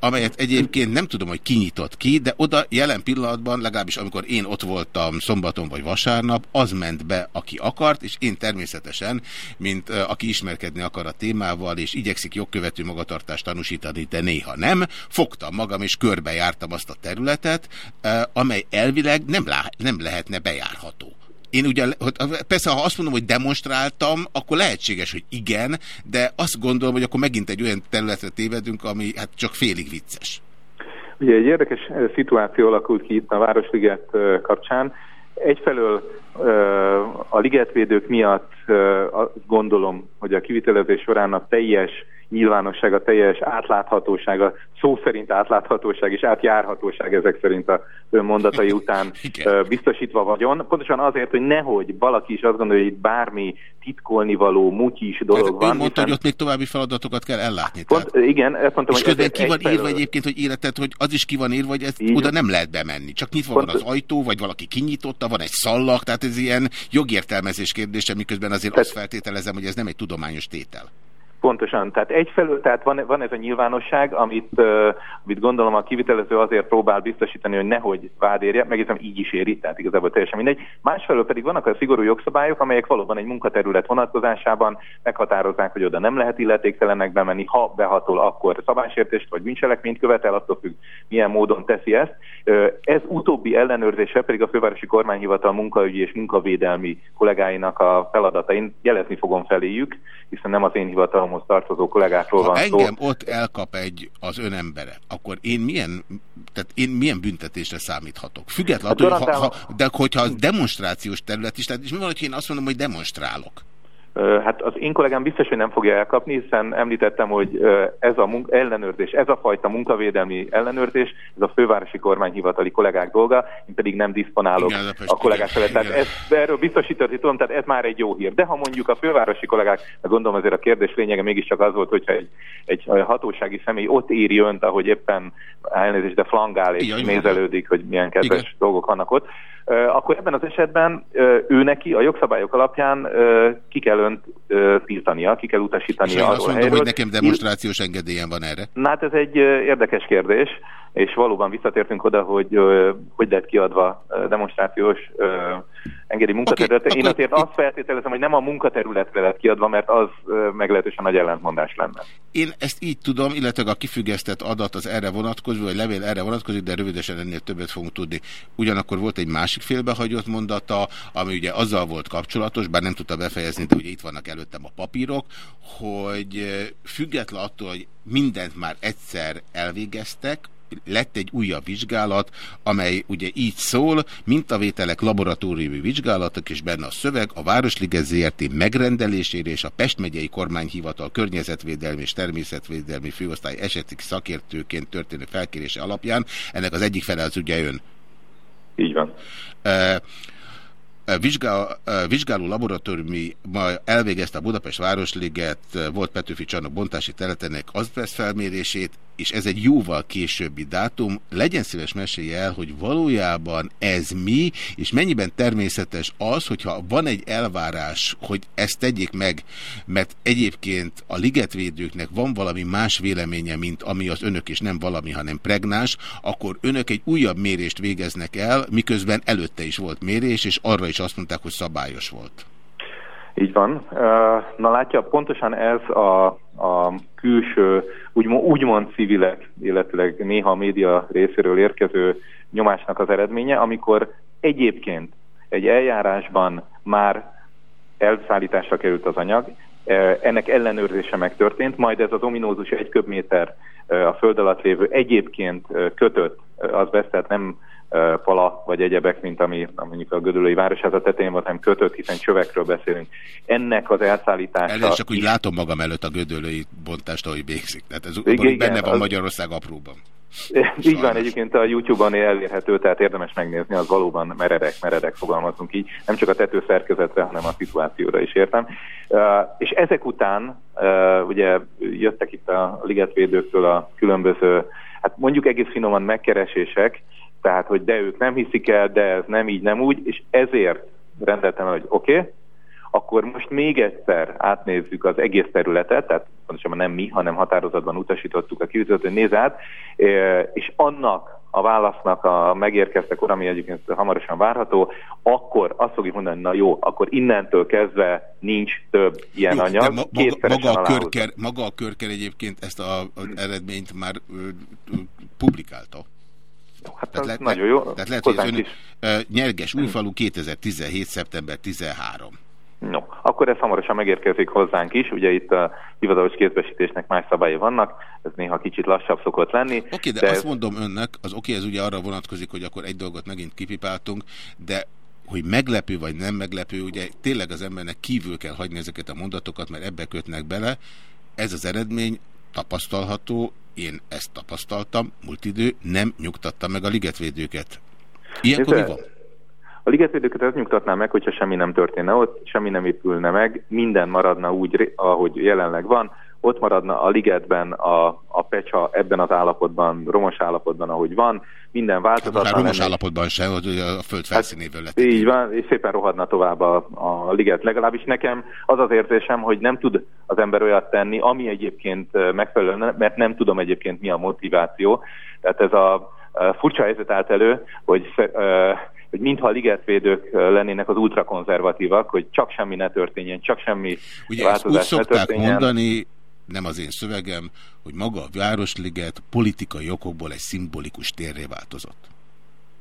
amelyet egyébként nem tudom, hogy kinyitott ki, de oda jelen pillanatban, legalábbis amikor én ott voltam szombaton vagy vasárnap, az ment be, aki akart, és én természetesen, mint aki ismerkedni akar a témával, és igyekszik jogkövető magatartást tanúsítani, de néha nem, fogtam magam, és körbejártam azt a területet, amely elvileg nem, nem lehetne bejárható. Én ugye, persze ha azt mondom, hogy demonstráltam, akkor lehetséges, hogy igen, de azt gondolom, hogy akkor megint egy olyan területre tévedünk, ami hát csak félig vicces. Ugye egy érdekes eh, szituáció alakult ki itt a Városliget eh, kapcsán. Egyfelől eh, a ligetvédők miatt gondolom, hogy a kivitelezés során a teljes nyilvánosság, a teljes átláthatóság, a szó szerint átláthatóság és átjárhatóság ezek szerint a mondatai után biztosítva vagyon. Pontosan azért, hogy nehogy valaki is azt gondolja, hogy itt bármi titkolni való, mutyis dolog hát, van. Ön mondta, hiszen... hogy ott még további feladatokat kell ellátni. Pont, tehát... Igen, ezt mondtam, és hogy közben ki van írva egyébként, hogy életed, hogy az is ki van írva, hogy ezt Így. oda nem lehet bemenni. Csak nyitva Pont... van az ajtó, vagy valaki kinyitotta, van egy szallag, tehát ez ilyen jogértelmezés kérdése, miközben azért tehát... azt feltételezem, hogy ez nem egy tudományos tétel. Pontosan, tehát egyfelől, tehát van, van ez a nyilvánosság, amit, uh, amit gondolom a kivitelező azért próbál biztosítani, hogy nehogy vád érje, meg ez így is éri, tehát igazából teljesen mindegy. Másfelől pedig vannak a szigorú jogszabályok, amelyek valóban egy munkaterület vonatkozásában meghatározzák, hogy oda nem lehet illetéktelennek bemenni, ha behatol, akkor szabásértést vagy bűncselekményt követel, attól függ, milyen módon teszi ezt. Uh, ez utóbbi ellenőrzése pedig a fővárosi kormányhivatal munkaügyi és munkavédelmi kollégáinak a feladata. Én jelezni fogom feléjük, hiszen nem az én hivatalom pártomhoz tartozó kollégákról ha van engem szó. engem ott elkap egy az önember, akkor én milyen, tehát én milyen büntetésre számíthatok? Függetlenül, hát, ha, ha, de hogyha az demonstrációs terület is, tehát és mi van, hogy én azt mondom, hogy demonstrálok? Hát az én kollégám biztos, hogy nem fogja elkapni, hiszen említettem, hogy ez a munka, ellenőrzés, ez a fajta munkavédelmi ellenőrzés, ez a fővárosi kormányhivatali kollégák dolga, én pedig nem diszponálok igen, a kollégák felett. Tehát ez, erről biztosítani tudom, tehát ez már egy jó hír. De ha mondjuk a fővárosi kollégák, meg gondolom azért a kérdés lényege mégiscsak az volt, hogyha egy, egy hatósági személy ott éri önt, ahogy éppen elnézést, de flangál és igen, nézelődik, hogy milyen kedves igen. dolgok vannak ott, akkor ebben az esetben ő neki a jogszabályok alapján ki kell önt tiltania, ki kell utasítania És azt mondom, helyről. hogy nekem demonstrációs engedélyem van erre. Na hát ez egy érdekes kérdés, és valóban visszatértünk oda, hogy hogy lett kiadva demonstrációs engedi munkaterületre. Okay, Én azért azt feltételezem, hogy nem a munkaterületre lett kiadva, mert az meglehetősen nagy ellentmondás lenne. Én ezt így tudom, illetve a kifüggesztett adat az erre vonatkozó, vagy levél erre vonatkozik, de rövidesen ennél többet fogunk tudni. Ugyanakkor volt egy másik félbehagyott mondata, ami ugye azzal volt kapcsolatos, bár nem tudta befejezni, de ugye itt vannak előttem a papírok, hogy független attól, hogy mindent már egyszer elvégeztek, lett egy újabb vizsgálat, amely ugye így szól, mintavételek laboratóriumi vizsgálatok, és benne a szöveg a Városliget ZRT megrendelésére és a Pest megyei kormányhivatal környezetvédelmi és természetvédelmi főosztály esetik szakértőként történő felkérése alapján. Ennek az egyik fele az ugye ön. Így van. Vizsgál, vizsgáló laboratóriumi ma elvégezte a Budapest Városliget volt Petőfi csarnok bontási területének azbest felmérését, és ez egy jóval későbbi dátum. Legyen szíves mesélje el, hogy valójában ez mi, és mennyiben természetes az, hogyha van egy elvárás, hogy ezt tegyék meg, mert egyébként a ligetvédőknek van valami más véleménye, mint ami az önök, és nem valami, hanem pregnás, akkor önök egy újabb mérést végeznek el, miközben előtte is volt mérés, és arra is azt mondták, hogy szabályos volt. Így van. Na látja, pontosan ez a, a külső, úgymond, úgymond civilek, illetőleg néha a média részéről érkező nyomásnak az eredménye, amikor egyébként egy eljárásban már elszállításra került az anyag, ennek ellenőrzése megtörtént, majd ez az ominózus egy köbméter a föld alatt lévő egyébként kötött az tehát nem pala vagy egyebek, mint ami, mondjuk a Gödöllői Városháza tetején volt, hanem kötött, hiszen csövekről beszélünk. Ennek az elszállítása... Elég csak úgy látom magam előtt a Gödöllői bontást, ahogy végzik. Tehát ez igen, benne van az... Magyarország apróban. Így van, egyébként a YouTube-on elérhető, tehát érdemes megnézni, az valóban meredek, meredek fogalmazunk így, nem csak a tetőszerkezetre, hanem a szituációra is értem. Uh, és ezek után uh, ugye jöttek itt a ligetvédőktől a különböző, hát mondjuk egész finoman megkeresések, tehát hogy de ők nem hiszik el, de ez nem így, nem úgy, és ezért rendeltem el, hogy oké, okay, akkor most még egyszer átnézzük az egész területet, tehát pontosabban nem mi, hanem határozatban utasítottuk a kiütőt, hogy néz át, és annak a válasznak a megérkeztekor, ami egyébként hamarosan várható, akkor azt fogjuk mondani, na jó, akkor innentől kezdve nincs több ilyen jó, anyag. Ma, maga, maga, a körker, maga a körker egyébként ezt az eredményt már ö, ö, publikálta. Hát tehát le, nagyon jó. Tehát lehet, hogy az ön, Nyerges Újfalu 2017. szeptember 13. No, akkor ez hamarosan megérkezik hozzánk is, ugye itt a hivatalos kézbesítésnek más szabályi vannak, ez néha kicsit lassabb szokott lenni. Oké, okay, de, de azt ez... mondom önnek, az oké, okay, ez ugye arra vonatkozik, hogy akkor egy dolgot megint kipipáltunk, de hogy meglepő vagy nem meglepő, ugye tényleg az embernek kívül kell hagyni ezeket a mondatokat, mert ebbe kötnek bele. Ez az eredmény tapasztalható, én ezt tapasztaltam, múlt idő, nem nyugtatta meg a ligetvédőket. Ilyenkor mi van? A ligetvédőket ez nyugtatná meg, hogyha semmi nem történne ott, semmi nem épülne meg, minden maradna úgy, ahogy jelenleg van, ott maradna a ligetben a, a pecsa ebben az állapotban, romos állapotban, ahogy van, minden változatlan. Hát romos állapotban sem, hogy a föld felszínéből lett. Hát, így van, és szépen rohadna tovább a, a liget. Legalábbis nekem az az érzésem, hogy nem tud az ember olyat tenni, ami egyébként megfelelő, mert nem tudom egyébként mi a motiváció. Tehát ez a furcsa helyzet állt elő, hogy hogy mintha a ligetvédők lennének az ultrakonzervatívak, hogy csak semmi ne történjen, csak semmi Ugye változás ezt úgy szokták ne történjen. mondani, nem az én szövegem, hogy maga a Városliget politikai okokból egy szimbolikus térré változott.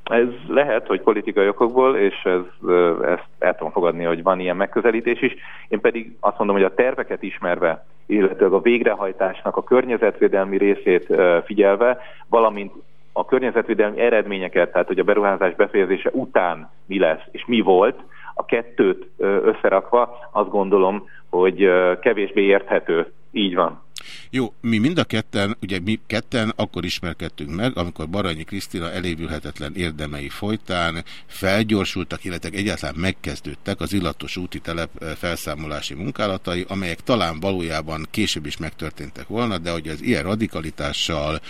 Ez lehet, hogy politikai okokból, és ez, ezt el tudom fogadni, hogy van ilyen megközelítés is. Én pedig azt mondom, hogy a terveket ismerve, illetve a végrehajtásnak a környezetvédelmi részét figyelve, valamint a környezetvédelmi eredményeket, tehát hogy a beruházás befejezése után mi lesz és mi volt, a kettőt összerakva azt gondolom, hogy kevésbé érthető. Így van. Jó, mi mind a ketten, ugye mi ketten akkor ismerkedtünk meg, amikor Baranyi Krisztina elévülhetetlen érdemei folytán felgyorsultak, illetve egyáltalán megkezdődtek az illatos úti telep felszámolási munkálatai, amelyek talán valójában később is megtörténtek volna, de hogy az ilyen radikalitással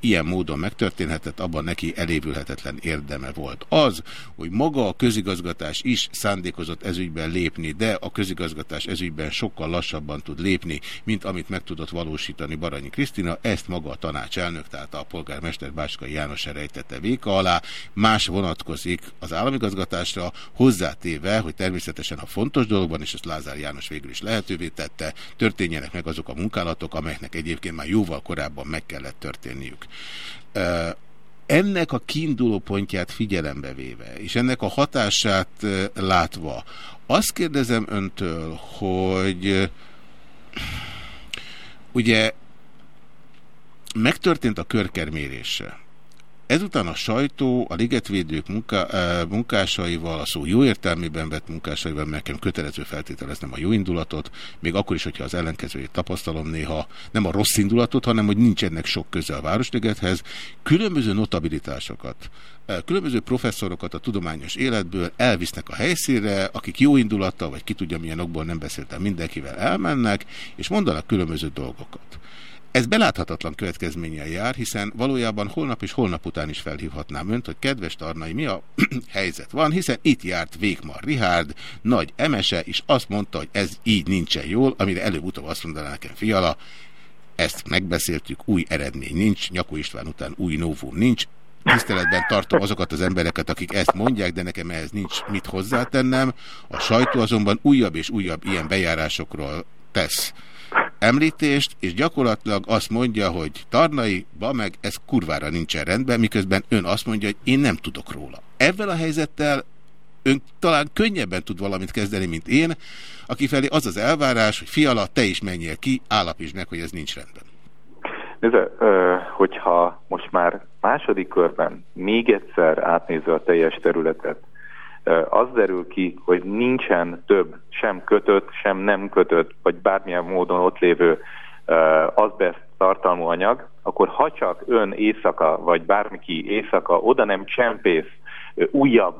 ilyen módon megtörténhetett, abban neki elévülhetetlen érdeme volt. Az, hogy maga a közigazgatás is szándékozott ezügyben lépni, de a közigazgatás ezügyben sokkal lassabban tud lépni, mint amit meg tudott valósítani Baranyi Krisztina, ezt maga a tanácselnök, tehát a polgármester Báskai János rejtette véka alá, más vonatkozik az államigazgatásra, hozzátéve, hogy természetesen a fontos dologban, és ezt Lázár János végül is lehetővé tette, történjenek meg azok a munkálatok, amelyeknek egyébként már jóval korábban meg kellett történniük. Ennek a kiinduló pontját figyelembe véve, és ennek a hatását látva, azt kérdezem öntől, hogy ugye megtörtént a körkermérése. Ezután a sajtó a ligetvédők munka, munkásaival, a szó jó értelmében vett munkásaival, mert nekem kötelező feltételeznem a jó indulatot, még akkor is, hogyha az ellenkezőjét tapasztalom néha, nem a rossz indulatot, hanem hogy nincs ennek sok köze a Városligethez, különböző notabilitásokat, különböző professzorokat a tudományos életből elvisznek a helyszínre, akik jó indulattal, vagy ki tudja milyen okból nem beszéltem, mindenkivel elmennek, és mondanak különböző dolgokat. Ez beláthatatlan következménnyel jár, hiszen valójában holnap és holnap után is felhívhatnám önt, hogy kedves Tarnai, mi a helyzet van, hiszen itt járt Vékmar Rihárd, nagy emese, és azt mondta, hogy ez így nincsen jól, amire előbb-utóbb azt mondaná nekem fiala, ezt megbeszéltük, új eredmény nincs, Nyakó István után új novum nincs, tiszteletben tartom azokat az embereket, akik ezt mondják, de nekem ehhez nincs mit hozzátennem. A sajtó azonban újabb és újabb ilyen bejárásokról tesz említést, és gyakorlatilag azt mondja, hogy Tarnai, ba meg, ez kurvára nincsen rendben, miközben ön azt mondja, hogy én nem tudok róla. Ebben a helyzettel ön talán könnyebben tud valamit kezdeni, mint én, aki felé az az elvárás, hogy fiala, te is menjél ki, állapítsd meg, hogy ez nincs rendben. Nézze, hogyha most már második körben még egyszer átnézve a teljes területet, az derül ki, hogy nincsen több sem kötött, sem nem kötött, vagy bármilyen módon ott lévő azbest tartalmú anyag, akkor ha csak ön éjszaka, vagy bármiki éjszaka oda nem csempész újabb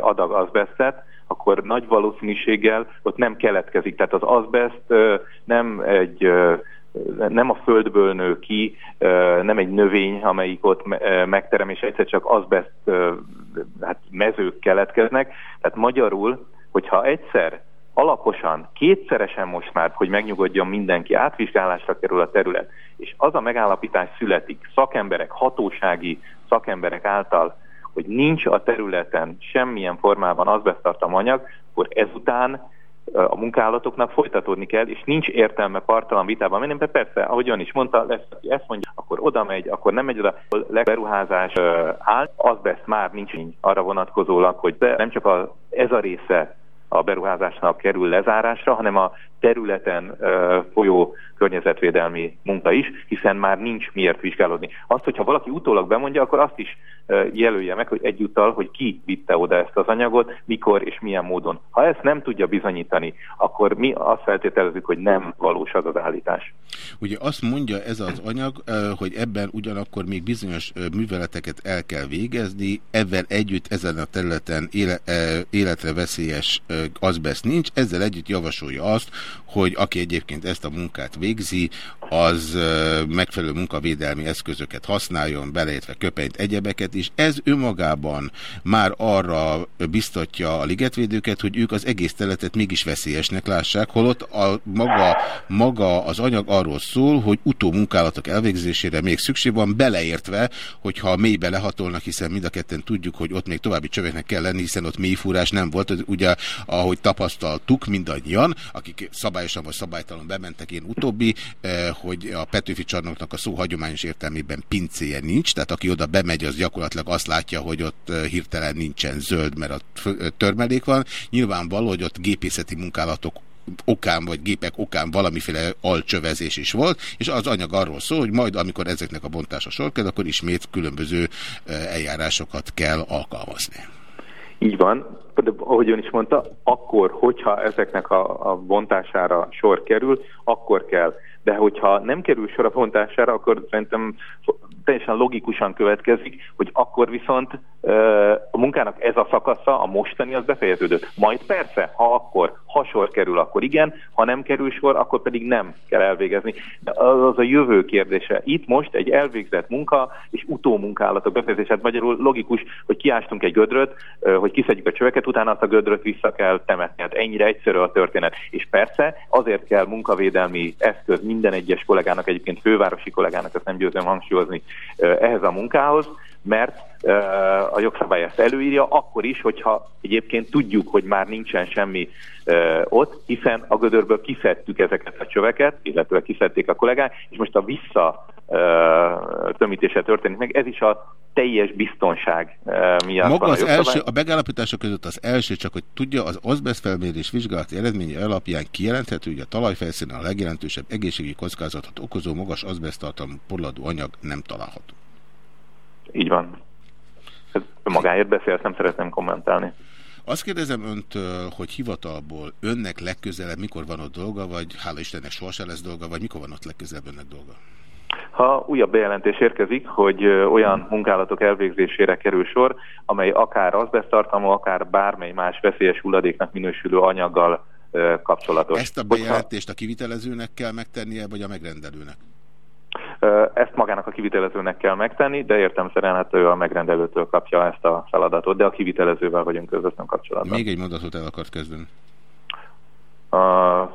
adag azbesztet, akkor nagy valószínűséggel ott nem keletkezik. Tehát az azbest nem egy nem a földből nő ki, nem egy növény, amelyik ott megterem, és egyszer csak azbest hát mezők keletkeznek. Tehát magyarul, hogyha egyszer alaposan, kétszeresen most már, hogy megnyugodjon mindenki, átvizsgálásra kerül a terület, és az a megállapítás születik szakemberek, hatósági szakemberek által, hogy nincs a területen semmilyen formában azbesztartam anyag, akkor ezután a munkálatoknak folytatódni kell, és nincs értelme partalan vitában menni, mert persze, ahogy ön is mondta, lesz, aki ezt mondja, akkor oda megy, akkor nem megy oda, beruházás áll, azbest már nincs arra vonatkozólag, hogy nem csak a, ez a része a beruházásnak kerül lezárásra, hanem a területen folyó környezetvédelmi munka is, hiszen már nincs miért vizsgálódni. Azt, hogyha valaki utólag bemondja, akkor azt is jelölje meg, hogy egyúttal, hogy ki vitte oda ezt az anyagot, mikor és milyen módon. Ha ezt nem tudja bizonyítani, akkor mi azt feltételezzük, hogy nem valós az az állítás. Ugye azt mondja ez az anyag, hogy ebben ugyanakkor még bizonyos műveleteket el kell végezni, ebben együtt ezen a területen éle, életre veszélyes azbesz nincs, ezzel együtt javasolja azt, hogy aki egyébként ezt a munkát végzi, az megfelelő munkavédelmi eszközöket használjon, beleértve köpenyt, egyebeket, és ez önmagában már arra biztatja a ligetvédőket, hogy ők az egész területet mégis veszélyesnek lássák, holott a maga, maga az anyag arról szól, hogy utómunkálatok elvégzésére még szükség van, beleértve, hogyha mélybe lehatolnak, hiszen mind a ketten tudjuk, hogy ott még további csöveknek kell lenni, hiszen ott mélyfúrás nem volt, ugye, ahogy tapasztaltuk mindannyian, akik szabályosan vagy szabálytalan bementek, én utóbbi, eh, hogy a Petőfi csarnoknak a szó hagyományos értelmében pincéje nincs, tehát aki oda bemegy, az gyakorlatilag azt látja, hogy ott eh, hirtelen nincsen zöld, mert eh, törmelék van. Nyilvánvaló, hogy ott gépészeti munkálatok okán vagy gépek okán valamiféle alcsövezés is volt, és az anyag arról szól, hogy majd amikor ezeknek a bontása sor kell, akkor ismét különböző eljárásokat kell alkalmazni. Így van, ahogy ön is mondta, akkor, hogyha ezeknek a, a bontására sor kerül, akkor kell. De hogyha nem kerül sor a bontására, akkor szerintem teljesen logikusan következik, hogy akkor viszont a munkának ez a szakasza, a mostani, az befejeződött. Majd persze, ha akkor, ha sor kerül, akkor igen, ha nem kerül sor, akkor pedig nem kell elvégezni. De az, az a jövő kérdése. Itt most egy elvégzett munka és utómunkálatok befejezése. Hát magyarul logikus, hogy kiástunk egy gödröt, hogy kiszedjük a csöveket, utána azt a gödröt vissza kell temetni. Hát ennyire egyszerű a történet. És persze azért kell munkavédelmi eszköz minden egyes kollégának, egyébként fővárosi kollégának, ezt nem győzöm hangsúlyozni, ehhez a munkához, mert a jogszabály ezt előírja, akkor is, hogyha egyébként tudjuk, hogy már nincsen semmi ott, hiszen a gödörből kiszedtük ezeket a csöveket, illetve kiszedték a kollégák, és most a vissza tömítése történik meg. Ez is a teljes biztonság miatt Maga az első, a megállapítások között az első, csak hogy tudja, az azbest felmérés vizsgálati eredménye alapján kijelenthető, hogy a talajfelszínen a legjelentősebb egészségügyi kockázatot okozó magas azbest tartalmú porladó anyag nem található. Így van. Ez magáért beszélt, nem szeretném kommentálni. Azt kérdezem öntől, hogy hivatalból önnek legközelebb mikor van ott dolga, vagy hála Istennek sohasem lesz dolga, vagy mikor van ott legközelebb önnek dolga? Ha újabb bejelentés érkezik, hogy olyan munkálatok elvégzésére kerül sor, amely akár azbesztartalmú, akár bármely más veszélyes hulladéknak minősülő anyaggal kapcsolatos. Ezt a bejelentést a kivitelezőnek kell megtennie, vagy a megrendelőnek? Ezt magának a kivitelezőnek kell megtenni, de értem szerint hát ő a megrendelőtől kapja ezt a feladatot, de a kivitelezővel vagyunk közvetlen kapcsolatban. Még egy mondatot el akart kezdeni. Uh,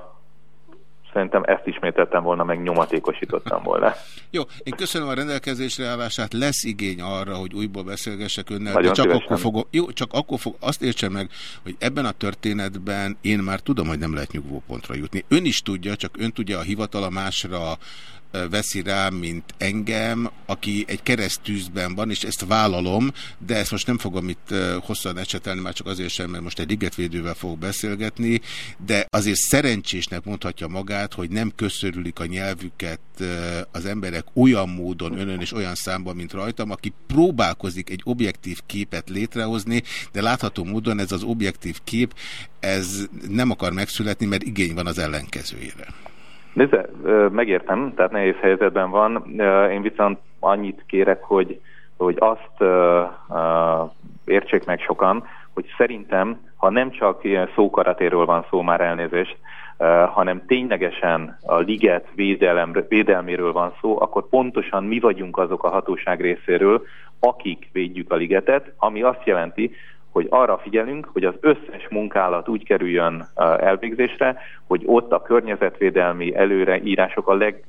szerintem ezt ismételtem volna, meg nyomatékosítottam volna. Jó, én köszönöm a rendelkezésre állását, lesz igény arra, hogy újból beszélgessek önnel, Nagyon de csak akkor, fogom, jó, csak akkor fog, azt értse meg, hogy ebben a történetben én már tudom, hogy nem lehet nyugvópontra jutni. Ön is tudja, csak ön tudja a hivatala másra veszi rá, mint engem, aki egy keresztűzben van, és ezt vállalom, de ezt most nem fogom itt hosszan ecsetelni, már csak azért sem, mert most egy ligetvédővel fogok beszélgetni, de azért szerencsésnek mondhatja magát, hogy nem köszörülik a nyelvüket az emberek olyan módon önön és olyan számban, mint rajtam, aki próbálkozik egy objektív képet létrehozni, de látható módon ez az objektív kép, ez nem akar megszületni, mert igény van az ellenkezőjére. Nézze, megértem, tehát nehéz helyzetben van. Én viszont annyit kérek, hogy, hogy azt értsék meg sokan, hogy szerintem, ha nem csak ilyen szókaratéről van szó, már elnézést, hanem ténylegesen a liget védelem, védelméről van szó, akkor pontosan mi vagyunk azok a hatóság részéről, akik védjük a ligetet, ami azt jelenti, hogy arra figyelünk, hogy az összes munkálat úgy kerüljön elvégzésre, hogy ott a környezetvédelmi előreírások a leg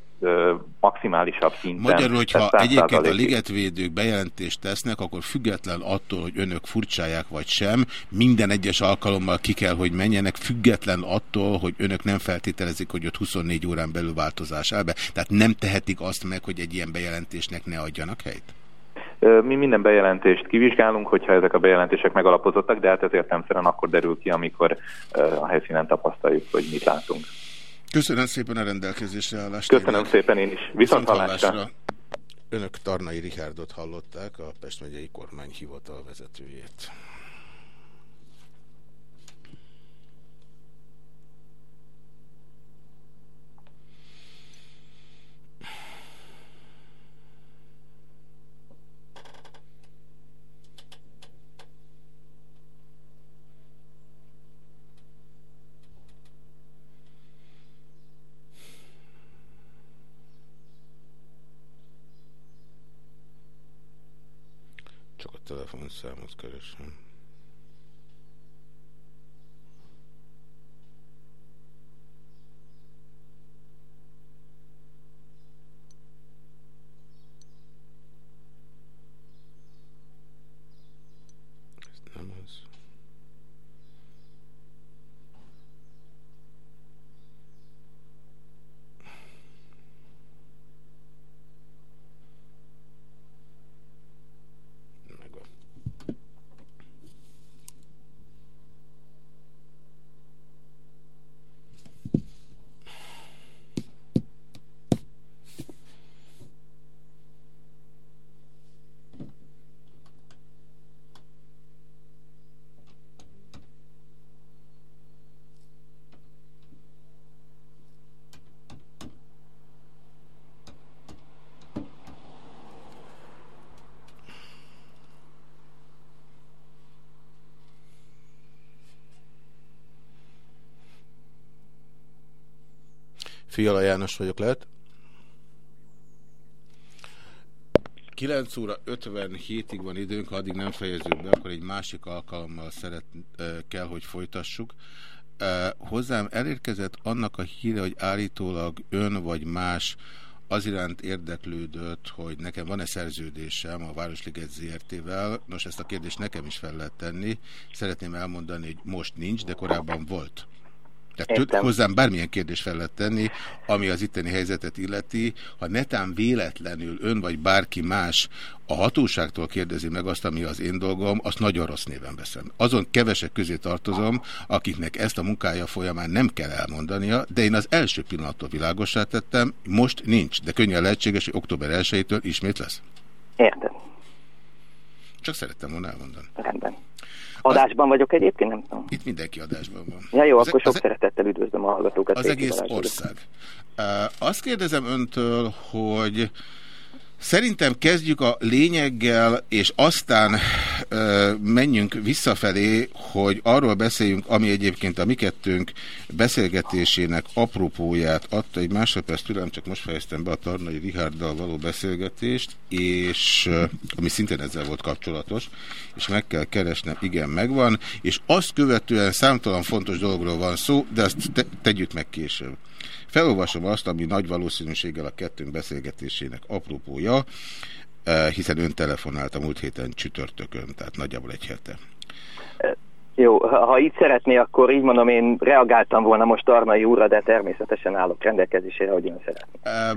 maximálisabb szinten. Magyarul, hogyha egyébként a 100%-ig. ligetvédők bejelentést tesznek, akkor független attól, hogy önök furcsálják vagy sem, minden egyes alkalommal ki kell, hogy menjenek, független attól, hogy önök nem feltételezik, hogy ott 24 órán belül változás áll be. Tehát nem tehetik azt meg, hogy egy ilyen bejelentésnek ne adjanak helyt? Mi minden bejelentést kivizsgálunk, hogyha ezek a bejelentések megalapozottak, de hát ez értelmszerűen akkor derül ki, amikor a helyszínen tapasztaljuk, hogy mit látunk. Köszönöm szépen a rendelkezésre állást. Köszönöm szépen én is. Viszont hallásra. Önök Tarnai Rihárdot hallották, a Pest megyei kormányhivatal vezetőjét. Csak a telefonszámot keresem. Ez nem az. Megvan. Fiala János vagyok, lehet? 9 óra 57-ig van időnk, ha addig nem fejezzük be, akkor egy másik alkalommal szeret, kell, hogy folytassuk. Hozzám elérkezett annak a híre, hogy állítólag ön vagy más az iránt érdeklődött, hogy nekem van-e szerződésem a Városliget ZRT-vel. Nos, ezt a kérdést nekem is fel lehet tenni. Szeretném elmondani, hogy most nincs, de korábban volt. Tehát tud, hozzám bármilyen kérdés fel lehet tenni, ami az itteni helyzetet illeti. Ha netán véletlenül ön vagy bárki más a hatóságtól kérdezi meg azt, ami az én dolgom, azt nagyon rossz néven veszem. Azon kevesek közé tartozom, akiknek ezt a munkája folyamán nem kell elmondania, de én az első pillanattól világossá tettem, most nincs, de könnyen lehetséges, hogy október 1-től ismét lesz. Értem. Csak szerettem volna elmondani. Rendben. Adásban vagyok egyébként, nem tudom. Itt mindenki adásban van. Ja jó, Az- akkor sok az- szeretettel üdvözlöm a hallgatókat. Az egész Balázs ország. Azt kérdezem öntől, hogy Szerintem kezdjük a lényeggel, és aztán ö, menjünk visszafelé, hogy arról beszéljünk, ami egyébként a mi kettőnk beszélgetésének apropóját adta. Egy másodperc türelem, csak most fejeztem be a Tarnai Richarddal való beszélgetést, és ö, ami szintén ezzel volt kapcsolatos, és meg kell keresnem, igen, megvan, és azt követően számtalan fontos dologról van szó, de azt te tegyük meg később. Felolvasom azt, ami nagy valószínűséggel a kettőnk beszélgetésének apropója, eh, hiszen ön telefonált a múlt héten csütörtökön, tehát nagyjából egy hete. Jó, ha, így szeretné, akkor így mondom, én reagáltam volna most Tarnai úrra, de természetesen állok rendelkezésére, hogy ön szeretné. Eh,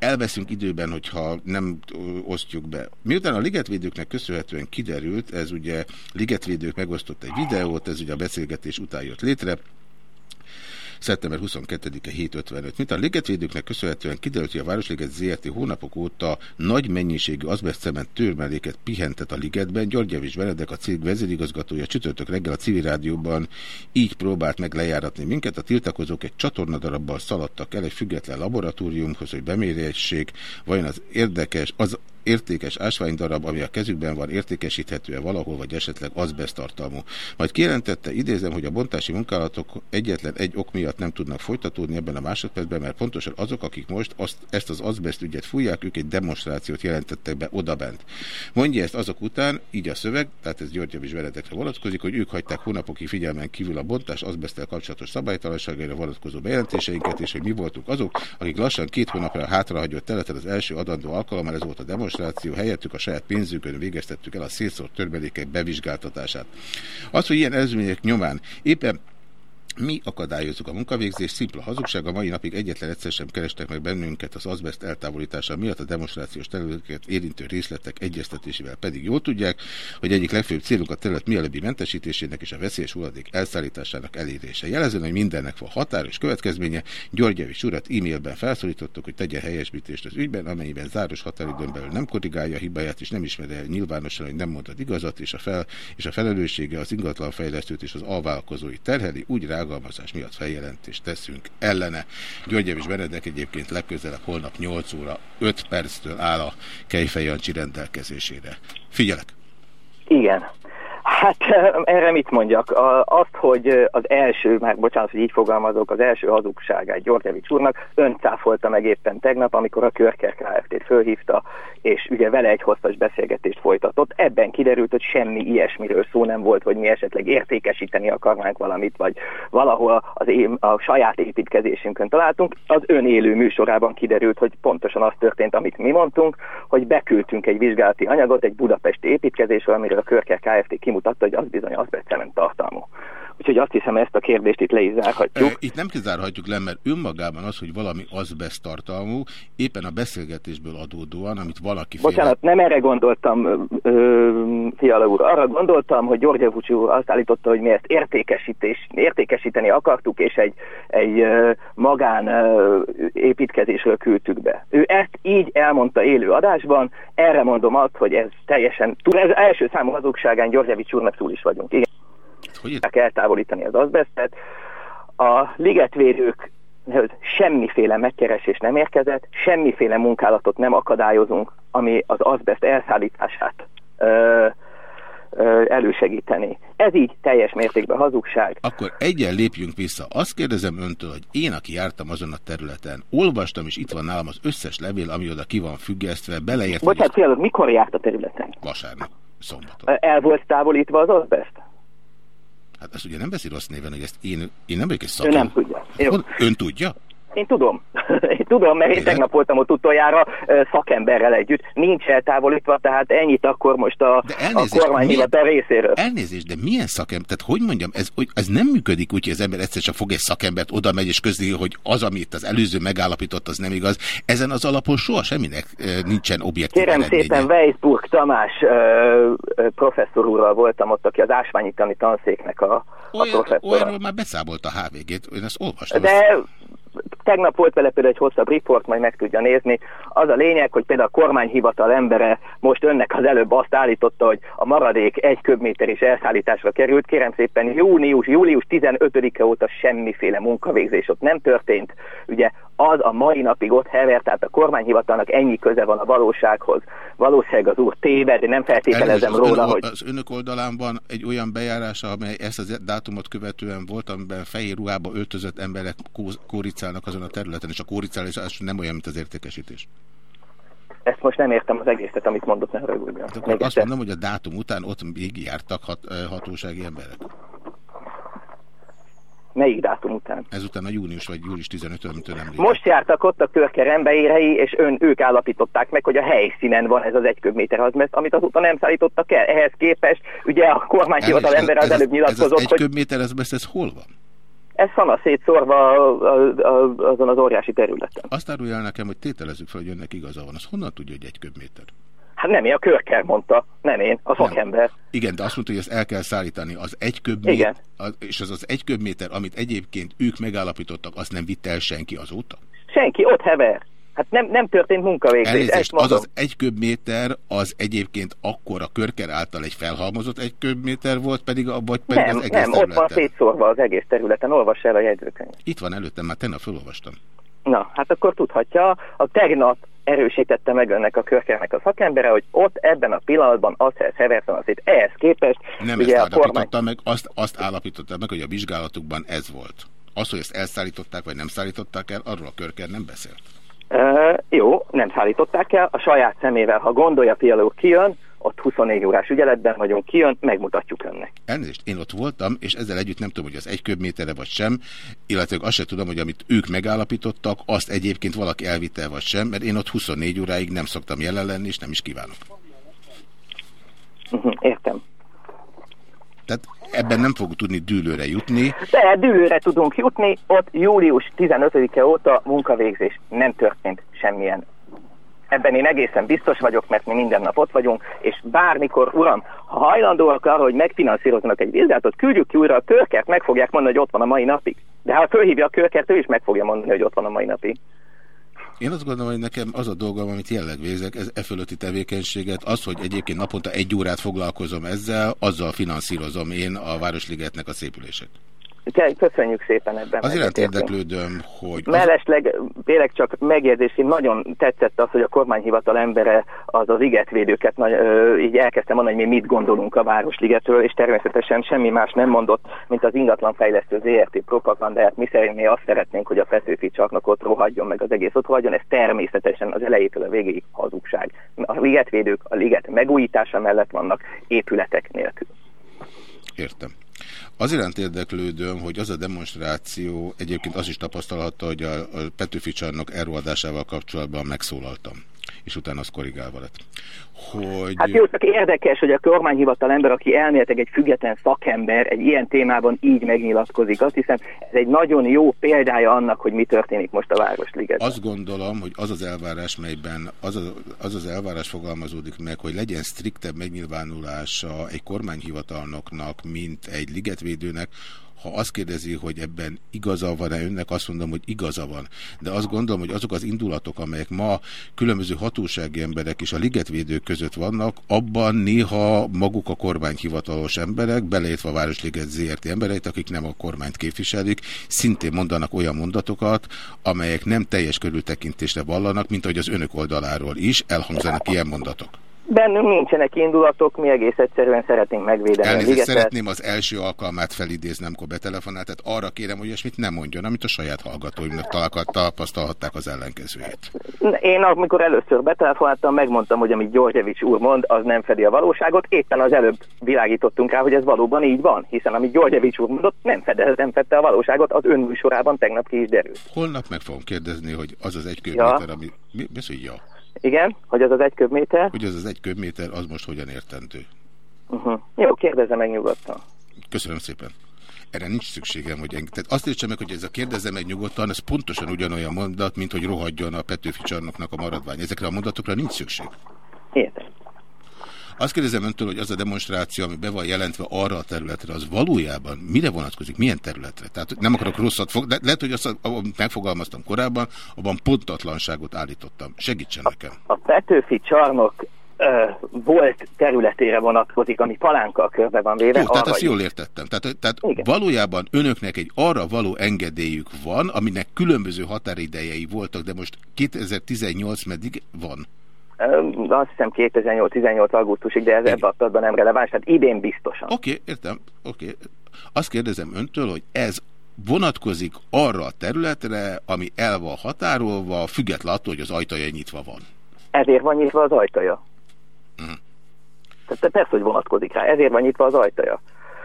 Elveszünk időben, hogyha nem osztjuk be. Miután a ligetvédőknek köszönhetően kiderült, ez ugye ligetvédők megosztott egy videót, ez ugye a beszélgetés után jött létre, szeptember 22-e 7.55. Mint a ligetvédőknek köszönhetően kiderült, hogy a Városliget ZRT hónapok óta nagy mennyiségű azbeszcement törmeléket pihentet a ligetben. György Javis Benedek, a cég vezérigazgatója csütörtök reggel a civil rádióban így próbált meg lejáratni minket. A tiltakozók egy csatornadarabbal szaladtak el egy független laboratóriumhoz, hogy bemérjessék, vajon az érdekes, az értékes ásványdarab, ami a kezükben van, értékesíthető-e valahol, vagy esetleg azbesztartalmú. Majd kijelentette, idézem, hogy a bontási munkálatok egyetlen egy ok miatt nem tudnak folytatódni ebben a másodpercben, mert pontosan azok, akik most azt, ezt az azbest ügyet fújják, ők egy demonstrációt jelentettek be odabent. Mondja ezt azok után, így a szöveg, tehát ez György Javis Veredekre vonatkozik, hogy ők hagyták hónapokig figyelmen kívül a bontás azbesztel kapcsolatos szabálytalanságaira vonatkozó bejelentéseinket, és hogy mi voltunk azok, akik lassan két hónapra hátrahagyott területen az első adandó alkalommal, ez volt a demonstráció, helyettük a saját pénzükön végeztettük el a szétszórt törmelékek bevizsgáltatását. Az, hogy ilyen eredmények nyomán éppen mi akadályozzuk a munkavégzést, szimpla hazugság. A mai napig egyetlen egyszer sem kerestek meg bennünket az azbest eltávolítása miatt a demonstrációs területeket érintő részletek egyeztetésével pedig jól tudják, hogy egyik legfőbb célunk a terület mielőbbi mentesítésének és a veszélyes hulladék elszállításának elérése. Jelezően, hogy mindennek van határ és következménye, Györgyevics urat e-mailben felszólítottuk, hogy tegye helyesbítést az ügyben, amennyiben záros határidőn belül nem korrigálja a hibáját és nem ismeri el nyilvánosan, hogy nem mondott igazat, és a, fel, és a felelőssége az ingatlanfejlesztőt és az alvállalkozói terheli, úgy rá rágalmazás miatt feljelentést teszünk ellene. Györgyevics Benedek egyébként legközelebb holnap 8 óra 5 perctől áll a Kejfej Jancsi rendelkezésére. Figyelek! Igen. Hát erre mit mondjak? Azt, hogy az első, már bocsánat, hogy így fogalmazok, az első hazugságát Györgyevics úrnak öncáfolta meg éppen tegnap, amikor a Körker Kft-t fölhívta, és ugye vele egy hosszas beszélgetést folytatott. Ebben kiderült, hogy semmi ilyesmiről szó nem volt, hogy mi esetleg értékesíteni akarnánk valamit, vagy valahol az én, a saját építkezésünkön találtunk. Az ön élő műsorában kiderült, hogy pontosan az történt, amit mi mondtunk, hogy beküldtünk egy vizsgálati anyagot egy budapesti építkezésről, amiről a Körker Kft. Kimutatta, hogy az bizony az tartalmú. Úgyhogy azt hiszem, ezt a kérdést itt le is zárhatjuk. Itt nem kizárhatjuk le, mert önmagában az, hogy valami azbest tartalmú, éppen a beszélgetésből adódóan, amit valaki... Bocsánat, fél... nem erre gondoltam, ö, Fiala úr. Arra gondoltam, hogy György úr azt állította, hogy mi ezt értékesítés, értékesíteni akartuk, és egy, egy magán építkezésről küldtük be. Ő ezt így elmondta élő adásban, erre mondom azt, hogy ez teljesen, ez első számú hazugságán Györgyevics úrnak túl is vagyunk. Igen. Hogy eltávolítani az azbestet. A ligetvédők semmiféle megkeresés nem érkezett, semmiféle munkálatot nem akadályozunk, ami az azbest elszállítását ö, ö, elősegíteni. Ez így teljes mértékben hazugság. Akkor egyen lépjünk vissza. Azt kérdezem öntől, hogy én, aki jártam azon a területen, olvastam, és itt van nálam az összes levél, ami oda ki van függesztve, beleértve... Bocsánat, fialog, mikor járt a területen? Vasárnap, szombaton. El volt távolítva az azbest? Hát ezt ugye nem veszi rossz néven, hogy ezt én, én nem vagyok egy szakember. Ő nem tudja. Jó. Ön tudja? Én tudom. Én tudom, mert én tegnap voltam ott utoljára szakemberrel együtt. Nincs eltávolítva, tehát ennyit akkor most a, a kormányhivatal részéről. Elnézést, de milyen szakember? Tehát hogy mondjam, ez, ez nem működik úgy, hogy az ember egyszer csak fog egy szakembert, oda megy és közli, hogy az, amit az előző megállapított, az nem igaz. Ezen az alapon soha semminek nincsen objektív Kérem eredménye. szépen, Weisburg Tamás professzor úrral voltam ott, aki az ásványítani tanszéknek a, a Olyan, professzor. Olyanról már beszámolt a HVG-t, én ezt olvastam. De tegnap volt vele például egy hosszabb riport, majd meg tudja nézni. Az a lényeg, hogy például a kormányhivatal embere most önnek az előbb azt állította, hogy a maradék egy köbméter is elszállításra került. Kérem szépen, június, július 15-e óta semmiféle munkavégzés ott nem történt. Ugye az a mai napig ott hever, tehát a kormányhivatalnak ennyi köze van a valósághoz. Valószínűleg az úr téved, nem feltételezem az róla, ön, hogy... Az önök oldalán van egy olyan bejárás, amely ezt az dátumot követően volt, amiben fehér ruhába öltözött emberek kóricálnak azon a területen, és a kóricálás nem olyan, mint az értékesítés. Ezt most nem értem az egészet, amit mondott, ne rögüljön. Hát azt mondom, hogy a dátum után ott még jártak hat, hatósági emberek. Melyik dátum után? Ezután a június vagy július 15 amit ön említett. Most jártak ott a körker emberei, és ön, ők állapították meg, hogy a helyszínen van ez az egy köbméter azbest, amit azóta nem szállítottak el. Ehhez képest ugye a kormányhivatal ember az előbb nyilatkozott, ez az egy köbméter azbest, ez hol van? Ez szana szétszórva azon az óriási területen. Azt árulja nekem, hogy tételezzük fel, hogy önnek igaza van. Az honnan tudja, hogy egy köbméter? Hát nem én, a körker mondta, nem én, a szakember. Igen, de azt mondta, hogy ezt el kell szállítani. Az egy köbméter, az, és az az egy köbméter, amit egyébként ők megállapítottak, azt nem vitte el senki azóta? Senki ott hever. Hát nem, nem történt munkavégzés. Elnézést, az az egy köbméter, az egyébként akkor a körker által egy felhalmozott egy köbméter volt, pedig, a, vagy pedig Nem, az egész nem, ott van területen. szétszórva az egész területen, olvass el a jegyzőkönyv. Itt van előttem, már tegnap felolvastam. Na, hát akkor tudhatja, a tegnap erősítette meg önnek a körkernek a szakembere, hogy ott ebben a pillanatban az heverten az itt ehhez képest. Nem ugye ezt a kormány... állapította meg, azt, azt állapította meg, hogy a vizsgálatukban ez volt. Az, hogy ezt elszállították, vagy nem szállították el, arról a körker nem beszélt. Uh, jó, nem szállították el, a saját szemével, ha gondolja, úr kijön, ott 24 órás ügyeletben vagyunk, kijön, megmutatjuk önnek. Elnézést, én ott voltam, és ezzel együtt nem tudom, hogy az egy köbméterre vagy sem, illetve azt sem tudom, hogy amit ők megállapítottak, azt egyébként valaki elvitte vagy sem, mert én ott 24 óráig nem szoktam jelen lenni, és nem is kívánok. Uh-huh, értem. Tehát ebben nem fog tudni dűlőre jutni. De dűlőre tudunk jutni, ott július 15-e óta munkavégzés nem történt semmilyen. Ebben én egészen biztos vagyok, mert mi minden nap ott vagyunk, és bármikor, uram, ha hajlandóak arra, hogy megfinanszíroznak egy vizsgálatot, küldjük ki újra a körkert, meg fogják mondani, hogy ott van a mai napig. De ha fölhívja a körkert, ő is meg fogja mondani, hogy ott van a mai napig. Én azt gondolom, hogy nekem az a dolgom, amit jelenleg végzek, ez e fölötti tevékenységet, az, hogy egyébként naponta egy órát foglalkozom ezzel, azzal finanszírozom én a Városligetnek a szépülését. Köszönjük szépen ebben. Az iránt egyetértünk. érdeklődöm, hogy az, Mellesleg tényleg csak megjegyzés, én nagyon tetszett az, hogy a kormányhivatal embere az az igetvédőket nagy, ö, így elkezdte mondani, hogy mi mit gondolunk a Városligetről, és természetesen semmi más nem mondott, mint az ingatlanfejlesztő ZRT propagandáját. Mi szerint mi azt szeretnénk, hogy a Petőfi csarnok ott rohadjon, meg az egész ott rohadjon, ez természetesen az elejétől a végéig hazugság. A ligetvédők a liget megújítása mellett vannak épületek nélkül. Értem. Az iránt érdeklődöm, hogy az a demonstráció, egyébként az is tapasztalhatta, hogy a, Petőfi csarnok elrohadásával kapcsolatban megszólaltam, és utána az korrigálva lett. Hogy... Hát jó, csak érdekes, hogy a kormányhivatal ember, aki elméletileg egy független szakember, egy ilyen témában így megnyilatkozik. Azt hiszem, ez egy nagyon jó példája annak, hogy mi történik most a Városligetben. Azt gondolom, hogy az az elvárás, melyben az az, az az elvárás fogalmazódik meg, hogy legyen striktebb megnyilvánulása egy kormányhivatalnoknak, mint egy ligetvédőnek, ha azt kérdezi, hogy ebben igaza van-e önnek, azt mondom, hogy igaza van. De azt gondolom, hogy azok az indulatok, amelyek ma különböző hatósági emberek és a ligetvédők között vannak, abban néha maguk a kormányhivatalos emberek, beleértve a Városliget ZRT embereit, akik nem a kormányt képviselik, szintén mondanak olyan mondatokat, amelyek nem teljes körültekintésre vallanak, mint ahogy az önök oldaláról is elhangzanak ilyen mondatok. Bennünk nincsenek indulatok, mi egész egyszerűen szeretnénk megvédeni a Elnézést, ligetet. szeretném az első alkalmát felidézni, amikor betelefonált, tehát arra kérem, hogy ilyesmit nem mondjon, amit a saját hallgatóimnak tapasztalhatták az ellenkezőjét. Én amikor először betelefonáltam, megmondtam, hogy amit Györgyevics úr mond, az nem fedi a valóságot. Éppen az előbb világítottunk rá, hogy ez valóban így van, hiszen amit Györgyevics úr mondott, nem, fede, nem fedte a valóságot, az ön műsorában tegnap ki is derült. Holnap meg fogom kérdezni, hogy az az egy köbméter, Ja. ami... Mi, mi hogy ja? Igen, hogy az az egy köbméter? Hogy az az egy köbméter, az most hogyan értendő? Uh-huh. Jó, kérdezze meg nyugodtan. Köszönöm szépen. Erre nincs szükségem, hogy engem. Tehát azt értsem meg, hogy ez a kérdezze meg nyugodtan, ez pontosan ugyanolyan mondat, mint hogy rohadjon a Petőfi csarnoknak a maradvány. Ezekre a mondatokra nincs szükség. Értem. Azt kérdezem öntől, hogy az a demonstráció, ami be van jelentve arra a területre, az valójában mire vonatkozik, milyen területre? Tehát nem akarok rosszat fog, de lehet, hogy azt, megfogalmaztam korábban, abban pontatlanságot állítottam. Segítsen nekem. A Petőfi csarnok volt területére vonatkozik, ami palánkkal körbe van véve. Jó, tehát is. jól értettem. Tehát, tehát valójában önöknek egy arra való engedélyük van, aminek különböző határidejei voltak, de most 2018 meddig van. Azt hiszem 2008-18 augusztusig, de ez ebben a pillanatban nem releváns, tehát idén biztosan. Oké, okay, értem. Oké. Okay. Azt kérdezem öntől, hogy ez vonatkozik arra a területre, ami el van határolva, független attól, hogy az ajtaja nyitva van. Ezért van nyitva az ajtaja. Mhm. Tehát persze, hogy vonatkozik rá, ezért van nyitva az ajtaja.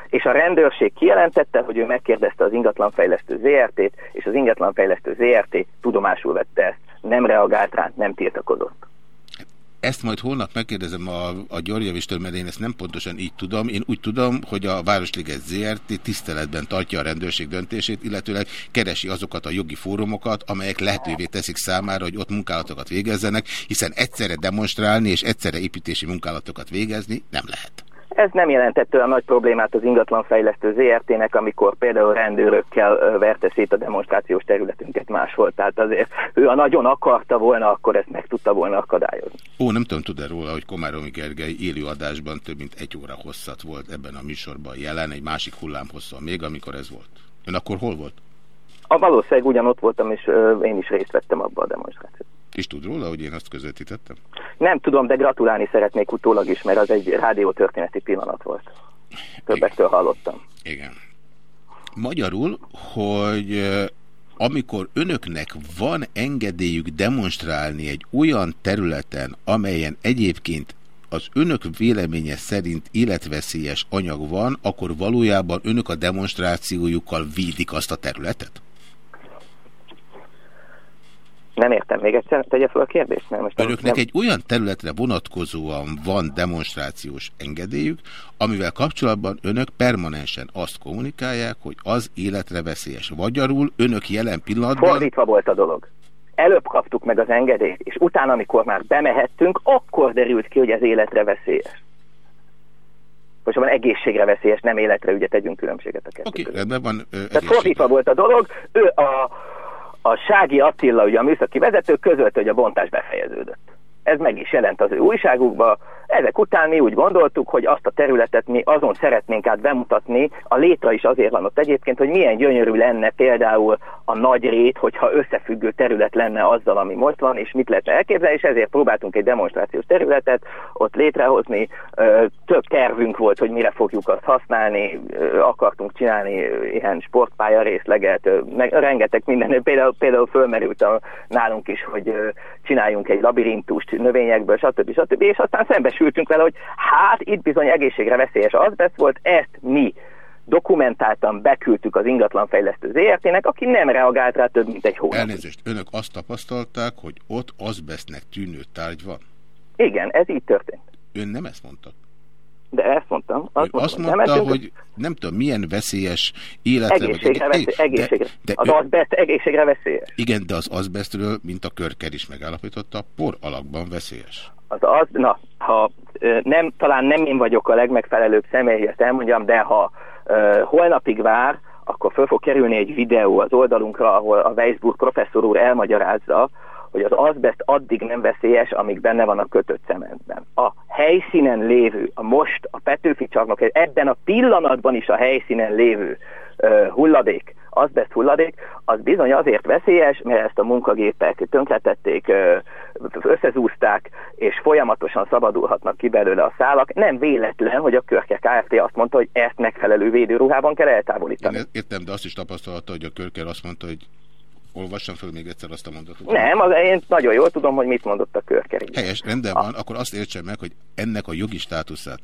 És a rendőrség kijelentette, hogy ő megkérdezte az ingatlanfejlesztő ZRT-t, és az ingatlanfejlesztő ZRT tudomásul vette ezt. Nem reagált rá, nem tiltakozott. Ezt majd holnap megkérdezem a, a Györgyevistől, mert én ezt nem pontosan így tudom. Én úgy tudom, hogy a Városliget ZRT tiszteletben tartja a rendőrség döntését, illetőleg keresi azokat a jogi fórumokat, amelyek lehetővé teszik számára, hogy ott munkálatokat végezzenek, hiszen egyszerre demonstrálni és egyszerre építési munkálatokat végezni nem lehet. Ez nem jelentett olyan nagy problémát az ingatlanfejlesztő ZRT-nek, amikor például rendőrökkel verte szét a demonstrációs területünket máshol. Tehát azért ő, a nagyon akarta volna, akkor ezt meg tudta volna akadályozni. Ó, nem tudom, tud-e róla, hogy Komáromi Gergely élőadásban több mint egy óra hosszat volt ebben a műsorban jelen, egy másik hullám hosszal még, amikor ez volt. Ön akkor hol volt? A valószínűleg ugyanott voltam, és én is részt vettem abba a demonstrációt. És tud róla, hogy én azt közvetítettem? Nem tudom, de gratulálni szeretnék utólag is, mert az egy rádiótörténeti pillanat volt. Többektől hallottam. Igen. Magyarul, hogy amikor önöknek van engedélyük demonstrálni egy olyan területen, amelyen egyébként az önök véleménye szerint életveszélyes anyag van, akkor valójában önök a demonstrációjukkal védik azt a területet? Nem értem, még egyszer tegye fel a kérdést. Nem, most Önöknek nem... egy olyan területre vonatkozóan van demonstrációs engedélyük, amivel kapcsolatban önök permanensen azt kommunikálják, hogy az életre veszélyes. Magyarul önök jelen pillanatban... Fordítva volt a dolog. Előbb kaptuk meg az engedélyt, és utána, amikor már bemehettünk, akkor derült ki, hogy ez életre veszélyes. Most van egészségre veszélyes, nem életre, ugye tegyünk különbséget a kettő Oké, között. rendben van. ö, Tehát fordítva volt a dolog, ő a, a Sági Attila, ugye a műszaki vezető közölte, hogy a bontás befejeződött. Ez meg is jelent az ő újságukba. Ezek után mi úgy gondoltuk, hogy azt a területet mi azon szeretnénk át bemutatni, a létre is azért van ott egyébként, hogy milyen gyönyörű lenne például a nagy rét, hogyha összefüggő terület lenne azzal, ami most van, és mit lehetne elképzelni, és ezért próbáltunk egy demonstrációs területet ott létrehozni. Több tervünk volt, hogy mire fogjuk azt használni, akartunk csinálni ilyen sportpálya részleget, meg rengeteg minden, például, például fölmerült a, nálunk is, hogy csináljunk egy labirintust növényekből, stb. stb. És aztán szembesültünk vele, hogy hát itt bizony egészségre veszélyes azbest volt, ezt mi dokumentáltan beküldtük az ingatlanfejlesztő ZRT-nek, aki nem reagált rá több mint egy hónap. Elnézést, önök azt tapasztalták, hogy ott azbesznek tűnő tárgy van. Igen, ez így történt. Ön nem ezt mondta. De ezt mondtam. Azt, Ön azt mondtam, mondta, nem hogy nem tudom, milyen veszélyes életre... egészségre, vagy- veszély, egészségre. De, de az ön- azbest egészségre veszélyes. Igen, de az azbestről, mint a körker is megállapította, por alakban veszélyes. Az az, na, ha nem, talán nem én vagyok a legmegfelelőbb személy, hogy ezt elmondjam, de ha ö, holnapig vár, akkor föl fog kerülni egy videó az oldalunkra, ahol a Weisburg professzor úr elmagyarázza, hogy az azbest addig nem veszélyes, amíg benne van a kötött cementben. A helyszínen lévő, a most a Petőfi csarnok, ebben a pillanatban is a helyszínen lévő ö, hulladék, azbest hulladék, az bizony azért veszélyes, mert ezt a munkagépek tönkretették, összezúzták, és folyamatosan szabadulhatnak ki belőle a szálak. Nem véletlen, hogy a Körke Kft. azt mondta, hogy ezt megfelelő védőruhában kell eltávolítani. Én értem, de azt is tapasztalta, hogy a körker azt mondta, hogy olvassam fel még egyszer azt a mondatot. Nem, az, én nagyon jól tudom, hogy mit mondott a Körker. igen. Helyes, rendben van, akkor azt értsem meg, hogy ennek a jogi státuszát,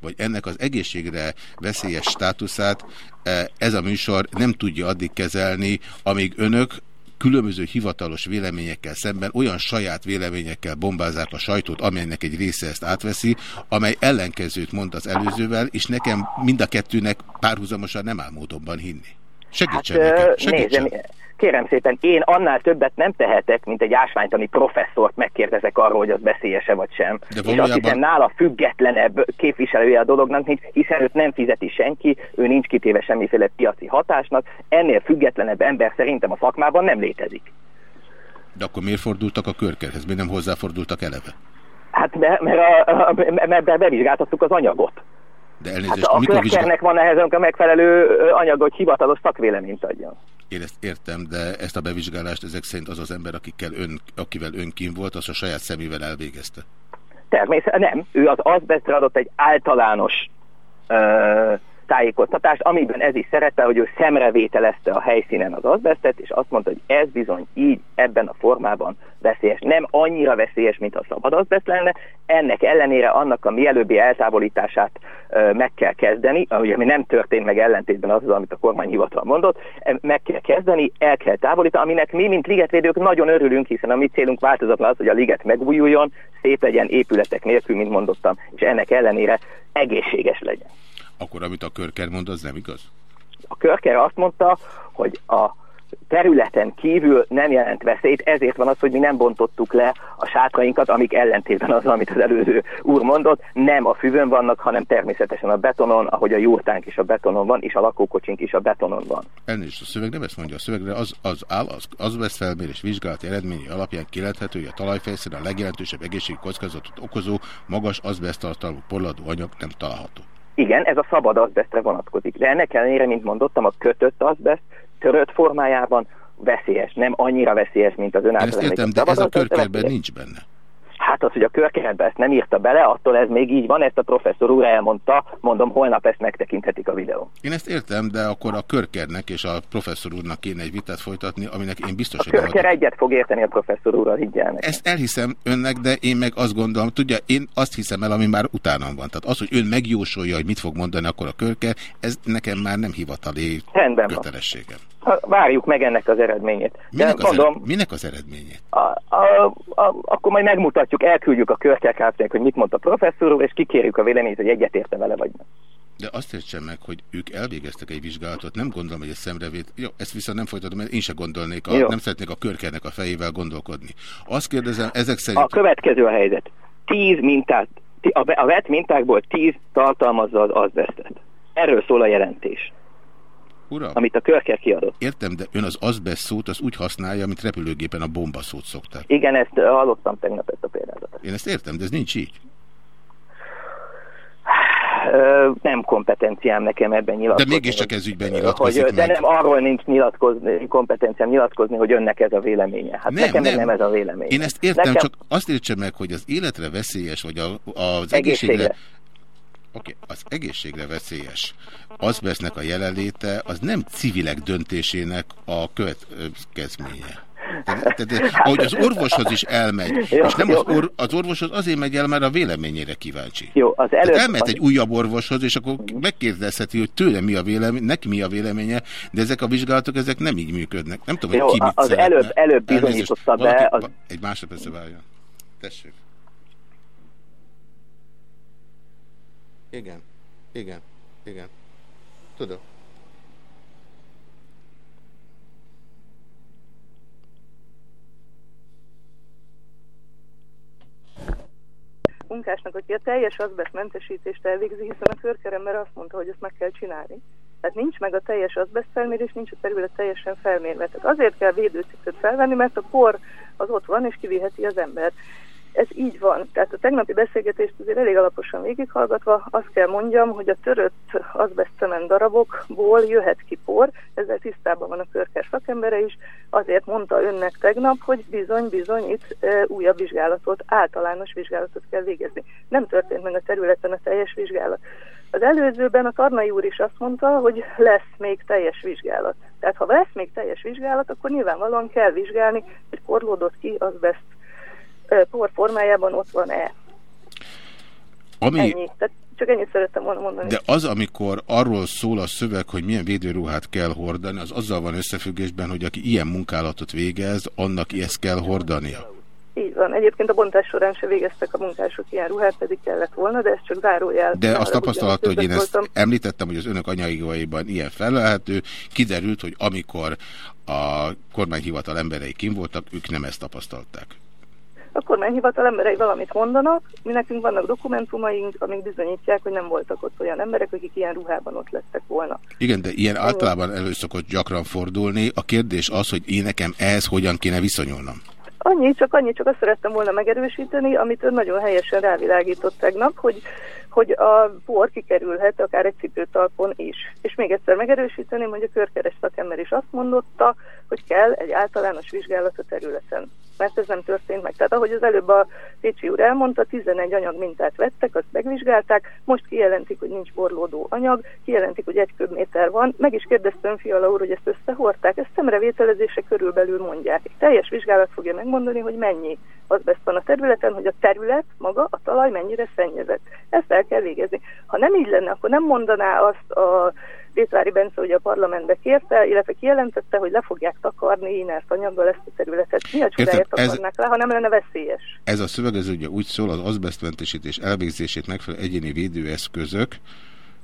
vagy ennek az egészségre veszélyes státuszát eh, ez a műsor nem tudja addig kezelni, amíg önök különböző hivatalos véleményekkel szemben olyan saját véleményekkel bombázák a sajtót, amelynek egy része ezt átveszi, amely ellenkezőt mond az előzővel, és nekem mind a kettőnek párhuzamosan nem áll módonban hinni. Segítsen Hát, nekem, segítsen. nézem, kérem szépen, én annál többet nem tehetek, mint egy ásványtani professzort megkérdezek arról, hogy az veszélyese vagy sem. De És azt valójában- hiszem nála függetlenebb képviselője a dolognak, hiszen őt nem fizeti senki, ő nincs kitéve semmiféle piaci hatásnak, ennél függetlenebb ember szerintem a szakmában nem létezik. De akkor miért fordultak a körkerhez? Miért nem hozzáfordultak eleve? Hát mert, mert, a, mert, bevizsgáltattuk az anyagot. De Hát elnézést, a mikor vizsgál... Van ehhez a megfelelő ö, anyag, hogy hivatalos szakvéleményt adjon. Én ezt értem, de ezt a bevizsgálást ezek szerint az az ember, akikkel ön, akivel ön kín volt, az a saját szemével elvégezte. Természetesen nem. Ő az azbestre adott egy általános ö, tájékoztatást, amiben ez is szerepel, hogy ő szemrevételezte a helyszínen az azbestet, és azt mondta, hogy ez bizony így, ebben a formában veszélyes. Nem annyira veszélyes, mint a szabad azbest lenne, ennek ellenére annak a mielőbbi eltávolítását meg kell kezdeni, ami nem történt meg ellentétben azzal, amit a kormányhivatal mondott, meg kell kezdeni, el kell távolítani, aminek mi, mint ligetvédők nagyon örülünk, hiszen a mi célunk változatlan az, hogy a liget megújuljon, szép legyen épületek nélkül, mint mondottam, és ennek ellenére egészséges legyen. Akkor amit a Körker mond, az nem igaz? A Körker azt mondta, hogy a területen kívül nem jelent veszélyt, ezért van az, hogy mi nem bontottuk le a sátrainkat, amik ellentétben az, amit az előző úr mondott, nem a füvön vannak, hanem természetesen a betonon, ahogy a jurtánk is a betonon van, és a lakókocsink is a betonon van. Elnézést, a szöveg nem ezt mondja, a szövegre az, az áll, az, az vesz felmérés vizsgálati eredményi alapján kijelenthető, hogy a talajfelszínen a legjelentősebb egészségi kockázatot okozó magas azbesztartalmú porladó anyag nem található. Igen, ez a szabad azbesztre vonatkozik, de ennek ellenére, mint mondottam, a kötött azbeszt törött formájában veszélyes, nem annyira veszélyes, mint az ön Ezt értem, de ez a körkerben nincs benne. Hát az, hogy a körkeretbe ezt nem írta bele, attól ez még így van, ezt a professzor úr elmondta, mondom, holnap ezt megtekinthetik a videó. Én ezt értem, de akkor a körkernek és a professzor úrnak kéne egy vitát folytatni, aminek én biztos, a hogy... körker egyet fog érteni a professzor úrral, higgyel nekem. Ezt elhiszem önnek, de én meg azt gondolom, tudja, én azt hiszem el, ami már utánam van. Tehát az, hogy ön megjósolja, hogy mit fog mondani akkor a körker, ez nekem már nem hivatali Rendben kötelességem. Ha, várjuk meg ennek az eredményét. Minek, de az, mondom, ered, minek az eredményét? a, a, a, akkor majd megmutatjuk, elküldjük a körkerkártyának, hogy mit mondta a professzor úr, és kikérjük a véleményt, hogy egyetérte vele vagy nem. De azt értsem meg, hogy ők elvégeztek egy vizsgálatot, nem gondolom, hogy ez szemrevét. Jó, ezt viszont nem folytatom, mert én se gondolnék, a, Jó. nem szeretnék a körkernek a fejével gondolkodni. Azt kérdezem, ezek szerint... A következő a helyzet. Tíz mintát, a, vett mintákból tíz tartalmazza az azbestet. Erről szól a jelentés, Uram, amit a körker kiadott. értem, de ön az azbest szót az úgy használja, mint repülőgépen a bomba szót szokták. Igen, ezt hallottam tegnap ezt a példázatot. Én ezt értem, de ez nincs így. Nem kompetenciám nekem ebben De nyilatkozni. mégiscsak ez ügyben nyilatkozik hogy, De nem arról nincs nyilatkozni, kompetenciám nyilatkozni, hogy önnek ez a véleménye. Hát nekem nem, nem ez a vélemény. Én ezt értem, nekem... csak azt értsem meg, hogy az életre veszélyes, vagy a, az Egészségre. egészségre... Oké, az egészségre veszélyes. Azbesznek a jelenléte, az nem civilek döntésének a következménye. Tehát, tehát, ahogy az orvoshoz is elmegy, Jó, és nem jó. az, or, az orvoshoz azért megy el, mert a véleményére kíváncsi. Jó, az Tehát előbb... elmehet egy újabb orvoshoz, és akkor megkérdezheti, hogy tőle mi a vélemény, neki mi a véleménye, de ezek a vizsgálatok, ezek nem így működnek. Nem tudom, Jó, hogy ki mit az szeretne. előbb- előbb bizonyította be, az- Egy másodpercre várjon. Tessék. Igen, igen, igen. Tudom. munkásnak, aki a teljes azbesztmentesítést elvégzi, hiszen a körkerember azt mondta, hogy ezt meg kell csinálni. Tehát nincs meg a teljes azbest felmérés, nincs a terület teljesen felmérve. Tehát azért kell védőcipőt felvenni, mert a por az ott van, és kiviheti az ember. Ez így van. Tehát a tegnapi beszélgetést azért elég alaposan végighallgatva azt kell mondjam, hogy a törött azbeszcement darabokból jöhet ki por, ezzel tisztában van a körkes szakembere is, azért mondta önnek tegnap, hogy bizony, bizony itt e, újabb vizsgálatot, általános vizsgálatot kell végezni. Nem történt meg a területen a teljes vizsgálat. Az előzőben a Tarnai úr is azt mondta, hogy lesz még teljes vizsgálat. Tehát ha lesz még teljes vizsgálat, akkor nyilvánvalóan kell vizsgálni, hogy porlódott ki azbest por formájában ott van-e. Ami, Ennyi. Tehát csak ennyit szerettem volna mondani. de az, amikor arról szól a szöveg, hogy milyen védőruhát kell hordani, az azzal van összefüggésben, hogy aki ilyen munkálatot végez, annak ezt kell hordania. Így van. Egyébként a bontás során se végeztek a munkások ilyen ruhát, pedig kellett volna, de ez csak zárójel. De azt tapasztalata, hogy én ezt voltam. említettem, hogy az önök anyaigaiban ilyen felelhető, kiderült, hogy amikor a kormányhivatal emberei kim voltak, ők nem ezt tapasztalták. A kormányhivatal emberei valamit mondanak, mi nekünk vannak dokumentumaink, amik bizonyítják, hogy nem voltak ott olyan emberek, akik ilyen ruhában ott lettek volna. Igen, de ilyen általában elő szokott gyakran fordulni. A kérdés az, hogy én nekem ehhez hogyan kéne viszonyulnom. Annyi, csak annyi, csak azt szerettem volna megerősíteni, amit ön nagyon helyesen rávilágított tegnap, hogy, hogy a por kikerülhet akár egy cipőtalpon is. És még egyszer megerősíteném, hogy a körkeres szakember is azt mondotta, hogy kell egy általános vizsgálat a területen. Mert ez nem történt meg. Tehát ahogy az előbb a Pécsi úr elmondta, 11 anyag mintát vettek, azt megvizsgálták, most kijelentik, hogy nincs borlódó anyag, kijelentik, hogy egy köbméter van. Meg is kérdeztem Fiala úr, hogy ezt összehordták, ezt szemrevételezése körülbelül mondják. Egy teljes vizsgálat fogja megmondani, hogy mennyi azbest van a területen, hogy a terület maga, a talaj mennyire szennyezett. Ezt el kell végezni. Ha nem így lenne, akkor nem mondaná azt a Vétvári Bence, hogy a parlamentbe kérte, illetve kijelentette, hogy le fogják takarni inert anyaggal ezt a területet. Mi a csodáját takarnák ez, le, ha nem lenne veszélyes? Ez a szöveg ez ugye úgy szól, az azbestmentesítés elvégzését megfelelő egyéni védőeszközök,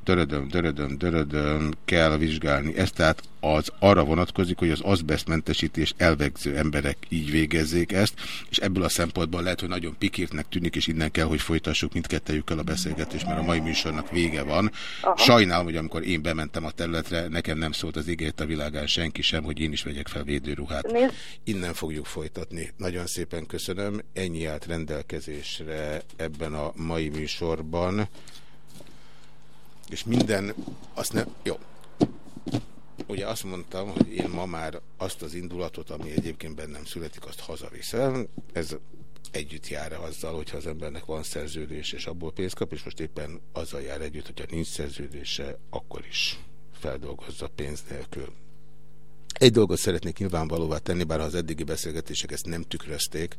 dörödöm, dörödöm, dörödöm kell vizsgálni. Ez tehát az arra vonatkozik, hogy az azbestmentesítés elvegző emberek így végezzék ezt, és ebből a szempontból lehet, hogy nagyon pikírtnek tűnik, és innen kell, hogy folytassuk mindkettejükkel a beszélgetést, mert a mai műsornak vége van. Aha. Sajnálom, hogy amikor én bementem a területre, nekem nem szólt az ígért a világán senki sem, hogy én is vegyek fel védőruhát. Nézd. Innen fogjuk folytatni. Nagyon szépen köszönöm. Ennyi állt rendelkezésre ebben a mai műsorban és minden, azt nem, jó. Ugye azt mondtam, hogy én ma már azt az indulatot, ami egyébként bennem születik, azt hazaviszem. Ez együtt jár azzal, hogyha az embernek van szerződés, és abból pénzt kap, és most éppen azzal jár együtt, hogyha nincs szerződése, akkor is feldolgozza pénz nélkül. Egy dolgot szeretnék nyilvánvalóvá tenni, bár az eddigi beszélgetések ezt nem tükrözték,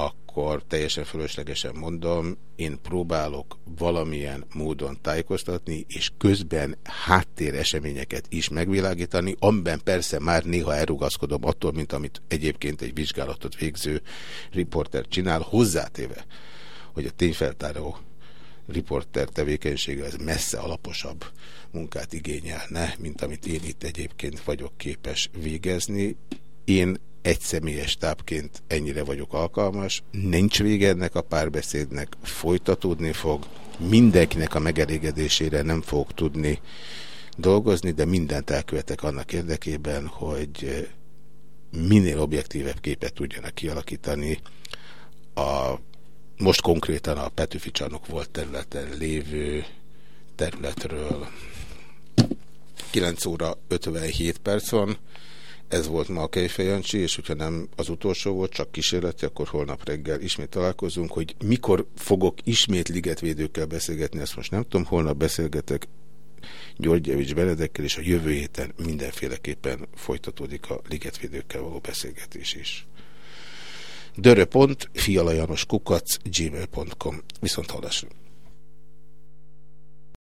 akkor teljesen fölöslegesen mondom, én próbálok valamilyen módon tájékoztatni, és közben háttér eseményeket is megvilágítani, amiben persze már néha elrugaszkodom attól, mint amit egyébként egy vizsgálatot végző riporter csinál, hozzátéve, hogy a tényfeltáró riporter tevékenysége ez messze alaposabb munkát igényelne, mint amit én itt egyébként vagyok képes végezni. Én egy személyes tápként ennyire vagyok alkalmas, nincs vége ennek a párbeszédnek, folytatódni fog, mindenkinek a megelégedésére nem fog tudni dolgozni, de mindent elkövetek annak érdekében, hogy minél objektívebb képet tudjanak kialakítani a most konkrétan a Petőfi csarnok volt területen lévő területről. 9 óra 57 perc van. Ez volt ma a Kejfejancsi, és hogyha nem az utolsó volt, csak kísérleti, akkor holnap reggel ismét találkozunk, hogy mikor fogok ismét ligetvédőkkel beszélgetni, ezt most nem tudom, holnap beszélgetek Györgyevics Benedekkel, és a jövő héten mindenféleképpen folytatódik a ligetvédőkkel való beszélgetés is. Dörö.fialajanoskukac gmail.com Viszont hallásra.